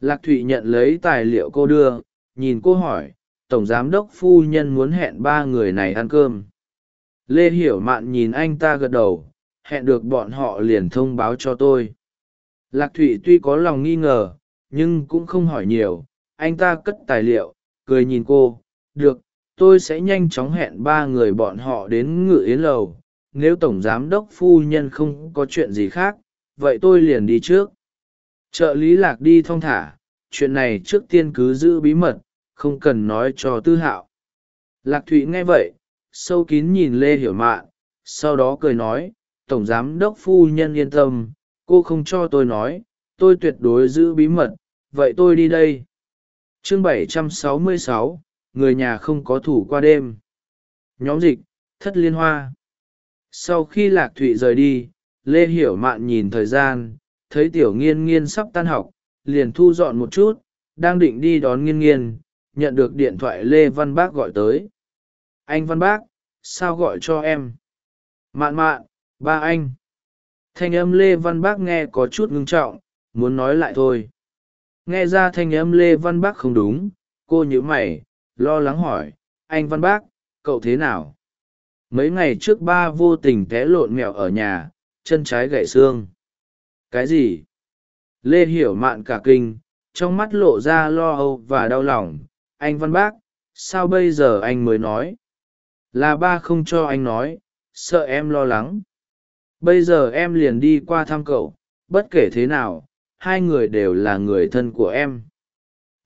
Lạc thụy nhận lấy tài liệu cô đưa, nhìn cô hỏi, tổng giám đốc phu nhân muốn hẹn ba người này ăn cơm? Lê hiểu mạn nhìn anh ta gật đầu, hẹn được bọn họ liền thông báo cho tôi. Lạc thụy tuy có lòng nghi ngờ, nhưng cũng không hỏi nhiều, anh ta cất tài liệu, cười nhìn cô, được tôi sẽ nhanh chóng hẹn ba người bọn họ đến ngự yến lầu. Nếu tổng giám đốc phu nhân không có chuyện gì khác vậy tôi liền đi trước. Trợ lý lạc đi thong thả chuyện này trước tiên cứ giữ bí mật không cần nói cho tư hạo. Lạc thụy nghe vậy sâu kín nhìn lê hiểu mạn sau đó cười nói tổng giám đốc phu nhân yên tâm cô không cho tôi nói tôi tuyệt đối giữ bí mật vậy tôi đi đây. Chương 766, người nhà không có thủ qua đêm. Nhóm dịch, thất liên hoa. Sau khi lạc thụy rời đi, lê hiểu mạn nhìn thời gian, thấy tiểu nghiên nghiên sắp tan học, liền thu dọn một chút, đang định đi đón nghiên nghiên, nhận được điện thoại lê văn bác gọi tới. Anh văn bác, sao gọi cho em? Mạn mạn, ba anh. Thanh âm lê văn bác nghe có chút ngưng trọng, muốn nói lại thôi. Nghe ra thanh âm lê văn bác không đúng, cô nhớ mày lo lắng hỏi, anh văn bác, cậu thế nào? Mấy ngày trước ba vô tình té lộn mẹo ở nhà, chân trái gãy xương. Cái gì? Lê hiểu mạn cả kinh, trong mắt lộ ra lo âu và đau lòng. Anh văn bác, sao bây giờ anh mới nói? Là ba không cho anh nói, sợ em lo lắng. Bây giờ em liền đi qua thăm cậu, bất kể thế nào, hai người đều là người thân của em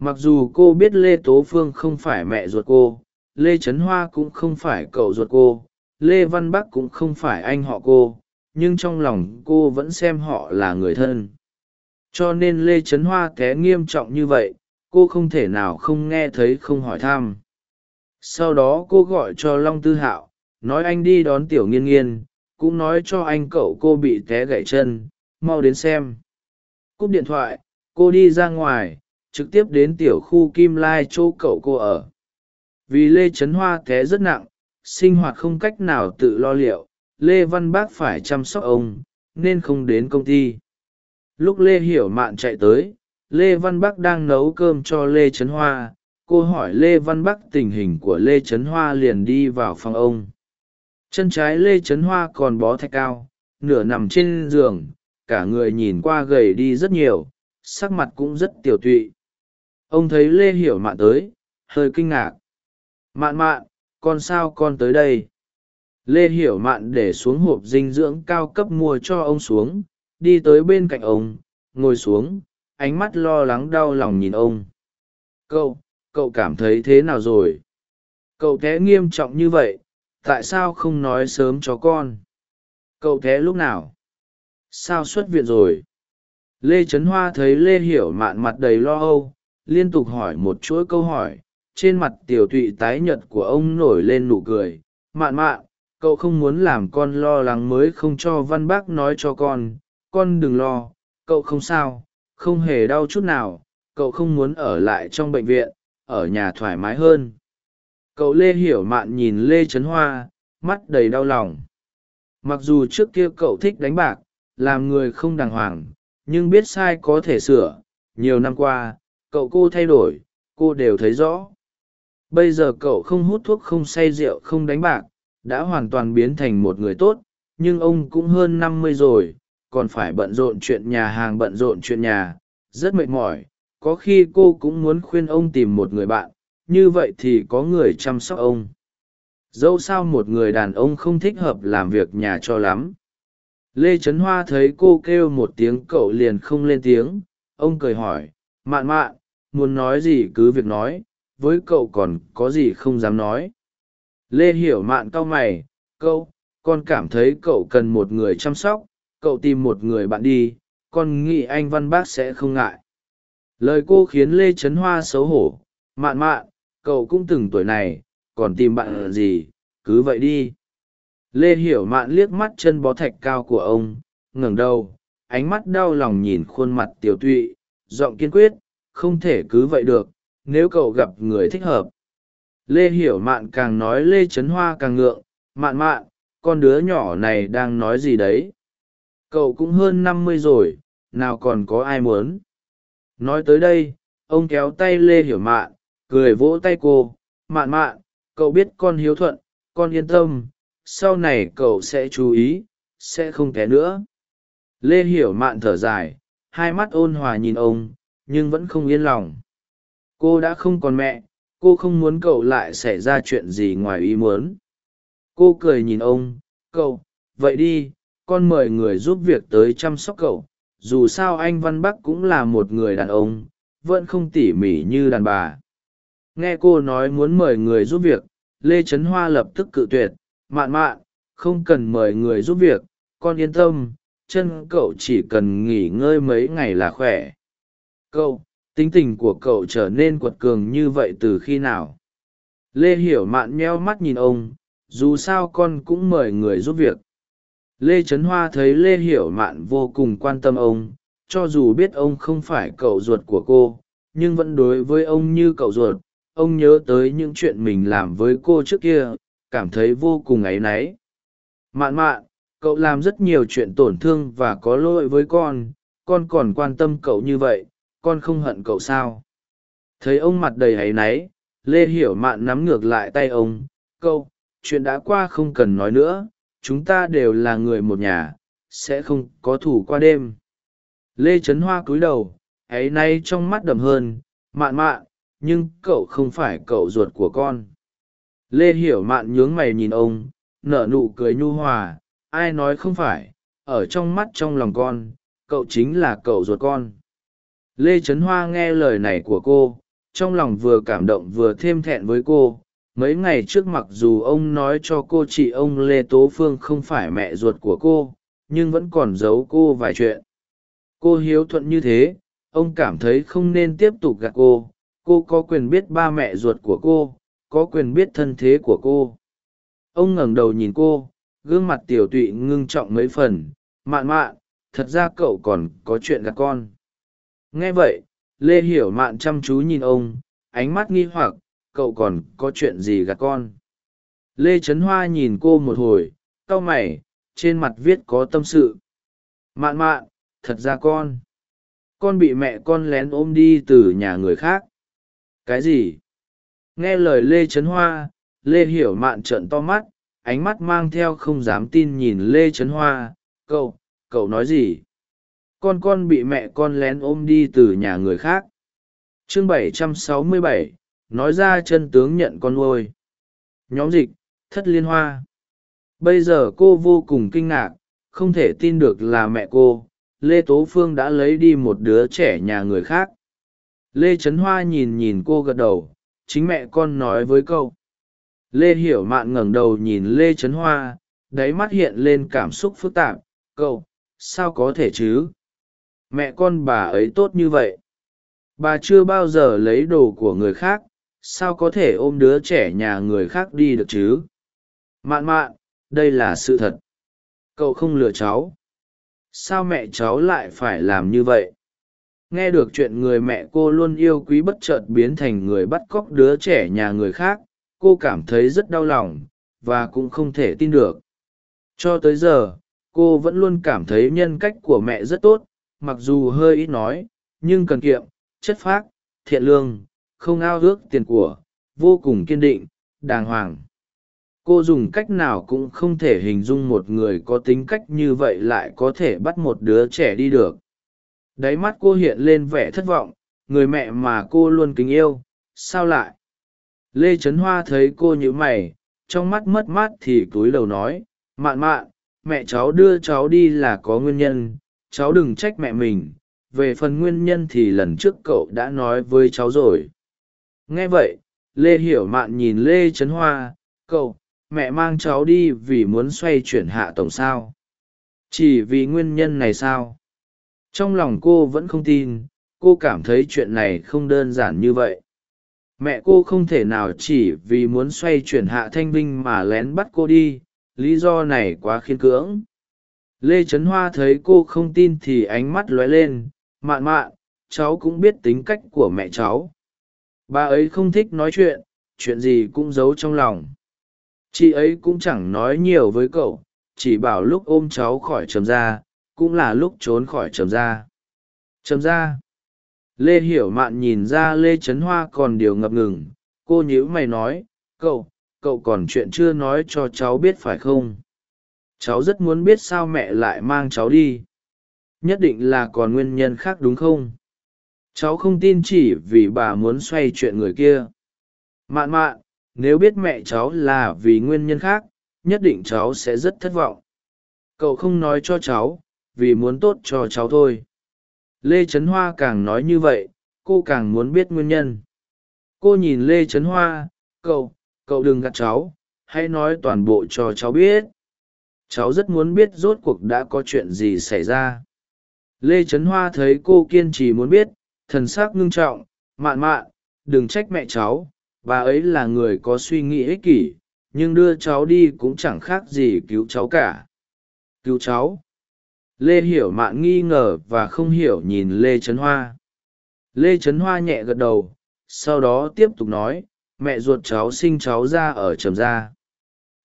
mặc dù cô biết lê tố phương không phải mẹ ruột cô, lê trấn hoa cũng không phải cậu ruột cô, lê văn bắc cũng không phải anh họ cô, nhưng trong lòng cô vẫn xem họ là người thân. Cho nên lê trấn hoa té nghiêm trọng như vậy, cô không thể nào không nghe thấy không hỏi thăm. Sau đó cô gọi cho long tư hạo, nói anh đi đón tiểu nghiên nghiên, cũng nói cho anh cậu cô bị té gãy chân, mau đến xem. Cúp điện thoại, cô đi ra ngoài trực tiếp đến tiểu khu kim lai chỗ cậu cô ở. Vì lê trấn hoa té rất nặng, sinh hoạt không cách nào tự lo liệu, lê văn bác phải chăm sóc ông, nên không đến công ty. Lúc lê hiểu mạn chạy tới, lê văn bắc đang nấu cơm cho lê trấn hoa. Cô hỏi lê văn bắc tình hình của lê trấn hoa liền đi vào phòng ông. Chân trái lê trấn hoa còn bó thạch cao, nửa nằm trên giường, cả người nhìn qua gầy đi rất nhiều, sắc mặt cũng rất tiều tụy ông thấy lê hiểu mạn tới, hơi kinh ngạc. Mạn mạn, con sao con tới đây? Lê hiểu mạn để xuống hộp dinh dưỡng cao cấp mua cho ông xuống, đi tới bên cạnh ông, ngồi xuống, ánh mắt lo lắng đau lòng nhìn ông. Cậu cậu cảm thấy thế nào rồi? Cậu té nghiêm trọng như vậy, tại sao không nói sớm cho con? Cậu té lúc nào? Sao xuất viện rồi? Lê trấn hoa thấy lê hiểu mạn mặt đầy lo âu liên tục hỏi một chuỗi câu hỏi, trên mặt tiểu tụy tái nhợt của ông nổi lên nụ cười. Mạn mạn, cậu không muốn làm con lo lắng mới không cho văn bác nói cho con. Con đừng lo, cậu không sao, không hề đau chút nào. Cậu không muốn ở lại trong bệnh viện, ở nhà thoải mái hơn. Cậu lê hiểu mạn nhìn lê trấn hoa, mắt đầy đau lòng. Mặc dù trước kia cậu thích đánh bạc, làm người không đàng hoàng, nhưng biết sai có thể sửa. Nhiều năm qua cậu cô thay đổi, cô đều thấy rõ. Bây giờ cậu không hút thuốc, không say rượu, không đánh bạc, đã hoàn toàn biến thành một người tốt, nhưng ông cũng hơn năm mươi rồi, còn phải bận rộn chuyện nhà hàng, bận rộn chuyện nhà, rất mệt mỏi. Có khi cô cũng muốn khuyên ông tìm một người bạn, như vậy thì có người chăm sóc ông. Dẫu sao một người đàn ông không thích hợp làm việc nhà cho lắm. Lê trấn hoa thấy cô kêu một tiếng, cậu liền không lên tiếng. Ông cười hỏi, mạn mạn muốn nói gì cứ việc nói, với cậu còn có gì không dám nói. Lê hiểu mạn cau mày câu con cảm thấy cậu cần một người chăm sóc, cậu tìm một người bạn đi, con nghĩ anh văn bác sẽ không ngại. Lời cô khiến lê trấn hoa xấu hổ, mạn mạn, cậu cũng từng tuổi này, còn tìm bạn gì, cứ vậy đi. Lê hiểu mạn liếc mắt chân bó thạch cao của ông, ngẩng đầu, ánh mắt đau lòng nhìn khuôn mặt tiểu tụy, giọng kiên quyết không thể cứ vậy được, nếu cậu gặp người thích hợp. Lê hiểu mạn càng nói lê trấn hoa càng ngượng, mạn mạn, con đứa nhỏ này đang nói gì đấy? Cậu cũng hơn năm mươi rồi, nào còn có ai muốn? Nói tới đây, ông kéo tay lê hiểu mạn, cười vỗ tay cô, mạn mạn, cậu biết con hiếu thuận, con yên tâm, sau này cậu sẽ chú ý, sẽ không té nữa. Lê hiểu mạn thở dài, hai mắt ôn hòa nhìn ông nhưng vẫn không yên lòng. Cô đã không còn mẹ, cô không muốn cậu lại xảy ra chuyện gì ngoài ý muốn. Cô cười nhìn ông, cậu, vậy đi, con mời người giúp việc tới chăm sóc cậu. Dù sao anh văn bắc cũng là một người đàn ông, vẫn không tỉ mỉ như đàn bà. Nghe cô nói muốn mời người giúp việc, lê trấn hoa lập tức cự tuyệt, mạn mạn, không cần mời người giúp việc, con yên tâm, chân cậu chỉ cần nghỉ ngơi mấy ngày là khỏe cậu, tính tình của cậu trở nên quật cường như vậy từ khi nào? Lê hiểu mạn meo mắt nhìn ông, dù sao con cũng mời người giúp việc. Lê trấn hoa thấy lê hiểu mạn vô cùng quan tâm ông, cho dù biết ông không phải cậu ruột của cô, nhưng vẫn đối với ông như cậu ruột. Ông nhớ tới những chuyện mình làm với cô trước kia, cảm thấy vô cùng áy náy. Mạn mạn, cậu làm rất nhiều chuyện tổn thương và có lỗi với con con còn quan tâm cậu như vậy con không hận cậu sao. Thấy ông mặt đầy áy náy, lê hiểu mạn nắm ngược lại tay ông câu chuyện đã qua không cần nói nữa, chúng ta đều là người một nhà, sẽ không có thủ qua đêm. Lê trấn hoa cúi đầu, áy náy trong mắt đầm hơn, mạn mạn, nhưng cậu không phải cậu ruột của con. Lê hiểu mạn nhướng mày nhìn ông, nở nụ cười nhu hòa, ai nói không phải, ở trong mắt trong lòng con, cậu chính là cậu ruột con lê trấn hoa nghe lời này của cô, trong lòng vừa cảm động vừa thêm thẹn với cô. Mấy ngày trước mặc dù ông nói cho cô chị ông lê tố phương không phải mẹ ruột của cô, nhưng vẫn còn giấu cô vài chuyện. Cô hiếu thuận như thế, ông cảm thấy không nên tiếp tục gạt cô. Cô có quyền biết ba mẹ ruột của cô, có quyền biết thân thế của cô. Ông ngẩng đầu nhìn cô, gương mặt tiểu tụy ngưng trọng mấy phần. Mạn mạn, thật ra cậu còn có chuyện gạt con nghe vậy, lê hiểu mạn chăm chú nhìn ông, ánh mắt nghi hoặc, cậu còn có chuyện gì gạt con? Lê trấn hoa nhìn cô một hồi, cau mày, trên mặt viết có tâm sự. Mạn mạn, thật ra con. Con bị mẹ con lén ôm đi từ nhà người khác. Cái gì? Nghe lời lê trấn hoa, lê hiểu mạn trợn to mắt, ánh mắt mang theo không dám tin nhìn lê trấn hoa. Cậu cậu nói gì? Con con bị mẹ con lén ôm đi từ nhà người khác. Chương 767, nói ra chân tướng nhận con nuôi. Nhóm dịch thất liên hoa. Bây giờ cô vô cùng kinh ngạc không thể tin được là mẹ cô. Lê tố phương đã lấy đi một đứa trẻ nhà người khác. Lê trấn hoa nhìn nhìn cô gật đầu chính mẹ con nói với câu lê hiểu mạn ngẩng đầu nhìn lê trấn hoa đáy mắt hiện lên cảm xúc phức tạp. Cậu, sao có thể chứ? Mẹ con bà ấy tốt như vậy. Bà chưa bao giờ lấy đồ của người khác, sao có thể ôm đứa trẻ nhà người khác đi được chứ? Mạn mạn, đây là sự thật. Cậu không lừa cháu. Sao mẹ cháu lại phải làm như vậy? Nghe được chuyện người mẹ cô luôn yêu quý bất chợt biến thành người bắt cóc đứa trẻ nhà người khác, cô cảm thấy rất đau lòng, và cũng không thể tin được. Cho tới giờ, cô vẫn luôn cảm thấy nhân cách của mẹ rất tốt mặc dù hơi ít nói, nhưng cần kiệm, chất phác, thiện lương, không ao ước tiền của, vô cùng kiên định, đàng hoàng. Cô dùng cách nào cũng không thể hình dung một người có tính cách như vậy lại có thể bắt một đứa trẻ đi được. Đáy mắt cô hiện lên vẻ thất vọng, người mẹ mà cô luôn kính yêu, sao lại? Lê trấn hoa thấy cô nhíu mày, trong mắt mất mát thì cúi đầu nói, mạn mạn, mẹ cháu đưa cháu đi là có nguyên nhân cháu đừng trách mẹ mình, về phần nguyên nhân thì lần trước cậu đã nói với cháu rồi. Nghe vậy, lê hiểu mạn nhìn lê trấn hoa, cậu, mẹ mang cháu đi vì muốn xoay chuyển hạ tổng sao? Chỉ vì nguyên nhân này sao? Trong lòng cô vẫn không tin, cô cảm thấy chuyện này không đơn giản như vậy. Mẹ cô không thể nào chỉ vì muốn xoay chuyển hạ thanh vinh mà lén bắt cô đi, lý do này quá khiên cưỡng lê trấn hoa thấy cô không tin thì ánh mắt lóe lên, mạn mạn, cháu cũng biết tính cách của mẹ cháu. Bà ấy không thích nói chuyện chuyện gì cũng giấu trong lòng. Chị ấy cũng chẳng nói nhiều với cậu, chỉ bảo lúc ôm cháu khỏi trầm ra cũng là lúc trốn khỏi trầm ra trầm ra lê hiểu mạn nhìn ra lê trấn hoa còn điều ngập ngừng. Cô nhíu mày nói, cậu cậu còn chuyện chưa nói cho cháu biết phải không? Cháu rất muốn biết sao mẹ lại mang cháu đi. Nhất định là còn nguyên nhân khác đúng không? Cháu không tin chỉ vì bà muốn xoay chuyện người kia. Mạn mạn, nếu biết mẹ cháu là vì nguyên nhân khác, nhất định cháu sẽ rất thất vọng. Cậu không nói cho cháu, vì muốn tốt cho cháu thôi. Lê trấn hoa càng nói như vậy, cô càng muốn biết nguyên nhân. Cô nhìn lê trấn hoa, cậu cậu đừng gạt cháu, hãy nói toàn bộ cho cháu biết cháu rất muốn biết rốt cuộc đã có chuyện gì xảy ra. Lê trấn hoa thấy cô kiên trì muốn biết, thần s ắ c ngưng trọng, mạn mạn, đừng trách mẹ cháu, bà ấy là người có suy nghĩ ích kỷ, nhưng đưa cháu đi cũng chẳng khác gì cứu cháu cả. Cứu cháu? Lê hiểu mạn nghi ngờ và không hiểu nhìn lê trấn hoa. Lê trấn hoa nhẹ gật đầu, sau đó tiếp tục nói, mẹ ruột cháu sinh cháu ra ở trầm gia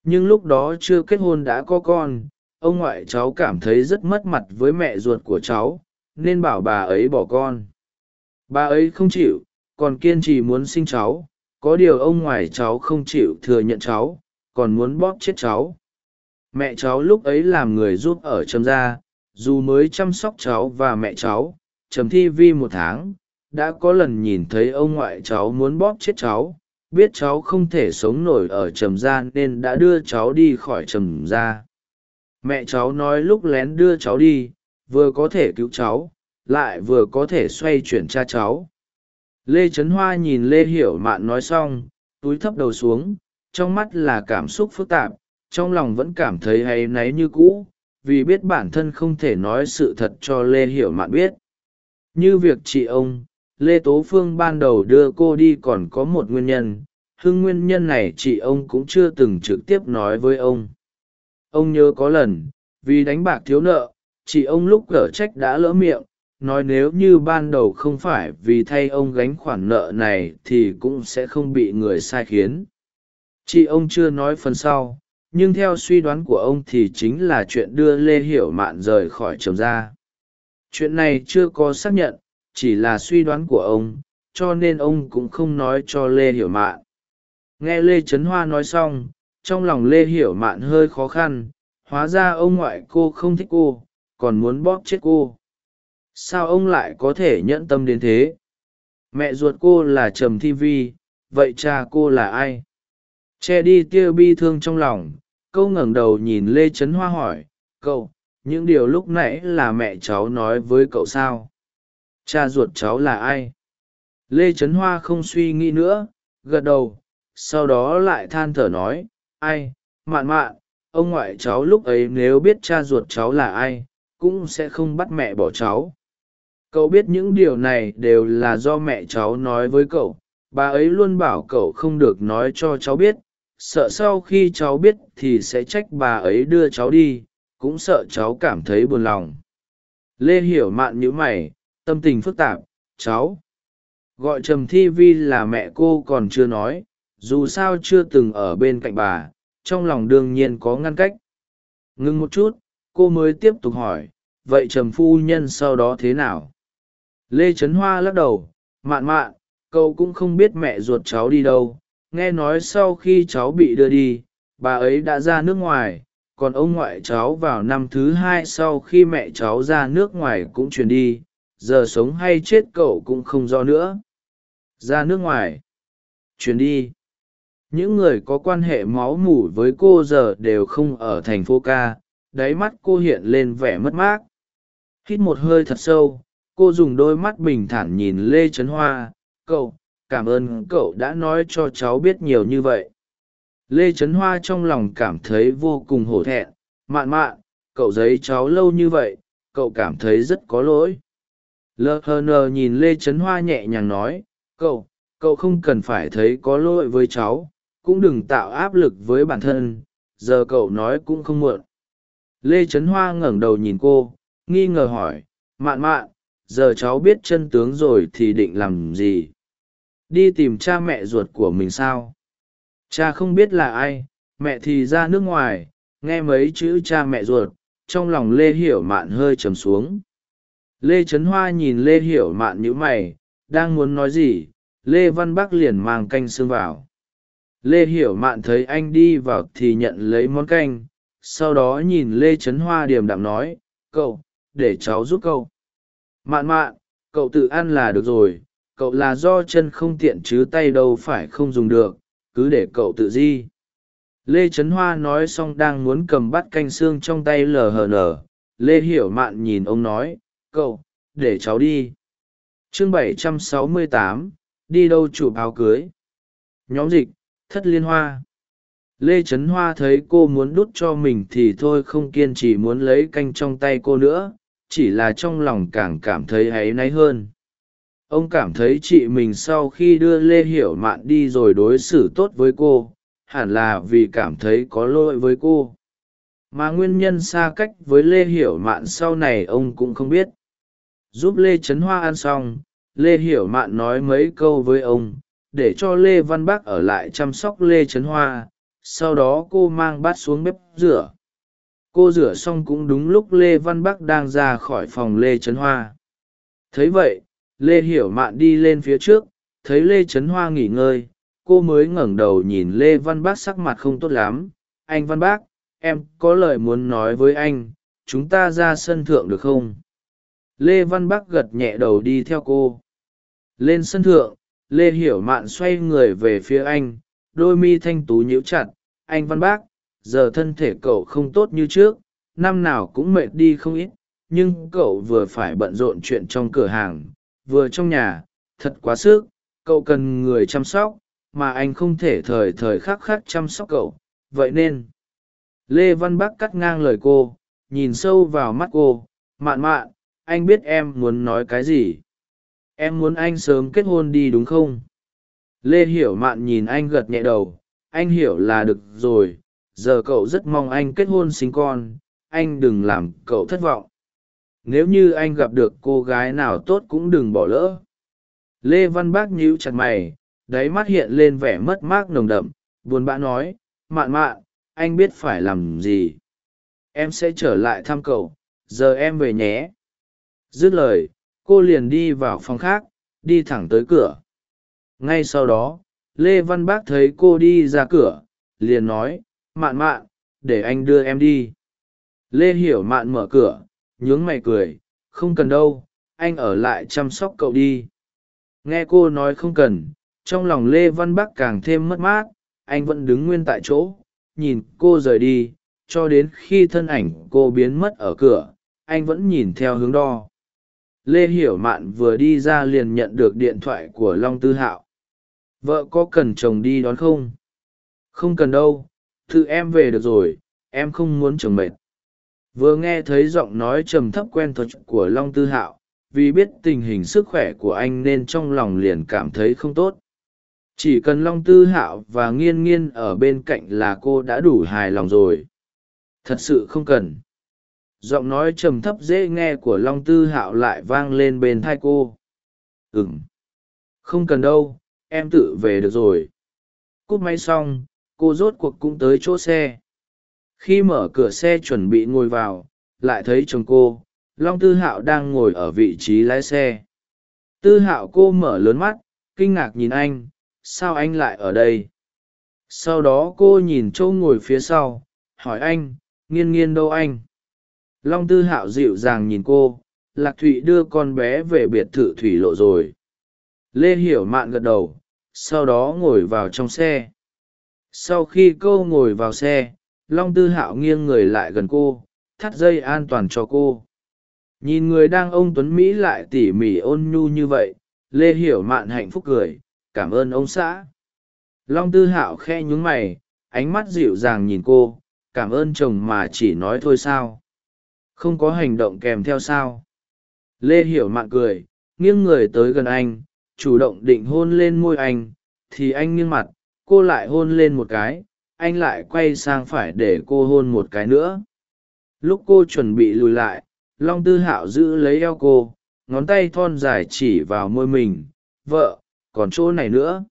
nhưng lúc đó chưa kết hôn đã có con, ông ngoại cháu cảm thấy rất mất mặt với mẹ ruột của cháu, nên bảo bà ấy bỏ con. Bà ấy không chịu, còn kiên trì muốn sinh cháu, có điều ông ngoại cháu không chịu thừa nhận cháu, còn muốn bóp chết cháu. Mẹ cháu lúc ấy làm người giúp ở trầm gia, dù mới chăm sóc cháu và mẹ cháu, trầm thi vi một tháng, đã có lần nhìn thấy ông ngoại cháu muốn bóp chết cháu biết cháu không thể sống nổi ở trầm gia nên đã đưa cháu đi khỏi trầm gia. Mẹ cháu nói lúc lén đưa cháu đi, vừa có thể cứu cháu, lại vừa có thể xoay chuyển cha cháu. Lê trấn hoa nhìn lê hiểu mạn nói xong, túi thấp đầu xuống, trong mắt là cảm xúc phức tạp, trong lòng vẫn cảm thấy hay náy như cũ, vì biết bản thân không thể nói sự thật cho lê hiểu mạn biết. Như việc chị ông lê tố phương ban đầu đưa cô đi còn có một nguyên nhân, hưng nguyên nhân này chị ông cũng chưa từng trực tiếp nói với ông ông nhớ có lần, vì đánh bạc thiếu nợ, chị ông lúc cở trách đã lỡ miệng, nói nếu như ban đầu không phải vì thay ông gánh khoản nợ này thì cũng sẽ không bị người sai khiến chị ông chưa nói phần sau, nhưng theo suy đoán của ông thì chính là chuyện đưa lê hiểu mạn rời khỏi chồng ra. chuyện này chưa có xác nhận chỉ là suy đoán của ông, cho nên ông cũng không nói cho lê hiểu mạn. Nghe lê trấn hoa nói xong, trong lòng lê hiểu mạn hơi khó khăn, hóa ra ông ngoại cô không thích cô, còn muốn bóp chết cô. Sao ông lại có thể nhẫn tâm đến thế? Mẹ ruột cô là trầm thi vi, vậy cha cô là ai? Che đi tia bi thương trong lòng, câu ngẩng đầu nhìn lê trấn hoa hỏi, cậu, những điều lúc nãy là mẹ cháu nói với cậu sao? Cha ruột cháu là ai? Lê trấn hoa không suy nghĩ nữa, gật đầu, sau đó lại than thở nói, ai, mạn mạn, ông ngoại cháu lúc ấy nếu biết cha ruột cháu là ai, cũng sẽ không bắt mẹ bỏ cháu. Cậu biết những điều này đều là do mẹ cháu nói với cậu. Bà ấy luôn bảo cậu không được nói cho cháu biết. Sợ sau khi cháu biết thì sẽ trách bà ấy đưa cháu đi, cũng sợ cháu cảm thấy buồn lòng. Lê hiểu mạn nhữ mày tâm tình phức tạp, cháu. Gọi trầm thi vi là mẹ cô còn chưa nói, dù sao chưa từng ở bên cạnh bà, trong lòng đương nhiên có ngăn cách. Ngừng một chút, cô mới tiếp tục hỏi, vậy trầm phu nhân sau đó thế nào? Lê trấn hoa lắc đầu, mạn mạn, cậu cũng không biết mẹ ruột cháu đi đâu, nghe nói sau khi cháu bị đưa đi, bà ấy đã ra nước ngoài, còn ông ngoại cháu vào năm thứ hai sau khi mẹ cháu ra nước ngoài cũng chuyển đi giờ sống hay chết cậu cũng không do nữa. Ra nước ngoài. Chuyển đi. Những người có quan hệ máu mủ với cô giờ đều không ở thành phố ca, đáy mắt cô hiện lên vẻ mất mát. Hít một hơi thật sâu, cô dùng đôi mắt bình thản nhìn lê trấn hoa. Cậu, cảm ơn cậu đã nói cho cháu biết nhiều như vậy. Lê trấn hoa trong lòng cảm thấy vô cùng hổ thẹn. Mạn mạn, cậu giấy cháu lâu như vậy, cậu cảm thấy rất có lỗi lờ hờ nờ nhìn lê trấn hoa nhẹ nhàng nói, cậu cậu không cần phải thấy có lỗi với cháu, cũng đừng tạo áp lực với bản thân, giờ cậu nói cũng không muộn. Lê trấn hoa ngẩng đầu nhìn cô, nghi ngờ hỏi, mạn mạn, giờ cháu biết chân tướng rồi thì định làm gì? Đi tìm cha mẹ ruột của mình sao? Cha không biết là ai, mẹ thì ra nước ngoài, nghe mấy chữ cha mẹ ruột, trong lòng lê hiểu mạn hơi trầm xuống lê trấn hoa nhìn lê hiểu mạn nhữ mày, đang muốn nói gì, lê văn bắc liền mang canh xương vào. Lê hiểu mạn thấy anh đi vào thì nhận lấy món canh, sau đó nhìn lê trấn hoa điềm đạm nói, cậu, để cháu giúp cậu. Mạn mạn, cậu tự ăn là được rồi, cậu là do chân không tiện chứ tay đâu phải không dùng được, cứ để cậu tự di. Lê trấn hoa nói xong đang muốn cầm bát canh xương trong tay lờ hờ nở lê hiểu mạn nhìn ông nói cậu để cháu đi. Chương 768, đi đâu chụp áo cưới? Nhóm dịch thất liên hoa. Lê trấn hoa thấy cô muốn đút cho mình thì thôi không kiên trì muốn lấy canh trong tay cô nữa chỉ là trong lòng càng cảm thấy áy náy hơn. Ông cảm thấy chị mình sau khi đưa lê hiểu mạn đi rồi đối xử tốt với cô hẳn là vì cảm thấy có lỗi với cô. Mà nguyên nhân xa cách với lê hiểu mạn sau này ông cũng không biết giúp lê trấn hoa ăn xong, lê hiểu mạn nói mấy câu với ông, để cho lê văn bắc ở lại chăm sóc lê trấn hoa, sau đó cô mang bát xuống bếp rửa. Cô rửa xong cũng đúng lúc lê văn bắc đang ra khỏi phòng lê trấn hoa. Thấy vậy, lê hiểu mạn đi lên phía trước, thấy lê trấn hoa nghỉ ngơi, cô mới ngẩng đầu nhìn lê văn bác sắc mặt không tốt lắm. Anh văn bác, em có lời muốn nói với anh, chúng ta ra sân thượng được không? Lê văn bắc gật nhẹ đầu đi theo cô. Lên sân thượng, lê hiểu mạn xoay người về phía anh, đôi mi thanh tú nhíu chặt. Anh văn bác giờ thân thể cậu không tốt như trước, năm nào cũng mệt đi không ít, nhưng cậu vừa phải bận rộn chuyện trong cửa hàng, vừa trong nhà, thật quá sức. Cậu cần người chăm sóc, mà anh không thể thời thời khắc khắc chăm sóc cậu. Vậy nên, lê văn bắc cắt ngang lời cô, nhìn sâu vào mắt cô. Mạn mạn anh biết em muốn nói cái gì? Em muốn anh sớm kết hôn đi đúng không? Lê hiểu mạn nhìn anh gật nhẹ đầu. Anh hiểu là được rồi. Giờ cậu rất mong anh kết hôn sinh con. Anh đừng làm cậu thất vọng. Nếu như anh gặp được cô gái nào tốt cũng đừng bỏ lỡ. Lê văn bác nhíu chặt mày. Đáy mắt hiện lên vẻ mất mát nồng đậm. Buồn bã nói, mạn mạn, anh biết phải làm gì? Em sẽ trở lại thăm cậu. Giờ em về nhé dứt lời, cô liền đi vào phòng khác, đi thẳng tới cửa. Ngay sau đó, lê văn bác thấy cô đi ra cửa, liền nói, mạn mạn, để anh đưa em đi. Lê hiểu mạn mở cửa, nhướng mày cười, không cần đâu, anh ở lại chăm sóc cậu đi. Nghe cô nói không cần, trong lòng lê văn bắc càng thêm mất mát, anh vẫn đứng nguyên tại chỗ, nhìn cô rời đi, cho đến khi thân ảnh cô biến mất ở cửa, anh vẫn nhìn theo hướng đo lê hiểu mạn vừa đi ra liền nhận được điện thoại của long tư hạo. Vợ có cần chồng đi đón không? Không cần đâu tự em về được rồi, em không muốn chồng mệt. Vừa nghe thấy giọng nói trầm thấp quen thuộc của long tư hạo, vì biết tình hình sức khỏe của anh nên trong lòng liền cảm thấy không tốt. Chỉ cần long tư hạo và nghiên nghiên ở bên cạnh là cô đã đủ hài lòng rồi. Thật sự không cần giọng nói trầm thấp dễ nghe của long tư hạo lại vang lên bên thai cô. Ừng không cần đâu, em tự về được rồi. Cúp máy xong, cô rốt cuộc cũng tới chỗ xe. Khi mở cửa xe chuẩn bị ngồi vào, lại thấy chồng cô, long tư hạo đang ngồi ở vị trí lái xe. Tư hạo cô mở lớn mắt, kinh ngạc nhìn anh, sao anh lại ở đây? Sau đó cô nhìn chỗ ngồi phía sau, hỏi anh nghiên nghiên đâu anh? Long tư hạo dịu dàng nhìn cô, lạc thụy đưa con bé về biệt thự thủy lộ rồi. Lê hiểu mạn gật đầu, sau đó ngồi vào trong xe. Sau khi cô ngồi vào xe, long tư hạo nghiêng người lại gần cô, thắt dây an toàn cho cô. Nhìn người đang ông tuấn mỹ lại tỉ mỉ ôn nhu như vậy, lê hiểu mạn hạnh phúc cười, cảm ơn ông xã. Long tư hạo khe nhún mày, ánh mắt dịu dàng nhìn cô, cảm ơn chồng mà chỉ nói thôi sao? Không có hành động kèm theo sao. Lê hiểu mạn cười, nghiêng người tới gần anh, chủ động định hôn lên môi anh, thì anh nghiêng mặt, cô lại hôn lên một cái, anh lại quay sang phải để cô hôn một cái nữa. Lúc cô chuẩn bị lùi lại, long tư hạo giữ lấy eo cô, ngón tay thon dài chỉ vào môi mình, vợ, còn chỗ này nữa?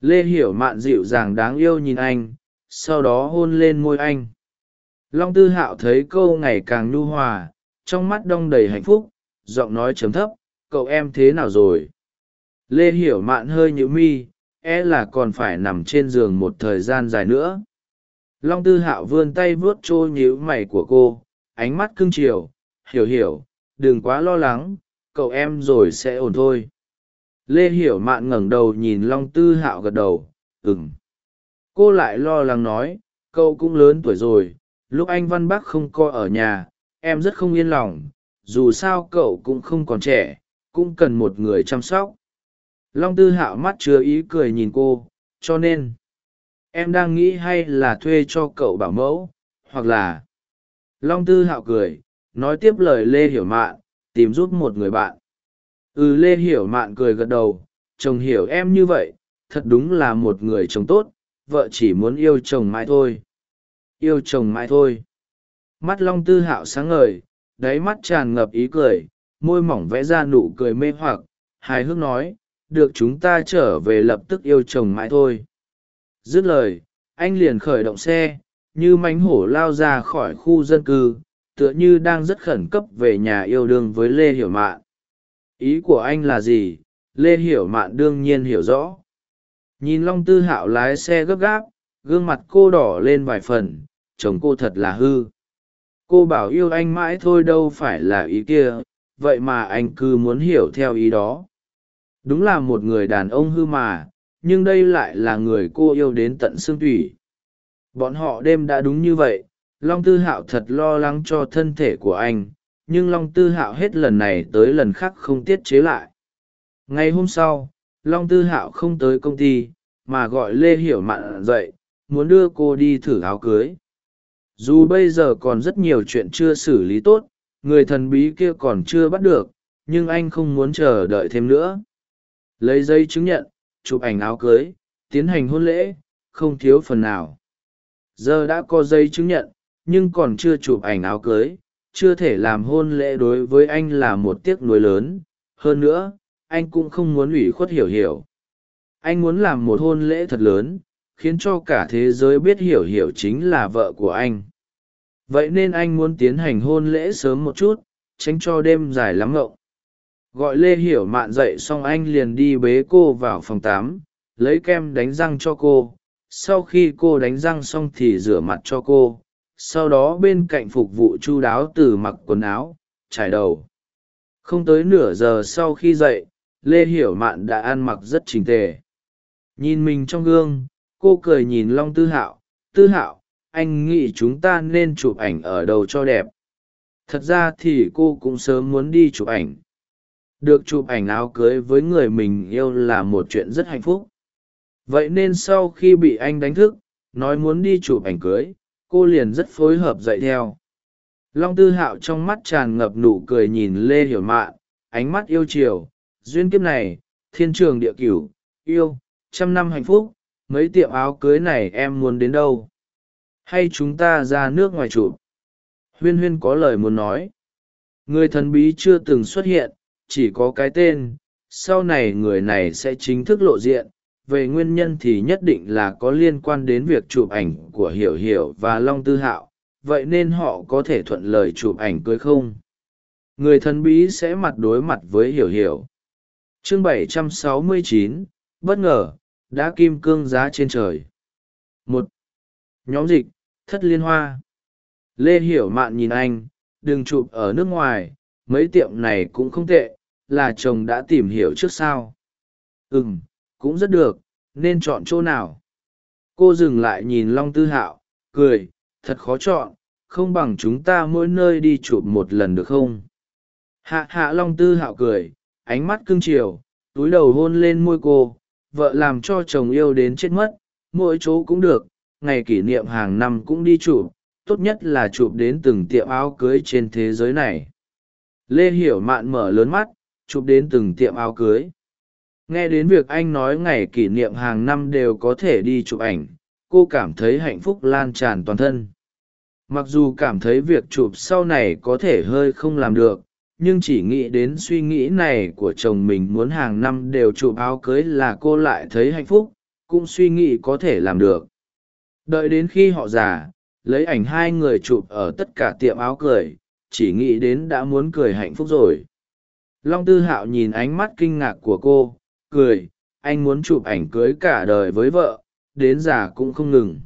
Lê hiểu mạn dịu dàng đáng yêu nhìn anh, sau đó hôn lên môi anh long tư hạo thấy câu ngày càng nhu hòa, trong mắt đong đầy hạnh phúc, giọng nói chấm thấp, cậu em thế nào rồi? Lê hiểu mạn hơi nhữ mi e là còn phải nằm trên giường một thời gian dài nữa. Long tư hạo vươn tay vuốt trôi nhíu mày của cô, ánh mắt cưng chiều, hiểu hiểu, đừng quá lo lắng, cậu em rồi sẽ ổn thôi. Lê hiểu mạn ngẩng đầu nhìn long tư hạo gật đầu, ừm. cô lại lo lắng nói, cậu cũng lớn tuổi rồi lúc anh văn bắc không coi ở nhà, em rất không yên lòng, dù sao cậu cũng không còn trẻ, cũng cần một người chăm sóc. Long tư hạo mắt chứa ý cười nhìn cô, cho nên, em đang nghĩ hay là thuê cho cậu bảo mẫu, hoặc là, long tư hạo cười, nói tiếp lời lê hiểu mạn, tìm giúp một người bạn. Ừ lê hiểu mạn cười gật đầu, chồng hiểu em như vậy, thật đúng là một người chồng tốt, vợ chỉ muốn yêu chồng mãi thôi yêu chồng mãi thôi. Mắt long tư hạo sáng ngời, đáy mắt tràn ngập ý cười, môi mỏng vẽ ra nụ cười mê hoặc, hài hước nói, được chúng ta trở về lập tức yêu chồng mãi thôi. Dứt lời, anh liền khởi động xe, như mánh hổ lao ra khỏi khu dân cư, tựa như đang rất khẩn cấp về nhà yêu đương với lê hiểu mạn. Ý của anh là gì? Lê hiểu mạn đương nhiên hiểu rõ. Nhìn long tư hạo lái xe gấp gáp, gương mặt cô đỏ lên vài phần chồng cô thật là hư. Cô bảo yêu anh mãi thôi đâu phải là ý kia, vậy mà anh cứ muốn hiểu theo ý đó. Đúng là một người đàn ông hư mà, nhưng đây lại là người cô yêu đến tận xương tủy. Bọn họ đêm đã đúng như vậy, long tư hạo thật lo lắng cho thân thể của anh, nhưng long tư hạo hết lần này tới lần khác không tiết chế lại. Ngày hôm sau, long tư hạo không tới công ty, mà gọi lê hiểu mạn dậy, muốn đưa cô đi thử áo cưới dù bây giờ còn rất nhiều chuyện chưa xử lý tốt, người thần bí kia còn chưa bắt được, nhưng anh không muốn chờ đợi thêm nữa. Lấy giấy chứng nhận, chụp ảnh áo cưới, tiến hành hôn lễ, không thiếu phần nào. Giờ đã có giấy chứng nhận, nhưng còn chưa chụp ảnh áo cưới, chưa thể làm hôn lễ đối với anh là một tiếc nuối lớn. Hơn nữa, anh cũng không muốn ủy khuất hiểu hiểu. Anh muốn làm một hôn lễ thật lớn khiến cho cả thế giới biết hiểu hiểu chính là vợ của anh. Vậy nên anh muốn tiến hành hôn lễ sớm một chút, tránh cho đêm dài lắm ngộng gọi lê hiểu mạn dậy xong anh liền đi bế cô vào phòng tám, lấy kem đánh răng cho cô. Sau khi cô đánh răng xong thì rửa mặt cho cô. Sau đó bên cạnh phục vụ chu đáo từ mặc quần áo, trải đầu. Không tới nửa giờ sau khi dậy, lê hiểu mạn đã ăn mặc rất trình tề. Nhìn mình trong gương cô cười nhìn long tư hạo tư hạo, anh nghĩ chúng ta nên chụp ảnh ở đầu cho đẹp? Thật ra thì cô cũng sớm muốn đi chụp ảnh. Được chụp ảnh áo cưới với người mình yêu là một chuyện rất hạnh phúc. Vậy nên sau khi bị anh đánh thức, nói muốn đi chụp ảnh cưới, cô liền rất phối hợp dậy theo. Long tư hạo trong mắt tràn ngập nụ cười nhìn lê hiểu mạn, ánh mắt yêu chiều. Duyên kiếp này, thiên trường địa cửu, yêu, trăm năm hạnh phúc mấy tiệm áo cưới này em muốn đến đâu? Hay chúng ta ra nước ngoài chụp? Huyên huyên có lời muốn nói. Người thần bí chưa từng xuất hiện chỉ có cái tên. Sau này người này sẽ chính thức lộ diện. Về nguyên nhân thì nhất định là có liên quan đến việc chụp ảnh của hiểu hiểu và long tư hạo. Vậy nên họ có thể thuận lời chụp ảnh cưới không? Người thần bí sẽ mặt đối mặt với hiểu hiểu. Chương 769, bất ngờ đã kim cương giá trên trời. Một, nhóm dịch, thất liên hoa. Lê hiểu mạn nhìn anh, đừng chụp ở nước ngoài, mấy tiệm này cũng không tệ, là chồng đã tìm hiểu trước sao. Ừ m cũng rất được, nên chọn chỗ nào? Cô dừng lại nhìn long tư hạo, cười, thật khó chọn, không bằng chúng ta mỗi nơi đi chụp một lần được không? Hạ hạ long tư hạo cười, ánh mắt cưng chiều, túi đầu hôn lên môi cô vợ làm cho chồng yêu đến chết mất, mỗi chỗ cũng được, ngày kỷ niệm hàng năm cũng đi chụp, tốt nhất là chụp đến từng tiệm áo cưới trên thế giới này. Lê hiểu mạn mở lớn mắt, chụp đến từng tiệm áo cưới. Nghe đến việc anh nói ngày kỷ niệm hàng năm đều có thể đi chụp ảnh, cô cảm thấy hạnh phúc lan tràn toàn thân. Mặc dù cảm thấy việc chụp sau này có thể hơi không làm được nhưng chỉ nghĩ đến suy nghĩ này của chồng mình muốn hàng năm đều chụp áo cưới là cô lại thấy hạnh phúc, cũng suy nghĩ có thể làm được. Đợi đến khi họ già, lấy ảnh hai người chụp ở tất cả tiệm áo cười, chỉ nghĩ đến đã muốn cười hạnh phúc rồi. Long tư hạo nhìn ánh mắt kinh ngạc của cô, cười, anh muốn chụp ảnh cưới cả đời với vợ, đến già cũng không ngừng.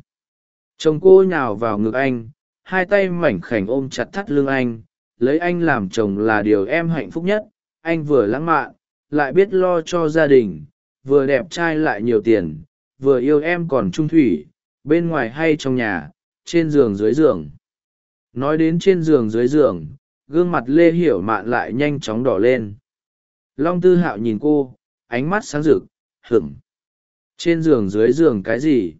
Chồng cô nhào vào ngực anh, hai tay mảnh khảnh ôm chặt thắt lưng anh lấy anh làm chồng là điều em hạnh phúc nhất. Anh vừa lãng mạn, lại biết lo cho gia đình, vừa đẹp trai lại nhiều tiền, vừa yêu em còn trung thủy, bên ngoài hay trong nhà, trên giường dưới giường. Nói đến trên giường dưới giường, gương mặt lê hiểu mạn lại nhanh chóng đỏ lên. Long tư hạo nhìn cô, ánh mắt sáng rực, hửng. Trên giường dưới giường cái gì?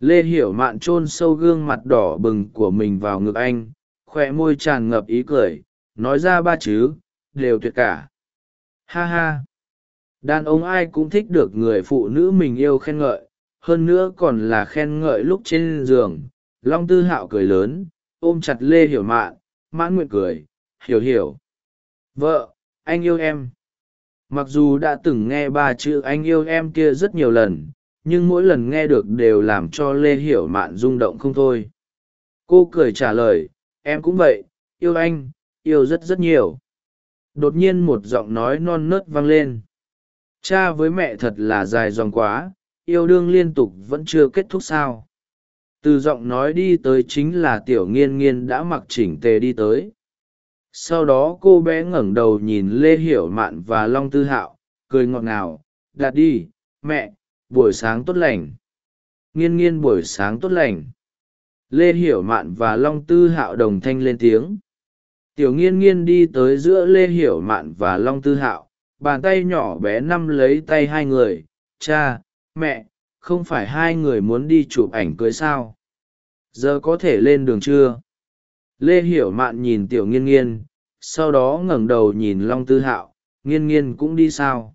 Lê hiểu mạn chôn sâu gương mặt đỏ bừng của mình vào ngực anh khoe môi tràn ngập ý cười, nói ra ba chứ đều tuyệt cả. Ha ha. Đàn ông ai cũng thích được người phụ nữ mình yêu khen ngợi, hơn nữa còn là khen ngợi lúc trên giường. Long tư hạo cười lớn, ôm chặt lê hiểu mạn, mãn nguyện cười, hiểu hiểu. Vợ, anh yêu em. Mặc dù đã từng nghe ba chữ anh yêu em kia rất nhiều lần, nhưng mỗi lần nghe được đều làm cho lê hiểu mạn rung động không thôi. Cô cười trả lời em cũng vậy, yêu anh, yêu rất rất nhiều. Đột nhiên một giọng nói non nớt vang lên. Cha với mẹ thật là dài dòng quá, yêu đương liên tục vẫn chưa kết thúc sao. Từ giọng nói đi tới chính là tiểu nghiên nghiên đã mặc chỉnh tề đi tới. Sau đó cô bé ngẩng đầu nhìn lê hiểu mạn và long tư hạo, cười ngọt ngào, đạt đi, mẹ, buổi sáng tốt lành. Nghiên nghiên buổi sáng tốt lành lê hiểu mạn và long tư hạo đồng thanh lên tiếng. Tiểu nghiên nghiên đi tới giữa lê hiểu mạn và long tư hạo, bàn tay nhỏ bé nắm lấy tay hai người. Cha, mẹ, không phải hai người muốn đi chụp ảnh cưới sao? Giờ có thể lên đường chưa? Lê hiểu mạn nhìn tiểu nghiên nghiên, sau đó ngẩng đầu nhìn long tư hạo. Nghiên nghiên cũng đi sao?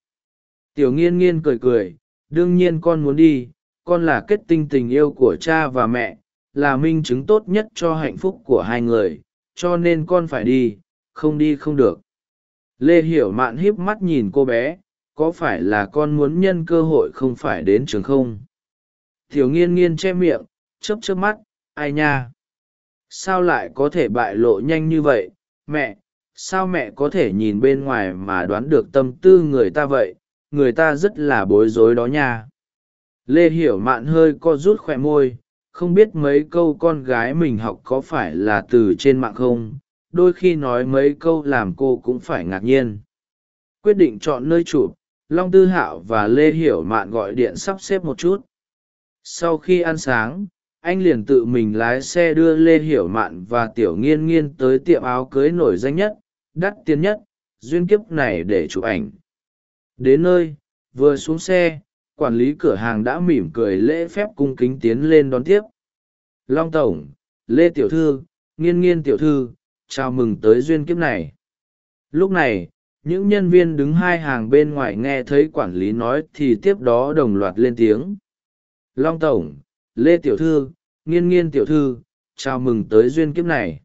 Tiểu nghiên nghiên cười cười, đương nhiên con muốn đi, con là kết tinh tình yêu của cha và mẹ là minh chứng tốt nhất cho hạnh phúc của hai người, cho nên con phải đi, không đi không được. Lê hiểu mạn híp mắt nhìn cô bé, có phải là con muốn nhân cơ hội không phải đến trường không? Thiếu nghiên nghiên che miệng, chớp chớp mắt, ai nha? Sao lại có thể bại lộ nhanh như vậy? Mẹ, sao mẹ có thể nhìn bên ngoài mà đoán được tâm tư người ta vậy? Người ta rất là bối rối đó nha. Lê hiểu mạn hơi co rút khỏe môi không biết mấy câu con gái mình học có phải là từ trên mạng không, đôi khi nói mấy câu làm cô cũng phải ngạc nhiên. Quyết định chọn nơi chụp, long tư hạo và lê hiểu mạn gọi điện sắp xếp một chút. Sau khi ăn sáng, anh liền tự mình lái xe đưa lê hiểu mạn và tiểu nghiên nghiên tới tiệm áo cưới nổi danh nhất, đắt tiền nhất, duyên kiếp này để chụp ảnh. Đến nơi, vừa xuống xe quản lý cửa hàng đã mỉm cười lễ phép cung kính tiến lên đón tiếp. Long tổng, lê tiểu thư, nghiên nghiên tiểu thư, chào mừng tới duyên kiếp này. Lúc này, những nhân viên đứng hai hàng bên ngoài nghe thấy quản lý nói thì tiếp đó đồng loạt lên tiếng. Long tổng, lê tiểu thư, nghiên nghiên tiểu thư, chào mừng tới duyên kiếp này.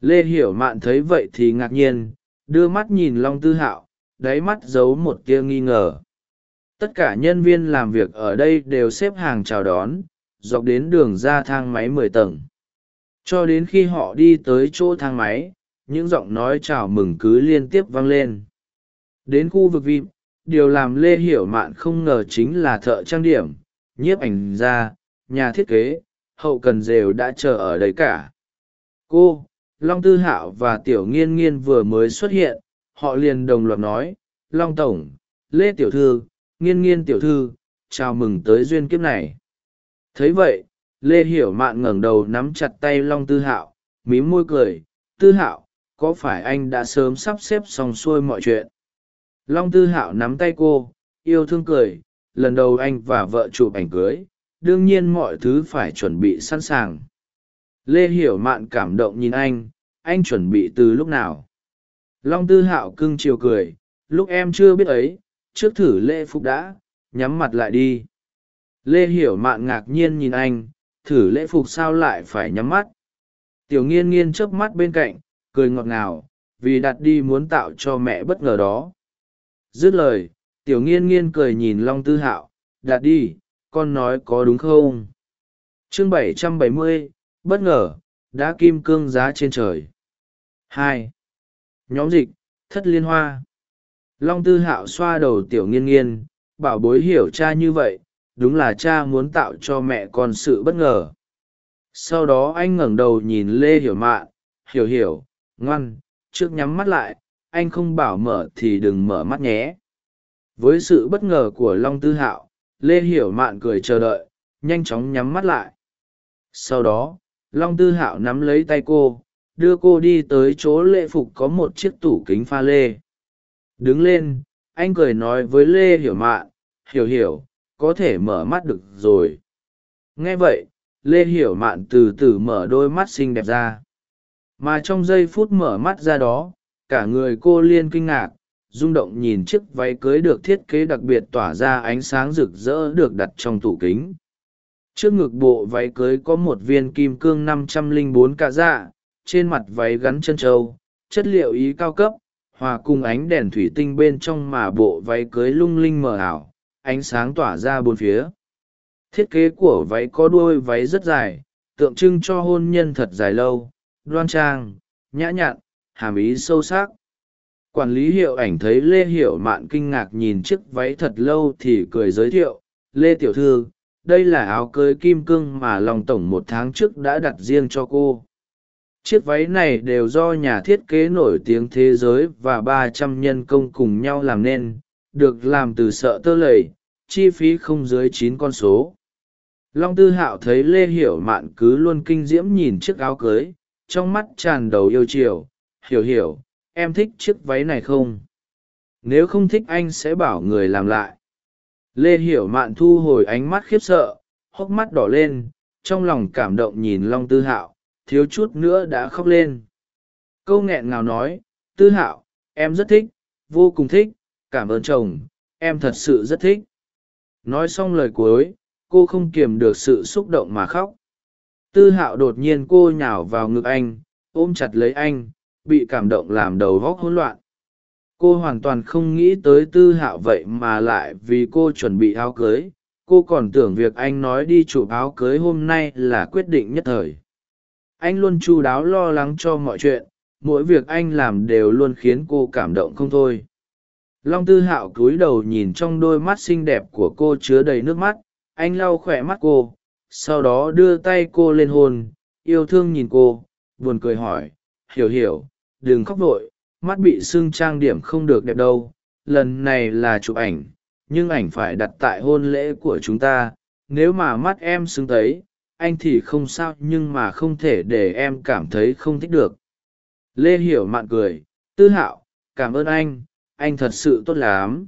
Lê hiểu mạn thấy vậy thì ngạc nhiên, đưa mắt nhìn long tư hạo, đáy mắt giấu một tia nghi ngờ tất cả nhân viên làm việc ở đây đều xếp hàng chào đón, dọc đến đường ra thang máy mười tầng. Cho đến khi họ đi tới chỗ thang máy, những giọng nói chào mừng cứ liên tiếp vang lên. Đến khu vực vip điều làm lê hiểu mạn không ngờ chính là thợ trang điểm, nhiếp ảnh gia, nhà thiết kế, hậu cần rều đã chờ ở đấy cả. Cô, long tư hạo và tiểu nghiên nghiên vừa mới xuất hiện, họ liền đồng loạt nói, long tổng, lê tiểu thư nghiên nghiên tiểu thư, chào mừng tới duyên kiếp này. Thấy vậy, lê hiểu mạn ngẩng đầu nắm chặt tay long tư hạo, mím môi cười, tư hạo, có phải anh đã sớm sắp xếp xong xuôi mọi chuyện? Long tư hạo nắm tay cô, yêu thương cười, lần đầu anh và vợ chụp ảnh cưới, đương nhiên mọi thứ phải chuẩn bị sẵn sàng. Lê hiểu mạn cảm động nhìn anh anh chuẩn bị từ lúc nào? Long tư hạo cưng chiều cười, lúc em chưa biết ấy trước thử lễ phục đã, nhắm mặt lại đi. Lê hiểu mạn ngạc nhiên nhìn anh, thử lễ phục sao lại phải nhắm mắt? Tiểu nghiên nghiên chớp mắt bên cạnh, cười ngọt ngào, vì đặt đi muốn tạo cho mẹ bất ngờ đó. Dứt lời, tiểu nghiên nghiên cười nhìn long tư hạo, đặt đi, con nói có đúng không? Chương bảy trăm bảy mươi, bất ngờ, đã kim cương giá trên trời. Hai. Nhóm dịch, thất liên hoa long tư hạo xoa đầu tiểu nghiên nghiên, bảo bối hiểu cha như vậy, đúng là cha muốn tạo cho mẹ con sự bất ngờ. Sau đó anh ngẩng đầu nhìn lê hiểu mạn, hiểu hiểu, ngoan, trước nhắm mắt lại, anh không bảo mở thì đừng mở mắt nhé. Với sự bất ngờ của long tư hạo, lê hiểu mạn cười chờ đợi, nhanh chóng nhắm mắt lại. Sau đó, long tư hạo nắm lấy tay cô, đưa cô đi tới chỗ lễ phục có một chiếc tủ kính pha lê đứng lên, anh cười nói với lê hiểu mạn, hiểu hiểu, có thể mở mắt được rồi. Nghe vậy, lê hiểu mạn từ từ mở đôi mắt xinh đẹp ra. Mà trong giây phút mở mắt ra đó, cả người cô liên kinh ngạc, rung động nhìn chiếc váy cưới được thiết kế đặc biệt tỏa ra ánh sáng rực rỡ được đặt trong tủ kính. Trước ngực bộ váy cưới có một viên kim cương năm trăm lẻ bốn cạ dạ trên mặt váy gắn chân trâu, chất liệu ý cao cấp hòa cùng ánh đèn thủy tinh bên trong mà bộ váy cưới lung linh mờ ảo, ánh sáng tỏa ra bốn phía. Thiết kế của váy có đuôi váy rất dài, tượng trưng cho hôn nhân thật dài lâu, đoan trang, nhã nhặn, hàm ý sâu sắc. Quản lý hiệu ảnh thấy lê hiểu mạn kinh ngạc nhìn chiếc váy thật lâu thì cười giới thiệu, lê tiểu thư, đây là áo cưới kim cương mà lòng tổng một tháng trước đã đặt riêng cho cô chiếc váy này đều do nhà thiết kế nổi tiếng thế giới và ba trăm nhân công cùng nhau làm nên, được làm từ sợ tơ lầy, chi phí không dưới chín con số. Long tư hạo thấy lê hiểu mạn cứ luôn kinh diễm nhìn chiếc áo cưới, trong mắt tràn đầu yêu chiều. Hiểu hiểu, em thích chiếc váy này không? Nếu không thích anh sẽ bảo người làm lại. Lê hiểu mạn thu hồi ánh mắt khiếp sợ, hốc mắt đỏ lên, trong lòng cảm động nhìn long tư hạo thiếu chút nữa đã khóc lên. Câu nghẹn ngào nói, tư hạo, em rất thích, vô cùng thích, cảm ơn chồng, em thật sự rất thích. Nói xong lời cuối, cô không kiềm được sự xúc động mà khóc. Tư hạo đột nhiên cô nhào vào ngực anh, ôm chặt lấy anh, bị cảm động làm đầu góc hỗn loạn. Cô hoàn toàn không nghĩ tới tư hạo vậy mà lại vì cô chuẩn bị áo cưới. Cô còn tưởng việc anh nói đi chụp áo cưới hôm nay là quyết định nhất thời anh luôn chu đáo lo lắng cho mọi chuyện, mỗi việc anh làm đều luôn khiến cô cảm động không thôi. Long tư hạo cúi đầu nhìn trong đôi mắt xinh đẹp của cô chứa đầy nước mắt. Anh lau khỏe mắt cô, sau đó đưa tay cô lên hôn. Yêu thương nhìn cô, buồn cười hỏi, hiểu hiểu, đừng khóc vội, mắt bị sưng trang điểm không được đẹp đâu. Lần này là chụp ảnh, nhưng ảnh phải đặt tại hôn lễ của chúng ta. Nếu mà mắt em sưng thấy anh thì không sao nhưng mà không thể để em cảm thấy không thích được. Lê hiểu mạn cười, tư hạo, cảm ơn anh anh thật sự tốt lắm.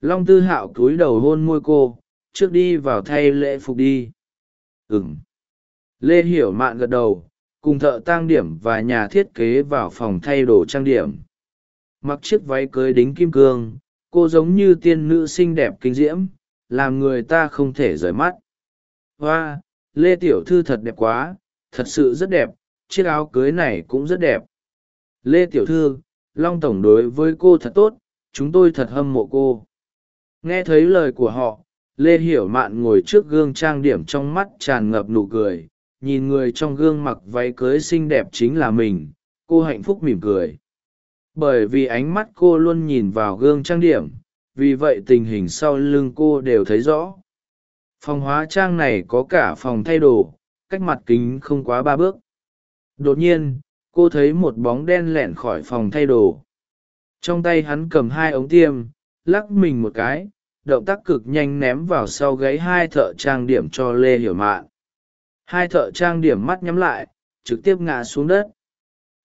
Long tư hạo cúi đầu hôn môi cô, trước đi vào thay lễ phục đi. Ừng lê hiểu mạn gật đầu, cùng thợ tang điểm và nhà thiết kế vào phòng thay đồ trang điểm. Mặc chiếc váy cưới đính kim cương, cô giống như tiên nữ xinh đẹp kinh diễm, làm người ta không thể rời mắt. Hoa lê tiểu thư thật đẹp quá, thật sự rất đẹp, chiếc áo cưới này cũng rất đẹp. Lê tiểu thư, long tổng đối với cô thật tốt, chúng tôi thật hâm mộ cô. Nghe thấy lời của họ, lê hiểu mạn ngồi trước gương trang điểm trong mắt tràn ngập nụ cười, nhìn người trong gương mặc váy cưới xinh đẹp chính là mình, cô hạnh phúc mỉm cười. Bởi vì ánh mắt cô luôn nhìn vào gương trang điểm, vì vậy tình hình sau lưng cô đều thấy rõ phòng hóa trang này có cả phòng thay đồ, cách mặt kính không quá ba bước. Đột nhiên, cô thấy một bóng đen lẻn khỏi phòng thay đồ. Trong tay hắn cầm hai ống tiêm, lắc mình một cái, động tác cực nhanh ném vào sau gáy hai thợ trang điểm cho lê hiểu mạn. Hai thợ trang điểm mắt nhắm lại, trực tiếp ngã xuống đất.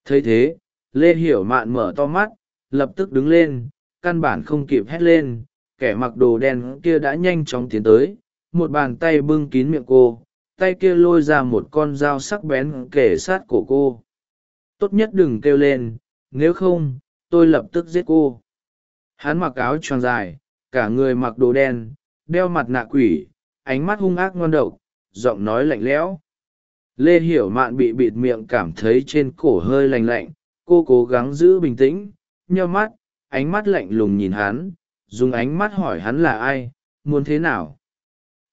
Thấy thế, lê hiểu mạn mở to mắt, lập tức đứng lên, căn bản không kịp hét lên, kẻ mặc đồ đen kia đã nhanh chóng tiến tới một bàn tay bưng kín miệng cô, tay kia lôi ra một con dao sắc bén kể sát cổ cô. Tốt nhất đừng kêu lên, nếu không, tôi lập tức giết cô. Hắn mặc áo tròn dài, cả người mặc đồ đen, đeo mặt nạ quỷ, ánh mắt hung ác ngon độc, giọng nói lạnh lẽo. Lê hiểu mạn bị bịt miệng cảm thấy trên cổ hơi lành lạnh, cô cố gắng giữ bình tĩnh, nheo mắt, ánh mắt lạnh lùng nhìn hắn, dùng ánh mắt hỏi hắn là ai, muốn thế nào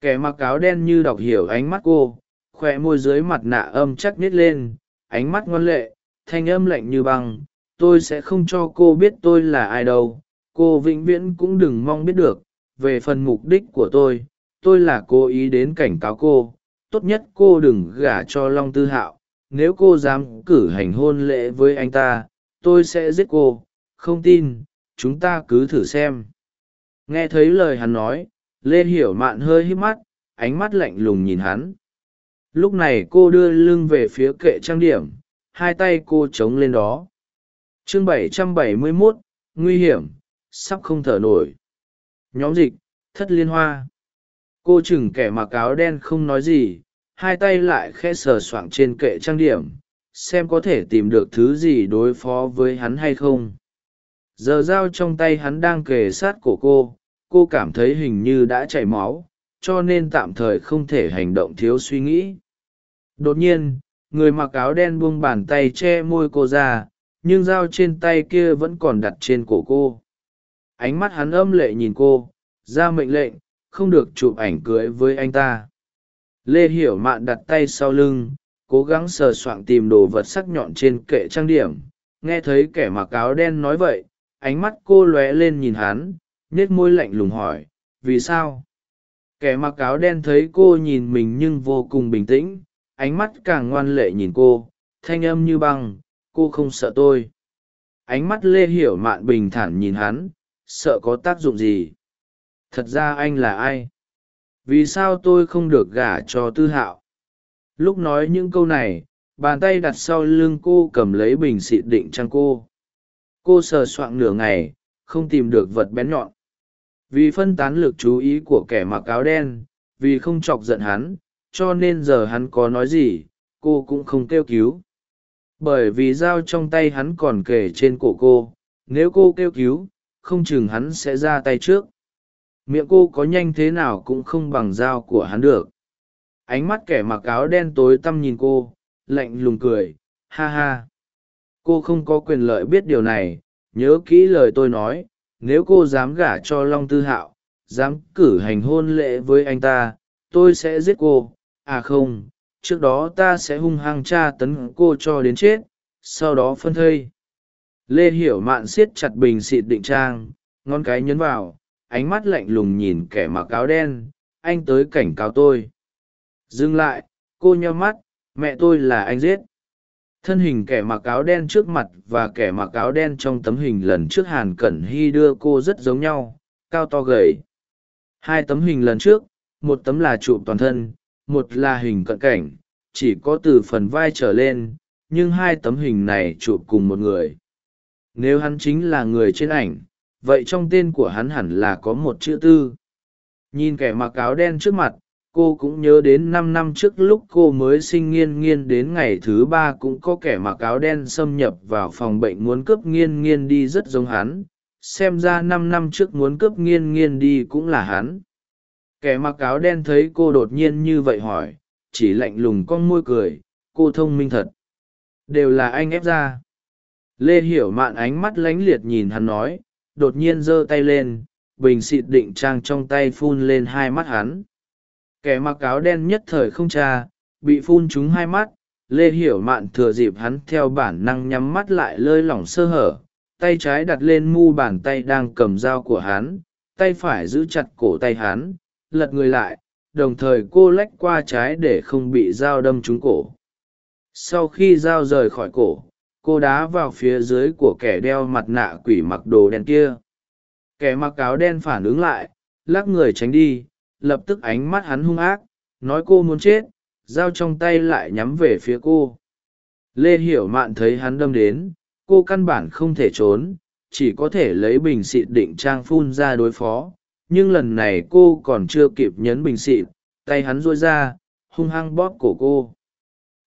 kẻ mặc áo đen như đọc hiểu ánh mắt cô khoe môi dưới mặt nạ âm chắc nít lên, ánh mắt ngoan lệ, thanh âm lạnh như băng, tôi sẽ không cho cô biết tôi là ai đâu, cô vĩnh viễn cũng đừng mong biết được, về phần mục đích của tôi tôi là cố ý đến cảnh cáo cô, tốt nhất cô đừng gả cho long tư hạo, nếu cô dám cử hành hôn lễ với anh ta, tôi sẽ giết cô, không tin, chúng ta cứ thử xem. Nghe thấy lời hắn nói lê hiểu mạn hơi hít mắt ánh mắt lạnh lùng nhìn hắn. Lúc này cô đưa lưng về phía kệ trang điểm hai tay cô chống lên đó. Chương 771, nguy hiểm sắp không thở nổi. Nhóm dịch thất liên hoa. Cô chừng kẻ mặc áo đen không nói gì hai tay lại khe sờ soạng trên kệ trang điểm xem có thể tìm được thứ gì đối phó với hắn hay không. Giờ dao trong tay hắn đang kề sát cổ cô cô cảm thấy hình như đã chảy máu, cho nên tạm thời không thể hành động thiếu suy nghĩ. Đột nhiên, người mặc áo đen buông bàn tay che môi cô ra, nhưng dao trên tay kia vẫn còn đặt trên cổ cô. Ánh mắt hắn âm lệ nhìn cô, ra mệnh lệnh, không được chụp ảnh cưới với anh ta. Lê hiểu mạn đặt tay sau lưng, cố gắng sờ soạng tìm đồ vật sắc nhọn trên kệ trang điểm. Nghe thấy kẻ mặc áo đen nói vậy, ánh mắt cô lóe lên nhìn hắn nết môi lạnh lùng hỏi, vì sao? Kẻ mặc áo đen thấy cô nhìn mình nhưng vô cùng bình tĩnh, ánh mắt càng ngoan lệ nhìn cô, thanh âm như băng, cô không sợ tôi. Ánh mắt lê hiểu mạn bình thản nhìn hắn, sợ có tác dụng gì? Thật ra anh là ai? Vì sao tôi không được gả cho tư hạo? Lúc nói những câu này, bàn tay đặt sau lưng cô cầm lấy bình xịt định trăng cô. Cô sờ soạng nửa ngày, không tìm được vật bén nhọn vì phân tán lực chú ý của kẻ mặc áo đen, vì không chọc giận hắn, cho nên giờ hắn có nói gì, cô cũng không kêu cứu. Bởi vì dao trong tay hắn còn kể trên cổ cô, nếu cô kêu cứu, không chừng hắn sẽ ra tay trước. Miệng cô có nhanh thế nào cũng không bằng dao của hắn được. Ánh mắt kẻ mặc áo đen tối tăm nhìn cô, lạnh lùng cười, ha ha. Cô không có quyền lợi biết điều này, nhớ kỹ lời tôi nói nếu cô dám gả cho long tư hạo, dám cử hành hôn lễ với anh ta, tôi sẽ giết cô. À không, trước đó ta sẽ hung hăng tra tấn cô cho đến chết, sau đó phân thây. Lê hiểu mạn siết chặt bình xịt định trang, ngón cái nhấn vào, ánh mắt lạnh lùng nhìn kẻ mặc áo đen, anh tới cảnh cáo tôi. Dừng lại, cô nheo mắt, mẹ tôi là anh giết thân hình kẻ mặc áo đen trước mặt và kẻ mặc áo đen trong tấm hình lần trước hàn cẩn hy đưa cô rất giống nhau, cao to gầy. Hai tấm hình lần trước, một tấm là chụp toàn thân, một là hình cận cảnh, chỉ có từ phần vai trở lên, nhưng hai tấm hình này chụp cùng một người. Nếu hắn chính là người trên ảnh, vậy trong tên của hắn hẳn là có một chữ tư. Nhìn kẻ mặc áo đen trước mặt cô cũng nhớ đến năm năm trước lúc cô mới sinh nghiên nghiên đến ngày thứ ba cũng có kẻ mặc áo đen xâm nhập vào phòng bệnh muốn cướp nghiên nghiên đi rất giống hắn. Xem ra năm năm trước muốn cướp nghiên nghiên đi cũng là hắn. Kẻ mặc áo đen thấy cô đột nhiên như vậy hỏi, chỉ lạnh lùng con môi cười, cô thông minh thật. Đều là anh ép ra. Lê hiểu mạn ánh mắt lánh liệt nhìn hắn nói, đột nhiên giơ tay lên, bình xịt định trang trong tay phun lên hai mắt hắn kẻ mặc áo đen nhất thời không cha bị phun trúng hai mắt, lê hiểu mạn thừa dịp hắn theo bản năng nhắm mắt lại lơi lỏng sơ hở, tay trái đặt lên mu bàn tay đang cầm dao của hắn, tay phải giữ chặt cổ tay hắn, lật người lại, đồng thời cô lách qua trái để không bị dao đâm trúng cổ. Sau khi dao rời khỏi cổ, cô đá vào phía dưới của kẻ đeo mặt nạ quỷ mặc đồ đen kia. Kẻ mặc áo đen phản ứng lại, lắc người tránh đi lập tức ánh mắt hắn hung ác, nói cô muốn chết dao trong tay lại nhắm về phía cô. Lê hiểu mạn thấy hắn đâm đến, cô căn bản không thể trốn, chỉ có thể lấy bình xịt định trang phun ra đối phó. Nhưng lần này cô còn chưa kịp nhấn bình xịt, tay hắn rôi ra, hung hăng bóp cổ cô.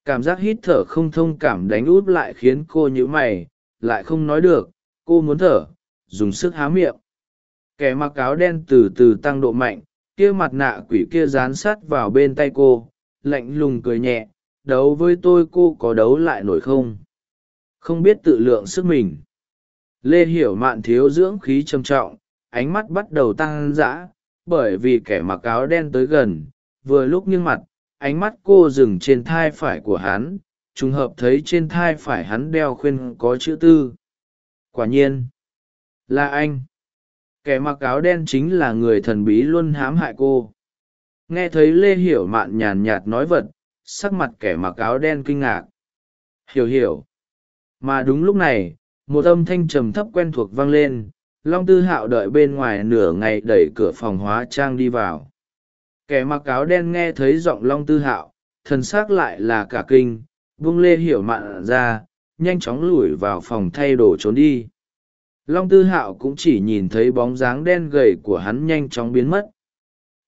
Cảm giác hít thở không thông cảm đánh út lại khiến cô nhữ mày, lại không nói được, cô muốn thở, dùng sức há miệng. Kẻ mặc áo đen từ từ tăng độ mạnh kia mặt nạ quỷ kia dán sát vào bên tay cô, lạnh lùng cười nhẹ, đấu với tôi cô có đấu lại nổi không? Không biết tự lượng sức mình. Lê hiểu mạn thiếu dưỡng khí trầm trọng, ánh mắt bắt đầu tăng dã, bởi vì kẻ mặc áo đen tới gần, vừa lúc nghiêng mặt, ánh mắt cô dừng trên thai phải của hắn, trùng hợp thấy trên thai phải hắn đeo khuyên có chữ tư. Quả nhiên, là anh kẻ mặc áo đen chính là người thần bí luôn hãm hại cô. Nghe thấy lê hiểu mạn nhàn nhạt nói vật, sắc mặt kẻ mặc áo đen kinh ngạc. Hiểu hiểu. Mà đúng lúc này, một âm thanh trầm thấp quen thuộc vang lên, long tư hạo đợi bên ngoài nửa ngày đẩy cửa phòng hóa trang đi vào. Kẻ mặc áo đen nghe thấy giọng long tư hạo, thần s ắ c lại là cả kinh vung lê hiểu mạn ra, nhanh chóng lủi vào phòng thay đồ trốn đi long tư hạo cũng chỉ nhìn thấy bóng dáng đen gầy của hắn nhanh chóng biến mất.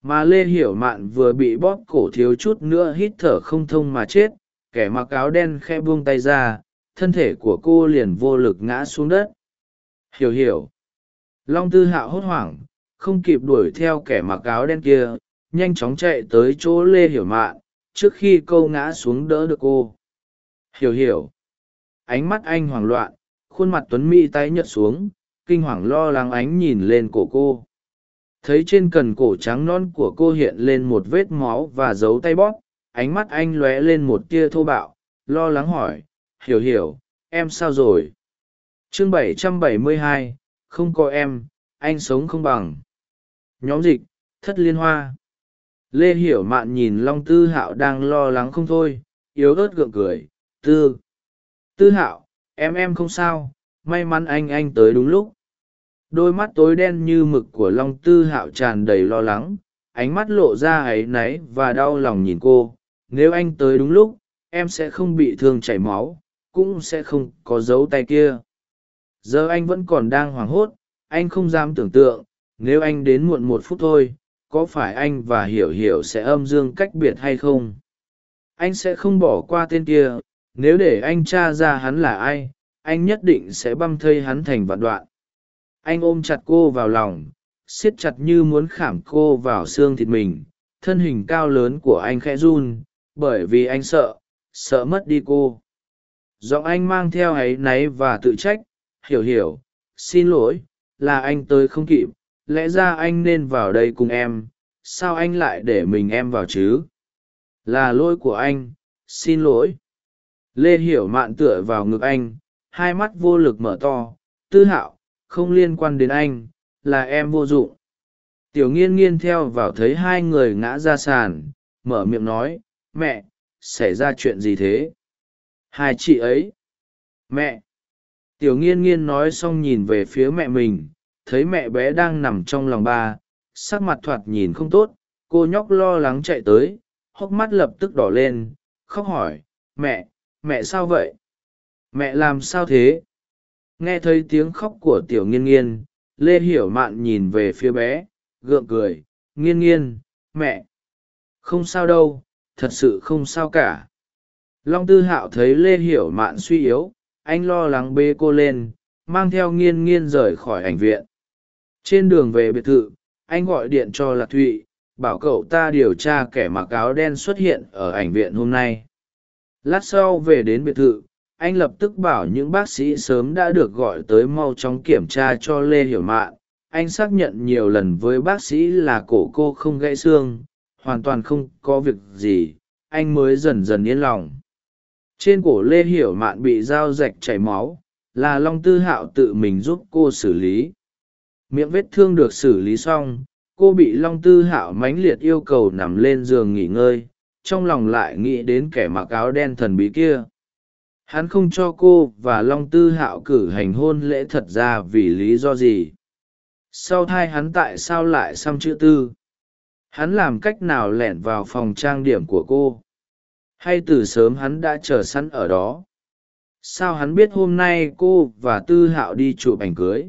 Mà lê hiểu mạn vừa bị bóp cổ thiếu chút nữa hít thở không thông mà chết, kẻ mặc áo đen khe buông tay ra, thân thể của cô liền vô lực ngã xuống đất. Hiểu hiểu. Long tư hạo hốt hoảng, không kịp đuổi theo kẻ mặc áo đen kia, nhanh chóng chạy tới chỗ lê hiểu mạn, trước khi câu ngã xuống đỡ được cô. Hiểu hiểu. Ánh mắt anh hoảng loạn khuôn mặt tuấn mỹ tái nhợt xuống kinh hoàng lo lắng ánh nhìn lên cổ cô. Thấy trên cần cổ trắng non của cô hiện lên một vết máu và dấu tay bóp ánh mắt anh lóe lên một tia thô bạo lo lắng hỏi hiểu hiểu em sao rồi? Chương 772, không có em anh sống không bằng. Nhóm dịch thất liên hoa. Lê hiểu mạn nhìn long tư hạo đang lo lắng không thôi yếu ớt gượng cười tư tư hạo em em không sao, may mắn anh anh tới đúng lúc. Đôi mắt tối đen như mực của long tư hạo tràn đầy lo lắng, ánh mắt lộ ra áy náy và đau lòng nhìn cô. Nếu anh tới đúng lúc, em sẽ không bị thương chảy máu, cũng sẽ không có dấu tay kia. Giờ anh vẫn còn đang hoảng hốt, anh không dám tưởng tượng, nếu anh đến muộn một phút thôi, có phải anh và hiểu hiểu sẽ âm dương cách biệt hay không? Anh sẽ không bỏ qua tên kia nếu để anh t r a ra hắn là ai, anh nhất định sẽ băm thây hắn thành vạn đoạn. Anh ôm chặt cô vào lòng, siết chặt như muốn khảm cô vào xương thịt mình. Thân hình cao lớn của anh khẽ run, bởi vì anh sợ sợ mất đi cô. Giọng anh mang theo áy náy và tự trách, hiểu hiểu, xin lỗi, là anh tới không kịp, lẽ ra anh nên vào đây cùng em, sao anh lại để mình em vào chứ? Là lỗi của anh, xin lỗi lê hiểu mạn tựa vào ngực anh, hai mắt vô lực mở to, tư hạo, không liên quan đến anh, là em vô dụng. Tiểu nghiên nghiên theo vào thấy hai người ngã ra sàn, mở miệng nói, mẹ, xảy ra chuyện gì thế? Hai chị ấy. Mẹ. Tiểu nghiên nghiên nói xong nhìn về phía mẹ mình, thấy mẹ bé đang nằm trong lòng ba, sắc mặt thoạt nhìn không tốt, cô nhóc lo lắng chạy tới, hốc mắt lập tức đỏ lên, khóc hỏi, mẹ mẹ sao vậy? Mẹ làm sao thế? Nghe thấy tiếng khóc của tiểu nghiên nghiên, lê hiểu mạn nhìn về phía bé, gượng cười, nghiên nghiên, mẹ, không sao đâu, thật sự không sao cả. Long tư hạo thấy lê hiểu mạn suy yếu, anh lo lắng bê cô lên, mang theo nghiên nghiên rời khỏi ảnh viện. Trên đường về biệt thự, anh gọi điện cho lạc thụy, bảo cậu ta điều tra kẻ mặc áo đen xuất hiện ở ảnh viện hôm nay lát sau về đến biệt thự, anh lập tức bảo những bác sĩ sớm đã được gọi tới mau chóng kiểm tra cho lê hiểu mạn. Anh xác nhận nhiều lần với bác sĩ là cổ cô không gãy xương, hoàn toàn không có việc gì, anh mới dần dần yên lòng. Trên cổ lê hiểu mạn bị dao rạch chảy máu, là long tư hạo tự mình giúp cô xử lý. Miệng vết thương được xử lý xong, cô bị long tư hạo mãnh liệt yêu cầu nằm lên giường nghỉ ngơi trong lòng lại nghĩ đến kẻ mặc áo đen thần bí kia. Hắn không cho cô và long tư hạo cử hành hôn lễ thật ra vì lý do gì. Sau thai hắn tại sao lại xăm chữ tư? Hắn làm cách nào lẻn vào phòng trang điểm của cô? Hay từ sớm hắn đã chờ sẵn ở đó? Sao hắn biết hôm nay cô và tư hạo đi chụp ảnh cưới?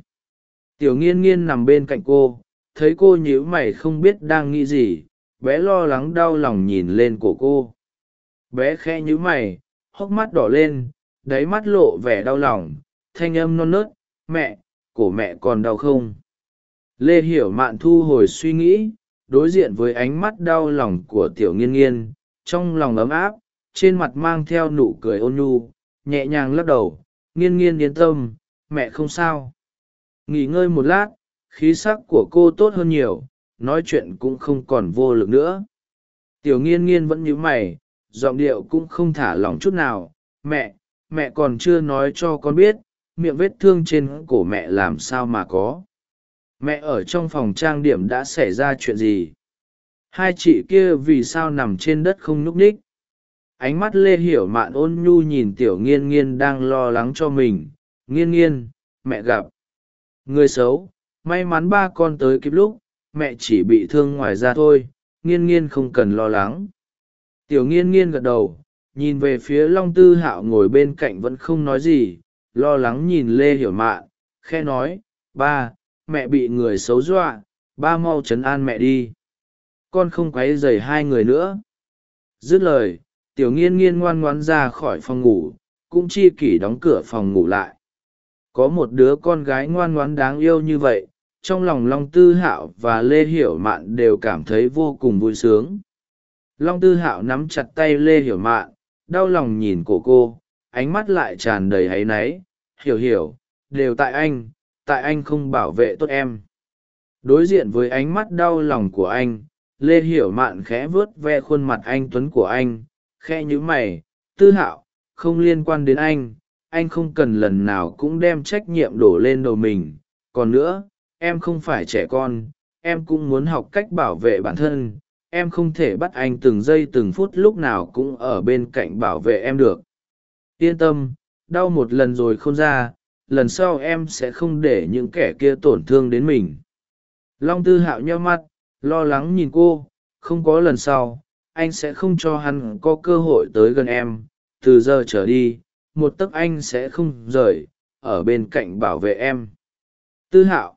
Tiểu nghiên nghiên nằm bên cạnh cô, thấy cô nhíu mày không biết đang nghĩ gì bé lo lắng đau lòng nhìn lên cổ cô. Bé khe nhíu mày, hốc mắt đỏ lên, đáy mắt lộ vẻ đau lòng, thanh âm non nớt, mẹ, cổ mẹ còn đau không? Lê hiểu mạn thu hồi suy nghĩ, đối diện với ánh mắt đau lòng của tiểu nghiên nghiên, trong lòng ấm áp, trên mặt mang theo nụ cười ôn nhu, nhẹ nhàng lắc đầu, nghiên nghiên yên tâm, mẹ không sao. Nghỉ ngơi một lát, khí sắc của cô tốt hơn nhiều nói chuyện cũng không còn vô lực nữa. Tiểu nghiên nghiên vẫn nhíu mày, giọng điệu cũng không thả lỏng chút nào. Mẹ mẹ còn chưa nói cho con biết, miệng vết thương trên cổ mẹ làm sao mà có. Mẹ ở trong phòng trang điểm đã xảy ra chuyện gì? Hai chị kia vì sao nằm trên đất không nhúc ních ánh mắt lê hiểu mạn ôn nhu nhìn tiểu nghiên nghiên đang lo lắng cho mình. Nghiên nghiên, mẹ gặp. Người xấu, may mắn ba con tới kịp lúc mẹ chỉ bị thương ngoài ra thôi, nghiên nghiên không cần lo lắng. Tiểu nghiên nghiên gật đầu, nhìn về phía long tư hạo ngồi bên cạnh vẫn không nói gì, lo lắng nhìn lê hiểu mạn khe nói, ba, mẹ bị người xấu dọa, ba mau chấn an mẹ đi. Con không quấy dày hai người nữa. Dứt lời, tiểu nghiên nghiên ngoan ngoãn ra khỏi phòng ngủ, cũng chi kỷ đóng cửa phòng ngủ lại. Có một đứa con gái ngoan ngoãn đáng yêu như vậy trong lòng long tư hạo và lê hiểu mạn đều cảm thấy vô cùng vui sướng. Long tư hạo nắm chặt tay lê hiểu mạn, đau lòng nhìn cổ cô, ánh mắt lại tràn đầy áy náy. Hiểu hiểu, đều tại anh tại anh không bảo vệ tốt em. Đối diện với ánh mắt đau lòng của anh, lê hiểu mạn khẽ vớt ve khuôn mặt anh tuấn của anh khe nhữ mày. Tư hạo, không liên quan đến anh anh không cần lần nào cũng đem trách nhiệm đổ lên đầu mình. Còn nữa em không phải trẻ con, em cũng muốn học cách bảo vệ bản thân, em không thể bắt anh từng giây từng phút lúc nào cũng ở bên cạnh bảo vệ em được. Yên tâm, đau một lần rồi không ra, lần sau em sẽ không để những kẻ kia tổn thương đến mình. Long tư hạo nheo mắt, lo lắng nhìn cô, không có lần sau, anh sẽ không cho hắn có cơ hội tới gần em. Từ giờ trở đi, một tấc anh sẽ không rời, ở bên cạnh bảo vệ em. Tư hạo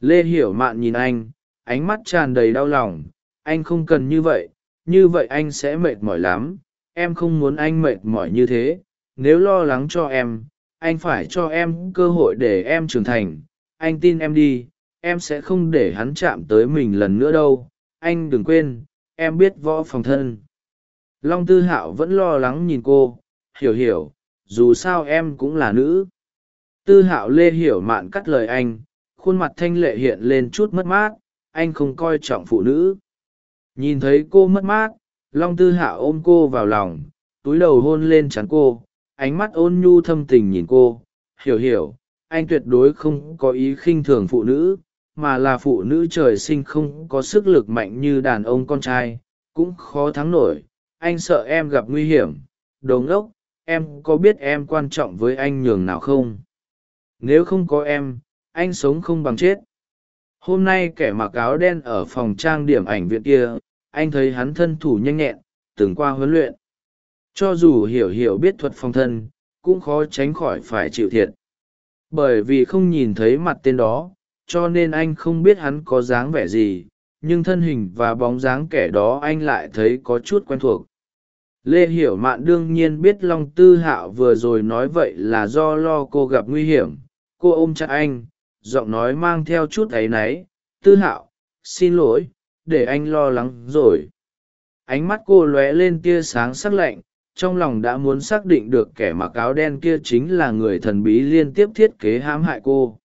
lê hiểu mạn nhìn anh, ánh mắt tràn đầy đau lòng. Anh không cần như vậy như vậy anh sẽ mệt mỏi lắm. Em không muốn anh mệt mỏi như thế. Nếu lo lắng cho em, anh phải cho em cơ hội để em trưởng thành. Anh tin em đi, em sẽ không để hắn chạm tới mình lần nữa đâu. Anh đừng quên, em biết võ phòng thân. Long tư hạo vẫn lo lắng nhìn cô. Hiểu hiểu, dù sao em cũng là nữ. Tư hạo lê hiểu mạn cắt lời anh khuôn mặt thanh lệ hiện lên chút mất mát, anh không coi trọng phụ nữ. Nhìn thấy cô mất mát, long tư Hạ ôm cô vào lòng, túi đầu hôn lên chắn cô, ánh mắt ôn nhu thâm tình nhìn cô. Hiểu hiểu, anh tuyệt đối không có ý khinh thường phụ nữ, mà là phụ nữ trời sinh không có sức lực mạnh như đàn ông con trai, cũng khó thắng nổi. Anh sợ em gặp nguy hiểm. Đồ ngốc, em có biết em quan trọng với anh nhường nào không? Nếu không có em anh sống không bằng chết. Hôm nay kẻ mặc áo đen ở phòng trang điểm ảnh viện kia, anh thấy hắn thân thủ nhanh nhẹn, từng qua huấn luyện. Cho dù hiểu hiểu biết thuật phòng thân, cũng khó tránh khỏi phải chịu thiệt. Bởi vì không nhìn thấy mặt tên đó, cho nên anh không biết hắn có dáng vẻ gì, nhưng thân hình và bóng dáng kẻ đó anh lại thấy có chút quen thuộc. Lê hiểu mạn đương nhiên biết long tư hạo vừa rồi nói vậy là do lo cô gặp nguy hiểm. Cô ôm chặt anh giọng nói mang theo chút áy náy, tư hạo, xin lỗi, để anh lo lắng rồi. Ánh mắt cô lóe lên tia sáng sắc lạnh, trong lòng đã muốn xác định được kẻ mặc áo đen kia chính là người thần bí liên tiếp thiết kế hãm hại cô.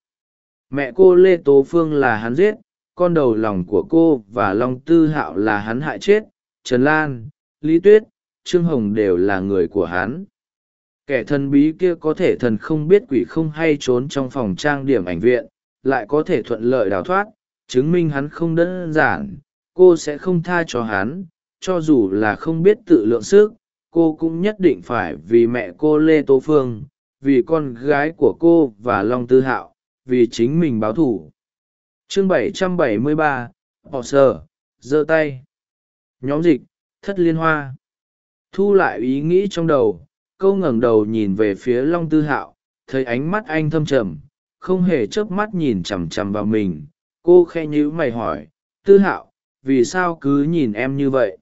Mẹ cô lê tố phương là hắn giết, con đầu lòng của cô và long tư hạo là hắn hại chết, trần lan, lý tuyết, trương hồng đều là người của hắn kẻ thần bí kia có thể thần không biết quỷ không hay trốn trong phòng trang điểm ảnh viện lại có thể thuận lợi đào thoát chứng minh hắn không đơn giản cô sẽ không tha cho hắn cho dù là không biết tự lượng sức cô cũng nhất định phải vì mẹ cô lê tô phương vì con gái của cô và long tư hạo vì chính mình báo thù. Chương 773, họ sờ giơ tay. Nhóm dịch thất liên hoa. Thu lại ý nghĩ trong đầu câu ngẩng đầu nhìn về phía long tư hạo, thấy ánh mắt anh thâm trầm, không hề chớp mắt nhìn chằm chằm vào mình. Cô khe nhữ mày hỏi, tư hạo, vì sao cứ nhìn em như vậy?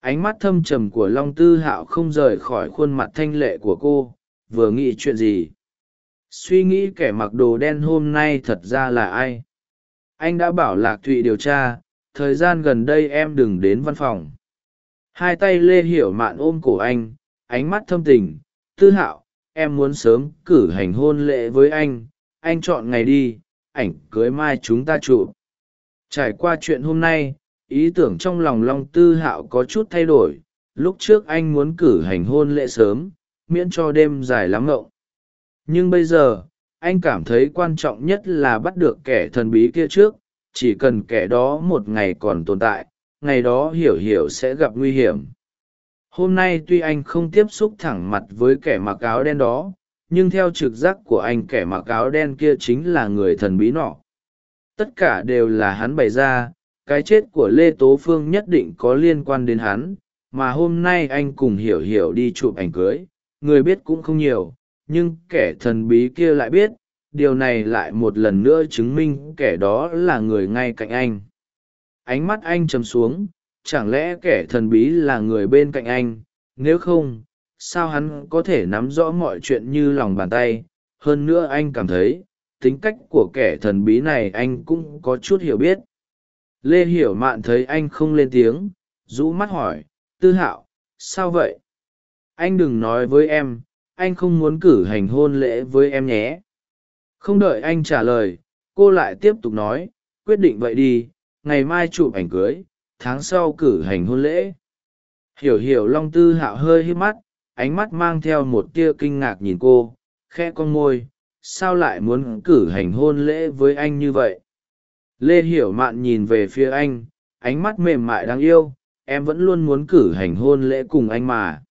Ánh mắt thâm trầm của long tư hạo không rời khỏi khuôn mặt thanh lệ của cô, vừa nghĩ chuyện gì? Suy nghĩ kẻ mặc đồ đen hôm nay thật ra là ai? Anh đã bảo lạc thụy điều tra, thời gian gần đây em đừng đến văn phòng. Hai tay lê hiểu mạn ôm cổ anh ánh mắt thâm tình, tư hạo, em muốn sớm cử hành hôn lễ với anh anh chọn ngày đi, ảnh cưới mai chúng ta chụp. Trải qua chuyện hôm nay, ý tưởng trong lòng long tư hạo có chút thay đổi. Lúc trước anh muốn cử hành hôn lễ sớm, miễn cho đêm dài lắm ngộng. Nhưng bây giờ, anh cảm thấy quan trọng nhất là bắt được kẻ thần bí kia trước. Chỉ cần kẻ đó một ngày còn tồn tại, ngày đó hiểu hiểu sẽ gặp nguy hiểm hôm nay tuy anh không tiếp xúc thẳng mặt với kẻ mặc áo đen đó, nhưng theo trực giác của anh kẻ mặc áo đen kia chính là người thần bí nọ. Tất cả đều là hắn bày ra, cái chết của lê tố phương nhất định có liên quan đến hắn, mà hôm nay anh cùng hiểu hiểu đi chụp ảnh cưới, người biết cũng không nhiều, nhưng kẻ thần bí kia lại biết, điều này lại một lần nữa chứng minh kẻ đó là người ngay cạnh anh. Ánh mắt anh chấm xuống chẳng lẽ kẻ thần bí là người bên cạnh anh? Nếu không, sao hắn có thể nắm rõ mọi chuyện như lòng bàn tay? Hơn nữa anh cảm thấy, tính cách của kẻ thần bí này anh cũng có chút hiểu biết. Lê hiểu mạn thấy anh không lên tiếng, rũ mắt hỏi, tư hạo, sao vậy? Anh đừng nói với em, anh không muốn cử hành hôn lễ với em nhé. Không đợi anh trả lời, cô lại tiếp tục nói, quyết định vậy đi, ngày mai chụp ảnh cưới tháng sau cử hành hôn lễ. Hiểu hiểu long tư hạo hơi hít mắt, ánh mắt mang theo một tia kinh ngạc nhìn cô khe con môi, sao lại muốn cử hành hôn lễ với anh như vậy? Lê hiểu mạn nhìn về phía anh, ánh mắt mềm mại đáng yêu, em vẫn luôn muốn cử hành hôn lễ cùng anh mà.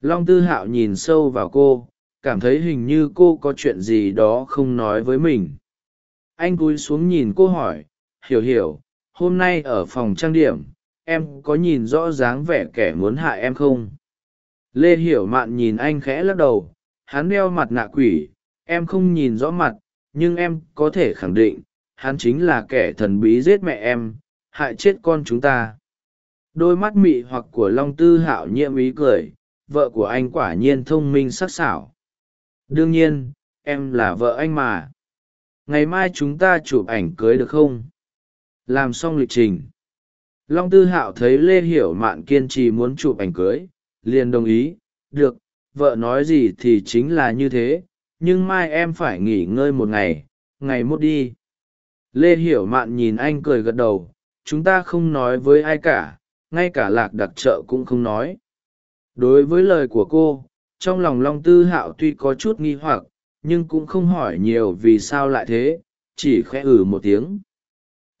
Long tư hạo nhìn sâu vào cô, cảm thấy hình như cô có chuyện gì đó không nói với mình. Anh cúi xuống nhìn cô hỏi, hiểu hiểu hôm nay ở phòng trang điểm, em có nhìn rõ dáng vẻ kẻ muốn hại em không? Lê hiểu mạn nhìn anh khẽ lắc đầu, hắn đeo mặt nạ quỷ, em không nhìn rõ mặt, nhưng em có thể khẳng định, hắn chính là kẻ thần bí giết mẹ em, hại chết con chúng ta. Đôi mắt mị hoặc của long tư hạo nhiễm ý cười, vợ của anh quả nhiên thông minh sắc sảo. Đương nhiên, em là vợ anh mà. Ngày mai chúng ta chụp ảnh cưới được không? Làm xong lịch trình. Long tư hạo thấy lê hiểu mạn kiên trì muốn chụp ảnh cưới, liền đồng ý, được, vợ nói gì thì chính là như thế, nhưng mai em phải nghỉ ngơi một ngày ngày mốt đi. Lê hiểu mạn nhìn anh cười gật đầu, chúng ta không nói với ai cả, ngay cả lạc đặc trợ cũng không nói. Đối với lời của cô, trong lòng long tư hạo tuy có chút nghi hoặc, nhưng cũng không hỏi nhiều vì sao lại thế, chỉ khẽ ử một tiếng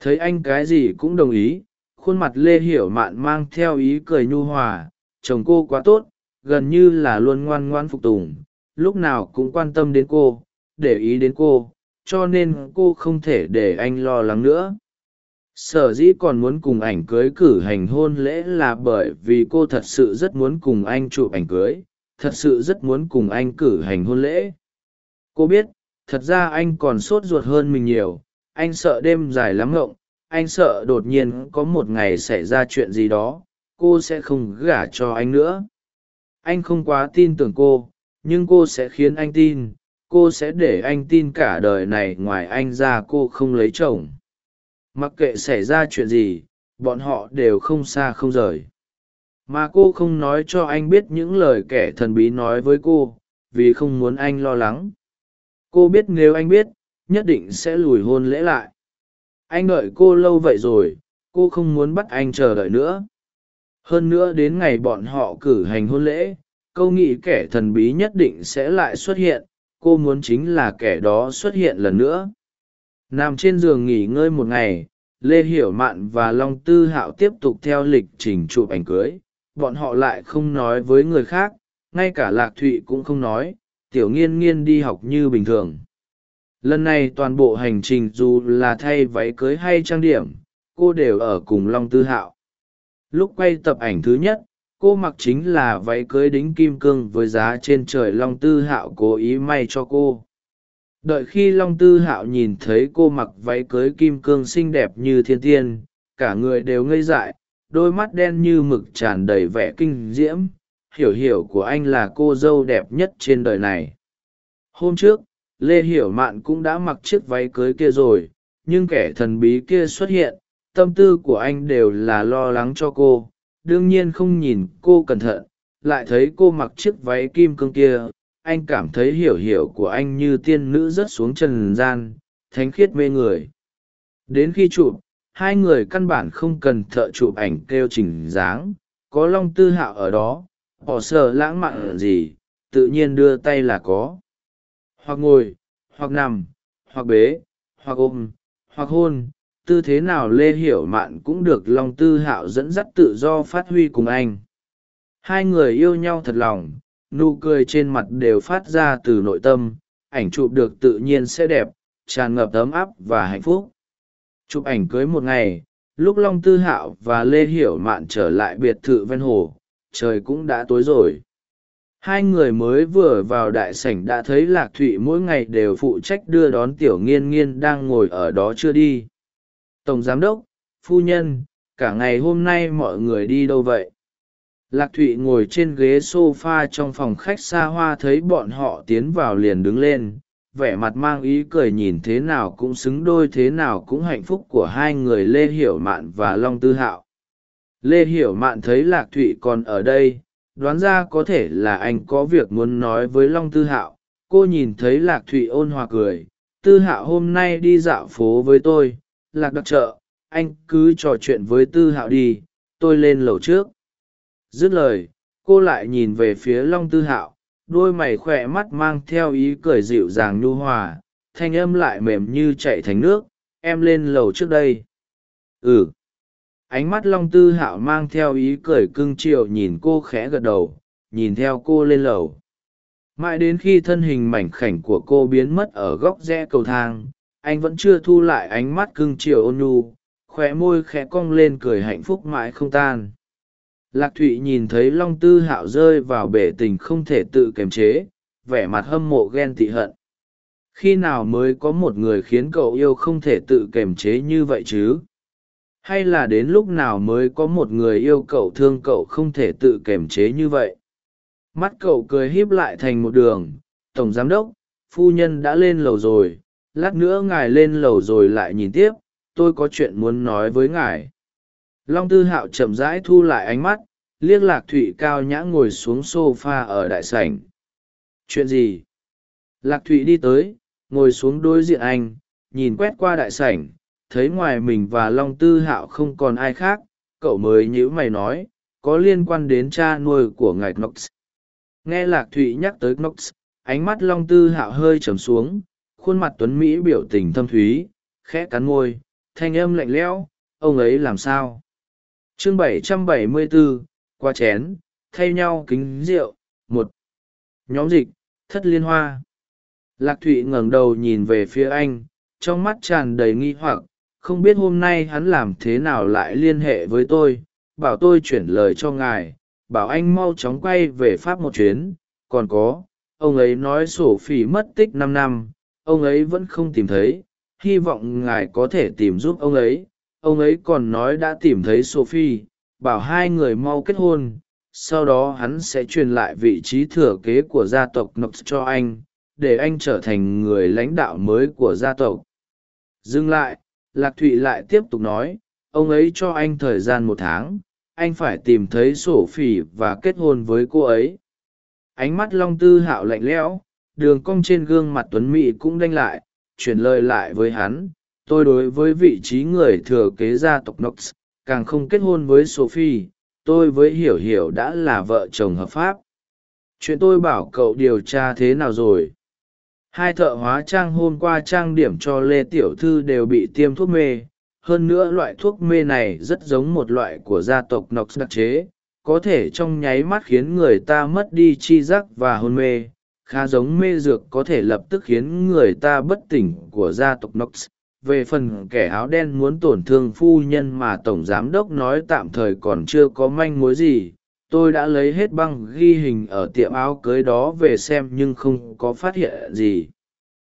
thấy anh cái gì cũng đồng ý, khuôn mặt lê hiểu mạn mang theo ý cười nhu hòa, chồng cô quá tốt, gần như là luôn ngoan ngoan phục tùng, lúc nào cũng quan tâm đến cô, để ý đến cô, cho nên cô không thể để anh lo lắng nữa. Sở dĩ còn muốn cùng ảnh cưới cử hành hôn lễ là bởi vì cô thật sự rất muốn cùng anh chụp ảnh cưới, thật sự rất muốn cùng anh cử hành hôn lễ. Cô biết, thật ra anh còn sốt ruột hơn mình nhiều anh sợ đêm dài lắm ngộng, anh sợ đột nhiên có một ngày xảy ra chuyện gì đó, cô sẽ không gả cho anh nữa. Anh không quá tin tưởng cô, nhưng cô sẽ khiến anh tin, cô sẽ để anh tin cả đời này ngoài anh ra cô không lấy chồng. Mặc kệ xảy ra chuyện gì, bọn họ đều không xa không rời. Mà cô không nói cho anh biết những lời kẻ thần bí nói với cô, vì không muốn anh lo lắng. Cô biết nếu anh biết nhất định sẽ lùi hôn lễ lại. Anh đợi cô lâu vậy rồi, cô không muốn bắt anh chờ đợi nữa. Hơn nữa đến ngày bọn họ cử hành hôn lễ, câu nghĩ kẻ thần bí nhất định sẽ lại xuất hiện, cô muốn chính là kẻ đó xuất hiện lần nữa. Nằm trên giường nghỉ ngơi một ngày, lê hiểu mạn và long tư hạo tiếp tục theo lịch trình chụp ảnh cưới. Bọn họ lại không nói với người khác, ngay cả lạc thụy cũng không nói, tiểu nghiên nghiên đi học như bình thường lần này toàn bộ hành trình dù là thay váy cưới hay trang điểm, cô đều ở cùng long tư hạo. Lúc quay tập ảnh thứ nhất, cô mặc chính là váy cưới đính kim cương với giá trên trời long tư hạo cố ý may cho cô. Đợi khi long tư hạo nhìn thấy cô mặc váy cưới kim cương xinh đẹp như thiên tiên, cả người đều ngây dại, đôi mắt đen như mực tràn đầy vẻ kinh diễm. Hiểu hiểu của anh là cô dâu đẹp nhất trên đời này. Hôm trước lê hiểu mạn cũng đã mặc chiếc váy cưới kia rồi, nhưng kẻ thần bí kia xuất hiện, tâm tư của anh đều là lo lắng cho cô. Đương nhiên không nhìn cô cẩn thận, lại thấy cô mặc chiếc váy kim cương kia, anh cảm thấy hiểu hiểu của anh như tiên nữ rớt xuống trần gian, thánh khiết mê người. Đến khi chụp, hai người căn bản không cần thợ chụp ảnh kêu chỉnh dáng, có long tư hạo ở đó, họ sợ lãng mạn gì, tự nhiên đưa tay là có hoặc ngồi, hoặc nằm, hoặc bế, hoặc ôm, hoặc hôn, tư thế nào lê hiểu mạn cũng được long tư hạo dẫn dắt tự do phát huy cùng anh. Hai người yêu nhau thật lòng, nụ cười trên mặt đều phát ra từ nội tâm, ảnh chụp được tự nhiên sẽ đẹp, tràn ngập ấm áp và hạnh phúc. Chụp ảnh cưới một ngày, lúc long tư hạo và lê hiểu mạn trở lại biệt thự ven hồ, trời cũng đã tối rồi hai người mới vừa vào đại sảnh đã thấy lạc thụy mỗi ngày đều phụ trách đưa đón tiểu nghiên nghiên đang ngồi ở đó chưa đi. Tổng giám đốc, phu nhân, cả ngày hôm nay mọi người đi đâu vậy? Lạc thụy ngồi trên ghế s o f a trong phòng khách xa hoa thấy bọn họ tiến vào liền đứng lên, vẻ mặt mang ý cười nhìn thế nào cũng xứng đôi thế nào cũng hạnh phúc của hai người lê hiểu mạn và long tư hạo. Lê hiểu mạn thấy lạc thụy còn ở đây đoán ra có thể là anh có việc muốn nói với long tư hạo. Cô nhìn thấy lạc thụy ôn hòa cười. Tư hạo hôm nay đi dạo phố với tôi. Lạc đặc trợ, anh cứ trò chuyện với tư hạo đi. Tôi lên lầu trước. Dứt lời, cô lại nhìn về phía long tư hạo. Đôi mày khoe mắt mang theo ý cười dịu dàng nhu hòa. Thanh âm lại mềm như chạy thành nước. Em lên lầu trước đây. Ừ ánh mắt long tư hạo mang theo ý cười cưng chiều nhìn cô khẽ gật đầu, nhìn theo cô lên lầu. Mãi đến khi thân hình mảnh khảnh của cô biến mất ở góc rẽ cầu thang, anh vẫn chưa thu lại ánh mắt cưng chiều ôn nhu, khóe môi khẽ cong lên cười hạnh phúc mãi không tan. Lạc thụy nhìn thấy long tư hạo rơi vào bể tình không thể tự kiềm chế, vẻ mặt hâm mộ ghen tị hận. Khi nào mới có một người khiến cậu yêu không thể tự kiềm chế như vậy chứ? Hay là đến lúc nào mới có một người yêu cậu thương cậu không thể tự kiềm chế như vậy? Mắt cậu cười híp lại thành một đường. Tổng giám đốc, phu nhân đã lên lầu rồi. Lát nữa ngài lên lầu rồi lại nhìn tiếp. Tôi có chuyện muốn nói với ngài. Long tư hạo chậm rãi thu lại ánh mắt, liếc lạc thụy cao nhã ngồi xuống s o f a ở đại sảnh. Chuyện gì? Lạc thụy đi tới, ngồi xuống đối diện anh, nhìn quét qua đại sảnh thấy ngoài mình và long tư hạo không còn ai khác cậu mới nhữ mày nói có liên quan đến cha nuôi của ngài knox. Nghe lạc thụy nhắc tới knox ánh mắt long tư hạo hơi trầm xuống khuôn mặt tuấn mỹ biểu tình thâm thúy khẽ cắn môi thanh âm lạnh lẽo ông ấy làm sao? Chương 774, qua chén thay nhau kính rượu một. Nhóm dịch thất liên hoa. Lạc thụy ngẩng đầu nhìn về phía anh trong mắt tràn đầy nghi hoặc không biết hôm nay hắn làm thế nào lại liên hệ với tôi, bảo tôi chuyển lời cho ngài, bảo anh mau chóng quay về pháp một chuyến. Còn có, ông ấy nói sổ phỉ mất tích năm năm, ông ấy vẫn không tìm thấy, hy vọng ngài có thể tìm giúp ông ấy. Ông ấy còn nói đã tìm thấy sophie, bảo hai người mau kết hôn, sau đó hắn sẽ truyền lại vị trí thừa kế của gia tộc nox cho anh, để anh trở thành người lãnh đạo mới của gia tộc. Dừng lại lạc thụy lại tiếp tục nói, ông ấy cho anh thời gian một tháng, anh phải tìm thấy sổ phỉ và kết hôn với cô ấy. Ánh mắt long tư hạo lạnh lẽo, đường cong trên gương mặt tuấn mỹ cũng đanh lại, chuyển lời lại với hắn, tôi đối với vị trí người thừa kế gia tộc nox càng không kết hôn với sophie, tôi với hiểu hiểu đã là vợ chồng hợp pháp. Chuyện tôi bảo cậu điều tra thế nào rồi? Hai thợ hóa trang hôm qua trang điểm cho lê tiểu thư đều bị tiêm thuốc mê. Hơn nữa loại thuốc mê này rất giống một loại của gia tộc nox đặc chế. Có thể trong nháy mắt khiến người ta mất đi chi giác và hôn mê. Khá giống mê dược có thể lập tức khiến người ta bất tỉnh của gia tộc nox. Về phần kẻ áo đen muốn tổn thương phu nhân mà tổng giám đốc nói tạm thời còn chưa có manh mối gì tôi đã lấy hết băng ghi hình ở tiệm áo cưới đó về xem nhưng không có phát hiện gì.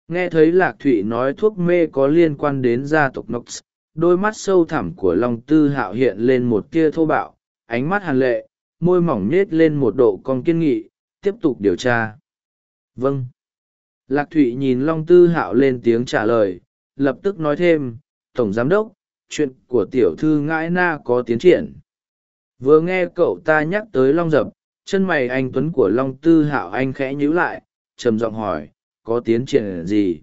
Nghe thấy lạc thụy nói thuốc mê có liên quan đến gia tộc nox đôi mắt sâu thẳm của long tư hạo hiện lên một tia thô bạo, ánh mắt hàn lệ, môi mỏng nết lên một độ con kiên nghị, tiếp tục điều tra. Vâng. Lạc thụy nhìn long tư hạo lên tiếng trả lời, lập tức nói thêm, tổng giám đốc, chuyện của tiểu thư ngãi na có tiến triển vừa nghe cậu ta nhắc tới long dập, chân mày anh tuấn của long tư hạo anh khẽ nhíu lại, trầm giọng hỏi, có tiến triển gì?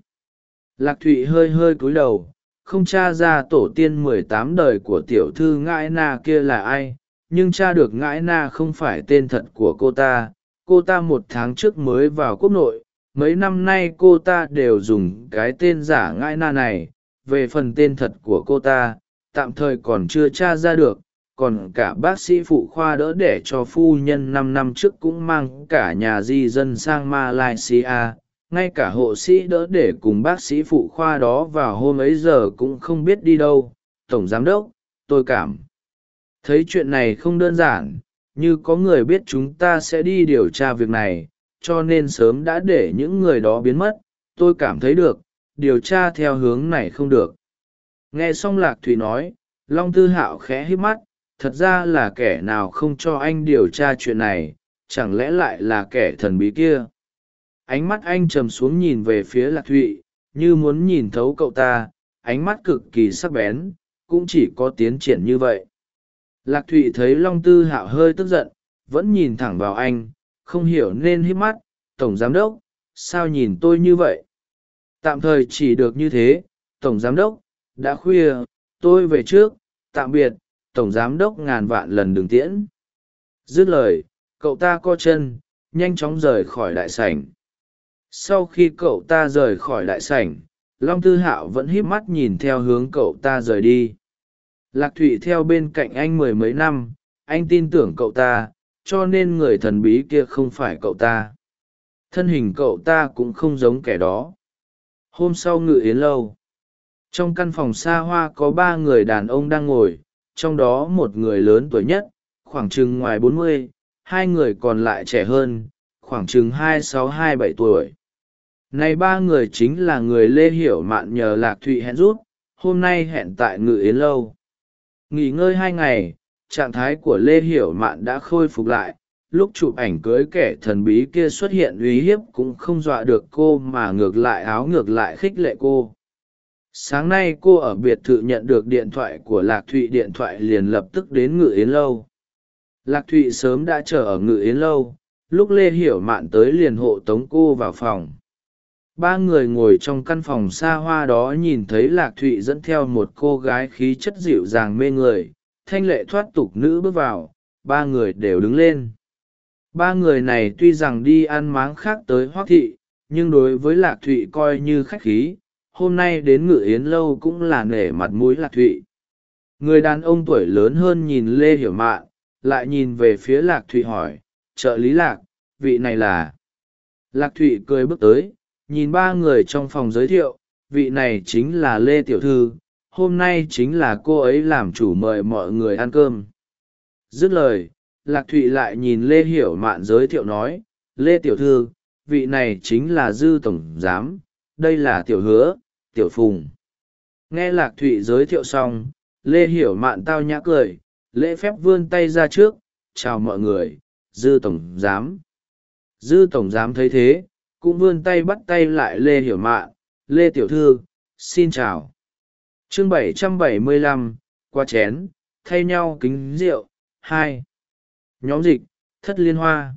Lạc thụy hơi hơi cúi đầu, không t r a ra tổ tiên mười tám đời của tiểu thư ngãi na kia là ai, nhưng t r a được ngãi na không phải tên thật của cô ta. Cô ta một tháng trước mới vào quốc nội, mấy năm nay cô ta đều dùng cái tên giả ngãi na này. Về phần tên thật của cô ta, tạm thời còn chưa t r a ra được còn cả bác sĩ phụ khoa đỡ để cho phu nhân năm năm trước cũng mang cả nhà di dân sang malaysia. Ngay cả hộ sĩ đỡ để cùng bác sĩ phụ khoa đó vào hôm ấy giờ cũng không biết đi đâu. Tổng giám đốc, tôi cảm thấy chuyện này không đơn giản. Như có người biết chúng ta sẽ đi điều tra việc này, cho nên sớm đã để những người đó biến mất. Tôi cảm thấy được, điều tra theo hướng này không được. Nghe xong lạc thủy nói, long tư hạo khẽ hít mắt thật ra là kẻ nào không cho anh điều tra chuyện này, chẳng lẽ lại là kẻ thần bí kia? Ánh mắt anh trầm xuống nhìn về phía lạc thụy, như muốn nhìn thấu cậu ta, ánh mắt cực kỳ sắc bén, cũng chỉ có tiến triển như vậy. Lạc thụy thấy long tư hạo hơi tức giận, vẫn nhìn thẳng vào anh, không hiểu nên hít mắt, tổng giám đốc, sao nhìn tôi như vậy? Tạm thời chỉ được như thế, tổng giám đốc, đã khuya, tôi về trước, tạm biệt tổng giám đốc ngàn vạn lần đường tiễn. Dứt lời, cậu ta co chân, nhanh chóng rời khỏi đại sảnh. Sau khi cậu ta rời khỏi đại sảnh, long tư hạo vẫn híp mắt nhìn theo hướng cậu ta rời đi. Lạc thụy theo bên cạnh anh mười mấy năm, anh tin tưởng cậu ta, cho nên người thần bí kia không phải cậu ta. Thân hình cậu ta cũng không giống kẻ đó. Hôm sau ngự yến lâu. Trong căn phòng xa hoa có ba người đàn ông đang ngồi trong đó một người lớn tuổi nhất, khoảng chừng ngoài bốn mươi, hai người còn lại trẻ hơn, khoảng chừng hai sáu, hai bảy tuổi. Này ba người chính là người lê hiểu mạn nhờ lạc thụy hẹn rút hôm nay hẹn tại ngự yến lâu. Nghỉ ngơi hai ngày, trạng thái của lê hiểu mạn đã khôi phục lại, lúc chụp ảnh cưới kẻ thần bí kia xuất hiện uy hiếp cũng không dọa được cô mà ngược lại áo ngược lại khích lệ cô sáng nay cô ở biệt thự nhận được điện thoại của lạc thụy, điện thoại liền lập tức đến ngự yến lâu. Lạc thụy sớm đã chờ ở ngự yến lâu, lúc lê hiểu mạn tới liền hộ tống cô vào phòng. Ba người ngồi trong căn phòng xa hoa đó nhìn thấy lạc thụy dẫn theo một cô gái khí chất dịu dàng mê người, thanh lệ thoát tục nữ bước vào, ba người đều đứng lên. Ba người này tuy rằng đi ăn máng khác tới hoác thị, nhưng đối với lạc thụy coi như khách khí hôm nay đến ngự yến lâu cũng là nể mặt mũi lạc thụy. Người đàn ông tuổi lớn hơn nhìn lê hiểu mạn, lại nhìn về phía lạc thụy hỏi, trợ lý lạc, vị này là? Lạc thụy cười bước tới, nhìn ba người trong phòng giới thiệu, vị này chính là lê tiểu thư, hôm nay chính là cô ấy làm chủ mời mọi người ăn cơm. Dứt lời, lạc thụy lại nhìn lê hiểu mạn giới thiệu nói, lê tiểu thư, vị này chính là dư tổng giám đây là tiểu hứa tiểu phùng. Nghe lạc thụy giới thiệu xong lê hiểu mạn tao nhã cười lễ phép vươn tay ra trước chào mọi người dư tổng giám. Dư tổng giám thấy thế cũng vươn tay bắt tay lại lê hiểu mạn lê tiểu thư xin chào. Chương 775, qua chén thay nhau kính rượu hai. Nhóm dịch thất liên hoa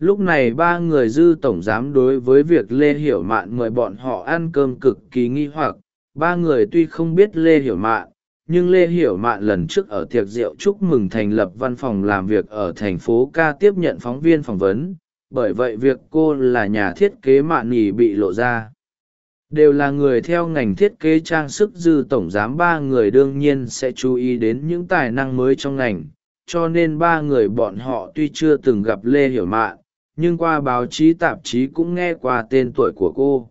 lúc này ba người dư tổng giám đối với việc lê hiểu mạn mời bọn họ ăn cơm cực kỳ nghi hoặc. Ba người tuy không biết lê hiểu mạn, nhưng lê hiểu mạn lần trước ở tiệc rượu chúc mừng thành lập văn phòng làm việc ở thành phố ca tiếp nhận phóng viên phỏng vấn. Bởi vậy việc cô là nhà thiết kế mạn nhì bị lộ ra. Đều là người theo ngành thiết kế trang sức dư tổng giám ba người đương nhiên sẽ chú ý đến những tài năng mới trong ngành. Cho nên ba người bọn họ tuy chưa từng gặp lê hiểu mạn nhưng qua báo chí tạp chí cũng nghe qua tên tuổi của cô.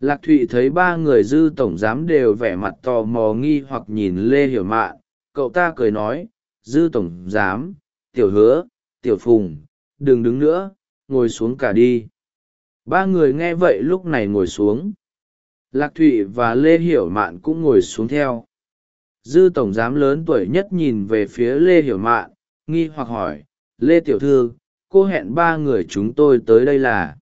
Lạc thụy thấy ba người dư tổng giám đều vẻ mặt tò mò nghi hoặc nhìn lê hiểu mạn. Cậu ta cười nói, dư tổng giám, tiểu hứa, tiểu phùng, đừng đứng nữa, ngồi xuống cả đi. Ba người nghe vậy lúc này ngồi xuống. Lạc thụy và lê hiểu mạn cũng ngồi xuống theo. Dư tổng giám lớn tuổi nhất nhìn về phía lê hiểu mạn, nghi hoặc hỏi, lê tiểu thư cô hẹn ba người chúng tôi tới đây là.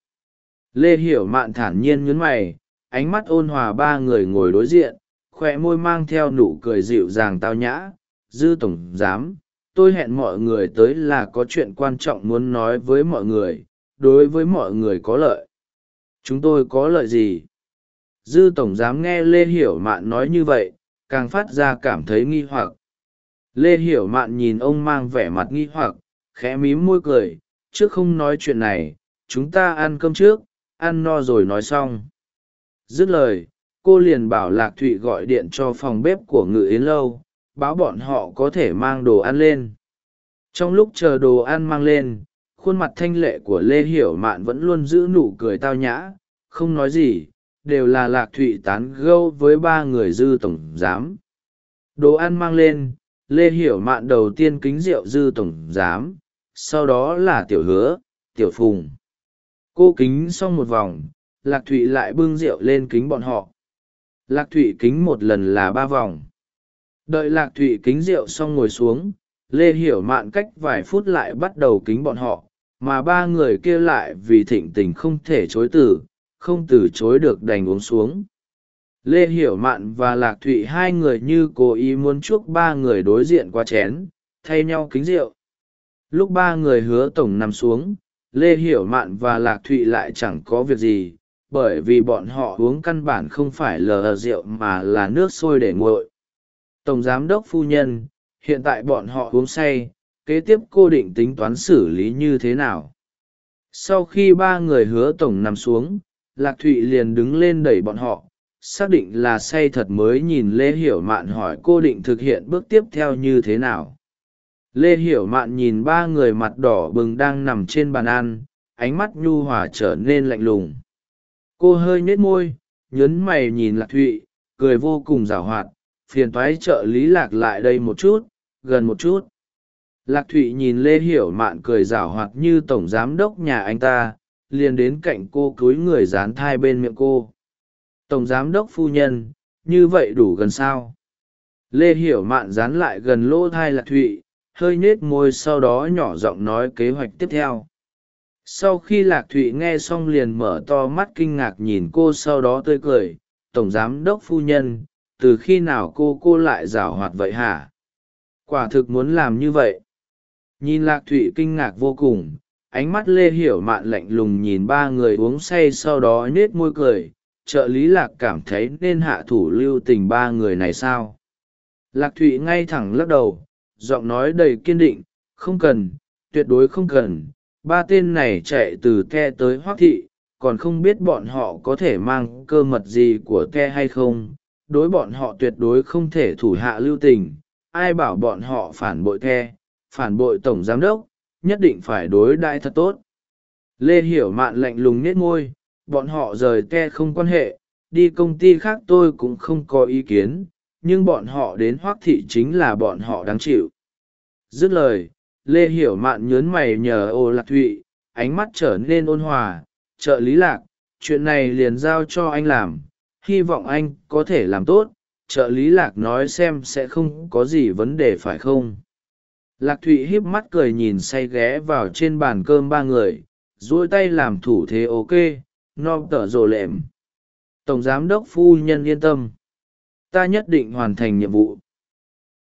Lê hiểu mạn thản nhiên nhấn mày, ánh mắt ôn hòa ba người ngồi đối diện khoe môi mang theo nụ cười dịu dàng tao nhã. Dư tổng giám, tôi hẹn mọi người tới là có chuyện quan trọng muốn nói với mọi người, đối với mọi người có lợi. Chúng tôi có lợi gì? Dư tổng giám nghe lê hiểu mạn nói như vậy, càng phát ra cảm thấy nghi hoặc. Lê hiểu mạn nhìn ông mang vẻ mặt nghi hoặc, khẽ mím môi cười trước không nói chuyện này, chúng ta ăn cơm trước, ăn no rồi nói xong. Dứt lời, cô liền bảo lạc thụy gọi điện cho phòng bếp của ngự yến lâu, báo bọn họ có thể mang đồ ăn lên. Trong lúc chờ đồ ăn mang lên, khuôn mặt thanh lệ của lê hiểu mạn vẫn luôn giữ nụ cười tao nhã, không nói gì, đều là lạc thụy tán gâu với ba người dư tổng giám. Đồ ăn mang lên, lê hiểu mạn đầu tiên kính rượu dư tổng giám sau đó là tiểu hứa, tiểu phùng. Cô kính xong một vòng, lạc thụy lại bưng rượu lên kính bọn họ. Lạc thụy kính một lần là ba vòng. Đợi lạc thụy kính rượu xong ngồi xuống, lê hiểu mạn cách vài phút lại bắt đầu kính bọn họ, mà ba người kia lại vì thịnh tình không thể chối từ, không từ chối được đành uống xuống. Lê hiểu mạn và lạc thụy hai người như cố ý muốn chuốc ba người đối diện qua chén, thay nhau kính rượu lúc ba người hứa tổng nằm xuống, lê hiểu mạn và lạc thụy lại chẳng có việc gì, bởi vì bọn họ uống căn bản không phải lờ rượu mà là nước sôi để nguội. Tổng giám đốc phu nhân, hiện tại bọn họ uống say, kế tiếp cô định tính toán xử lý như thế nào? Sau khi ba người hứa tổng nằm xuống, lạc thụy liền đứng lên đẩy bọn họ, xác định là say thật mới nhìn lê hiểu mạn hỏi cô định thực hiện bước tiếp theo như thế nào lê hiểu mạn nhìn ba người mặt đỏ bừng đang nằm trên bàn ăn, ánh mắt nhu hòa trở nên lạnh lùng. Cô hơi nhếch môi, nhớn mày nhìn lạc thụy, cười vô cùng giảo hoạt, phiền toái trợ lý lạc lại đây một chút, gần một chút. Lạc thụy nhìn lê hiểu mạn cười giảo hoạt như tổng giám đốc nhà anh ta, liền đến cạnh cô cúi người dán thai bên miệng cô. Tổng giám đốc phu nhân, như vậy đủ gần sao? Lê hiểu mạn dán lại gần lỗ thai lạc thụy hơi nhết môi sau đó nhỏ giọng nói kế hoạch tiếp theo. Sau khi lạc thụy nghe xong liền mở to mắt kinh ngạc nhìn cô sau đó tươi cười, tổng giám đốc phu nhân, từ khi nào cô cô lại giảo hoạt vậy hả? Quả thực muốn làm như vậy. Nhìn lạc thụy kinh ngạc vô cùng, ánh mắt lê hiểu mạn lạnh lùng nhìn ba người uống say sau đó nết môi cười, trợ lý lạc cảm thấy nên hạ thủ lưu tình ba người này sao? Lạc thụy ngay thẳng lắc đầu giọng nói đầy kiên định, không cần, tuyệt đối không cần. Ba tên này chạy từ the tới hoác thị, còn không biết bọn họ có thể mang cơ mật gì của the hay không. Đối bọn họ tuyệt đối không thể thủ hạ lưu tình. Ai bảo bọn họ phản bội the, phản bội tổng giám đốc, nhất định phải đối đãi thật tốt. Lê hiểu mạn lạnh lùng nết ngôi bọn họ rời te không quan hệ. Đi công ty khác tôi cũng không có ý kiến nhưng bọn họ đến hoác thị chính là bọn họ đáng chịu. Dứt lời, lê hiểu mạn nhớn mày nhờ ô lạc thụy, ánh mắt trở nên ôn hòa, trợ lý lạc, chuyện này liền giao cho anh làm, hy vọng anh có thể làm tốt, trợ lý lạc nói xem sẽ không có gì vấn đề phải không? Lạc thụy híp mắt cười nhìn say ghé vào trên bàn cơm ba người, duỗi tay làm thủ thế ok, no tở rồ lệm. Tổng giám đốc phu nhân yên tâm ta nhất định hoàn thành nhiệm vụ.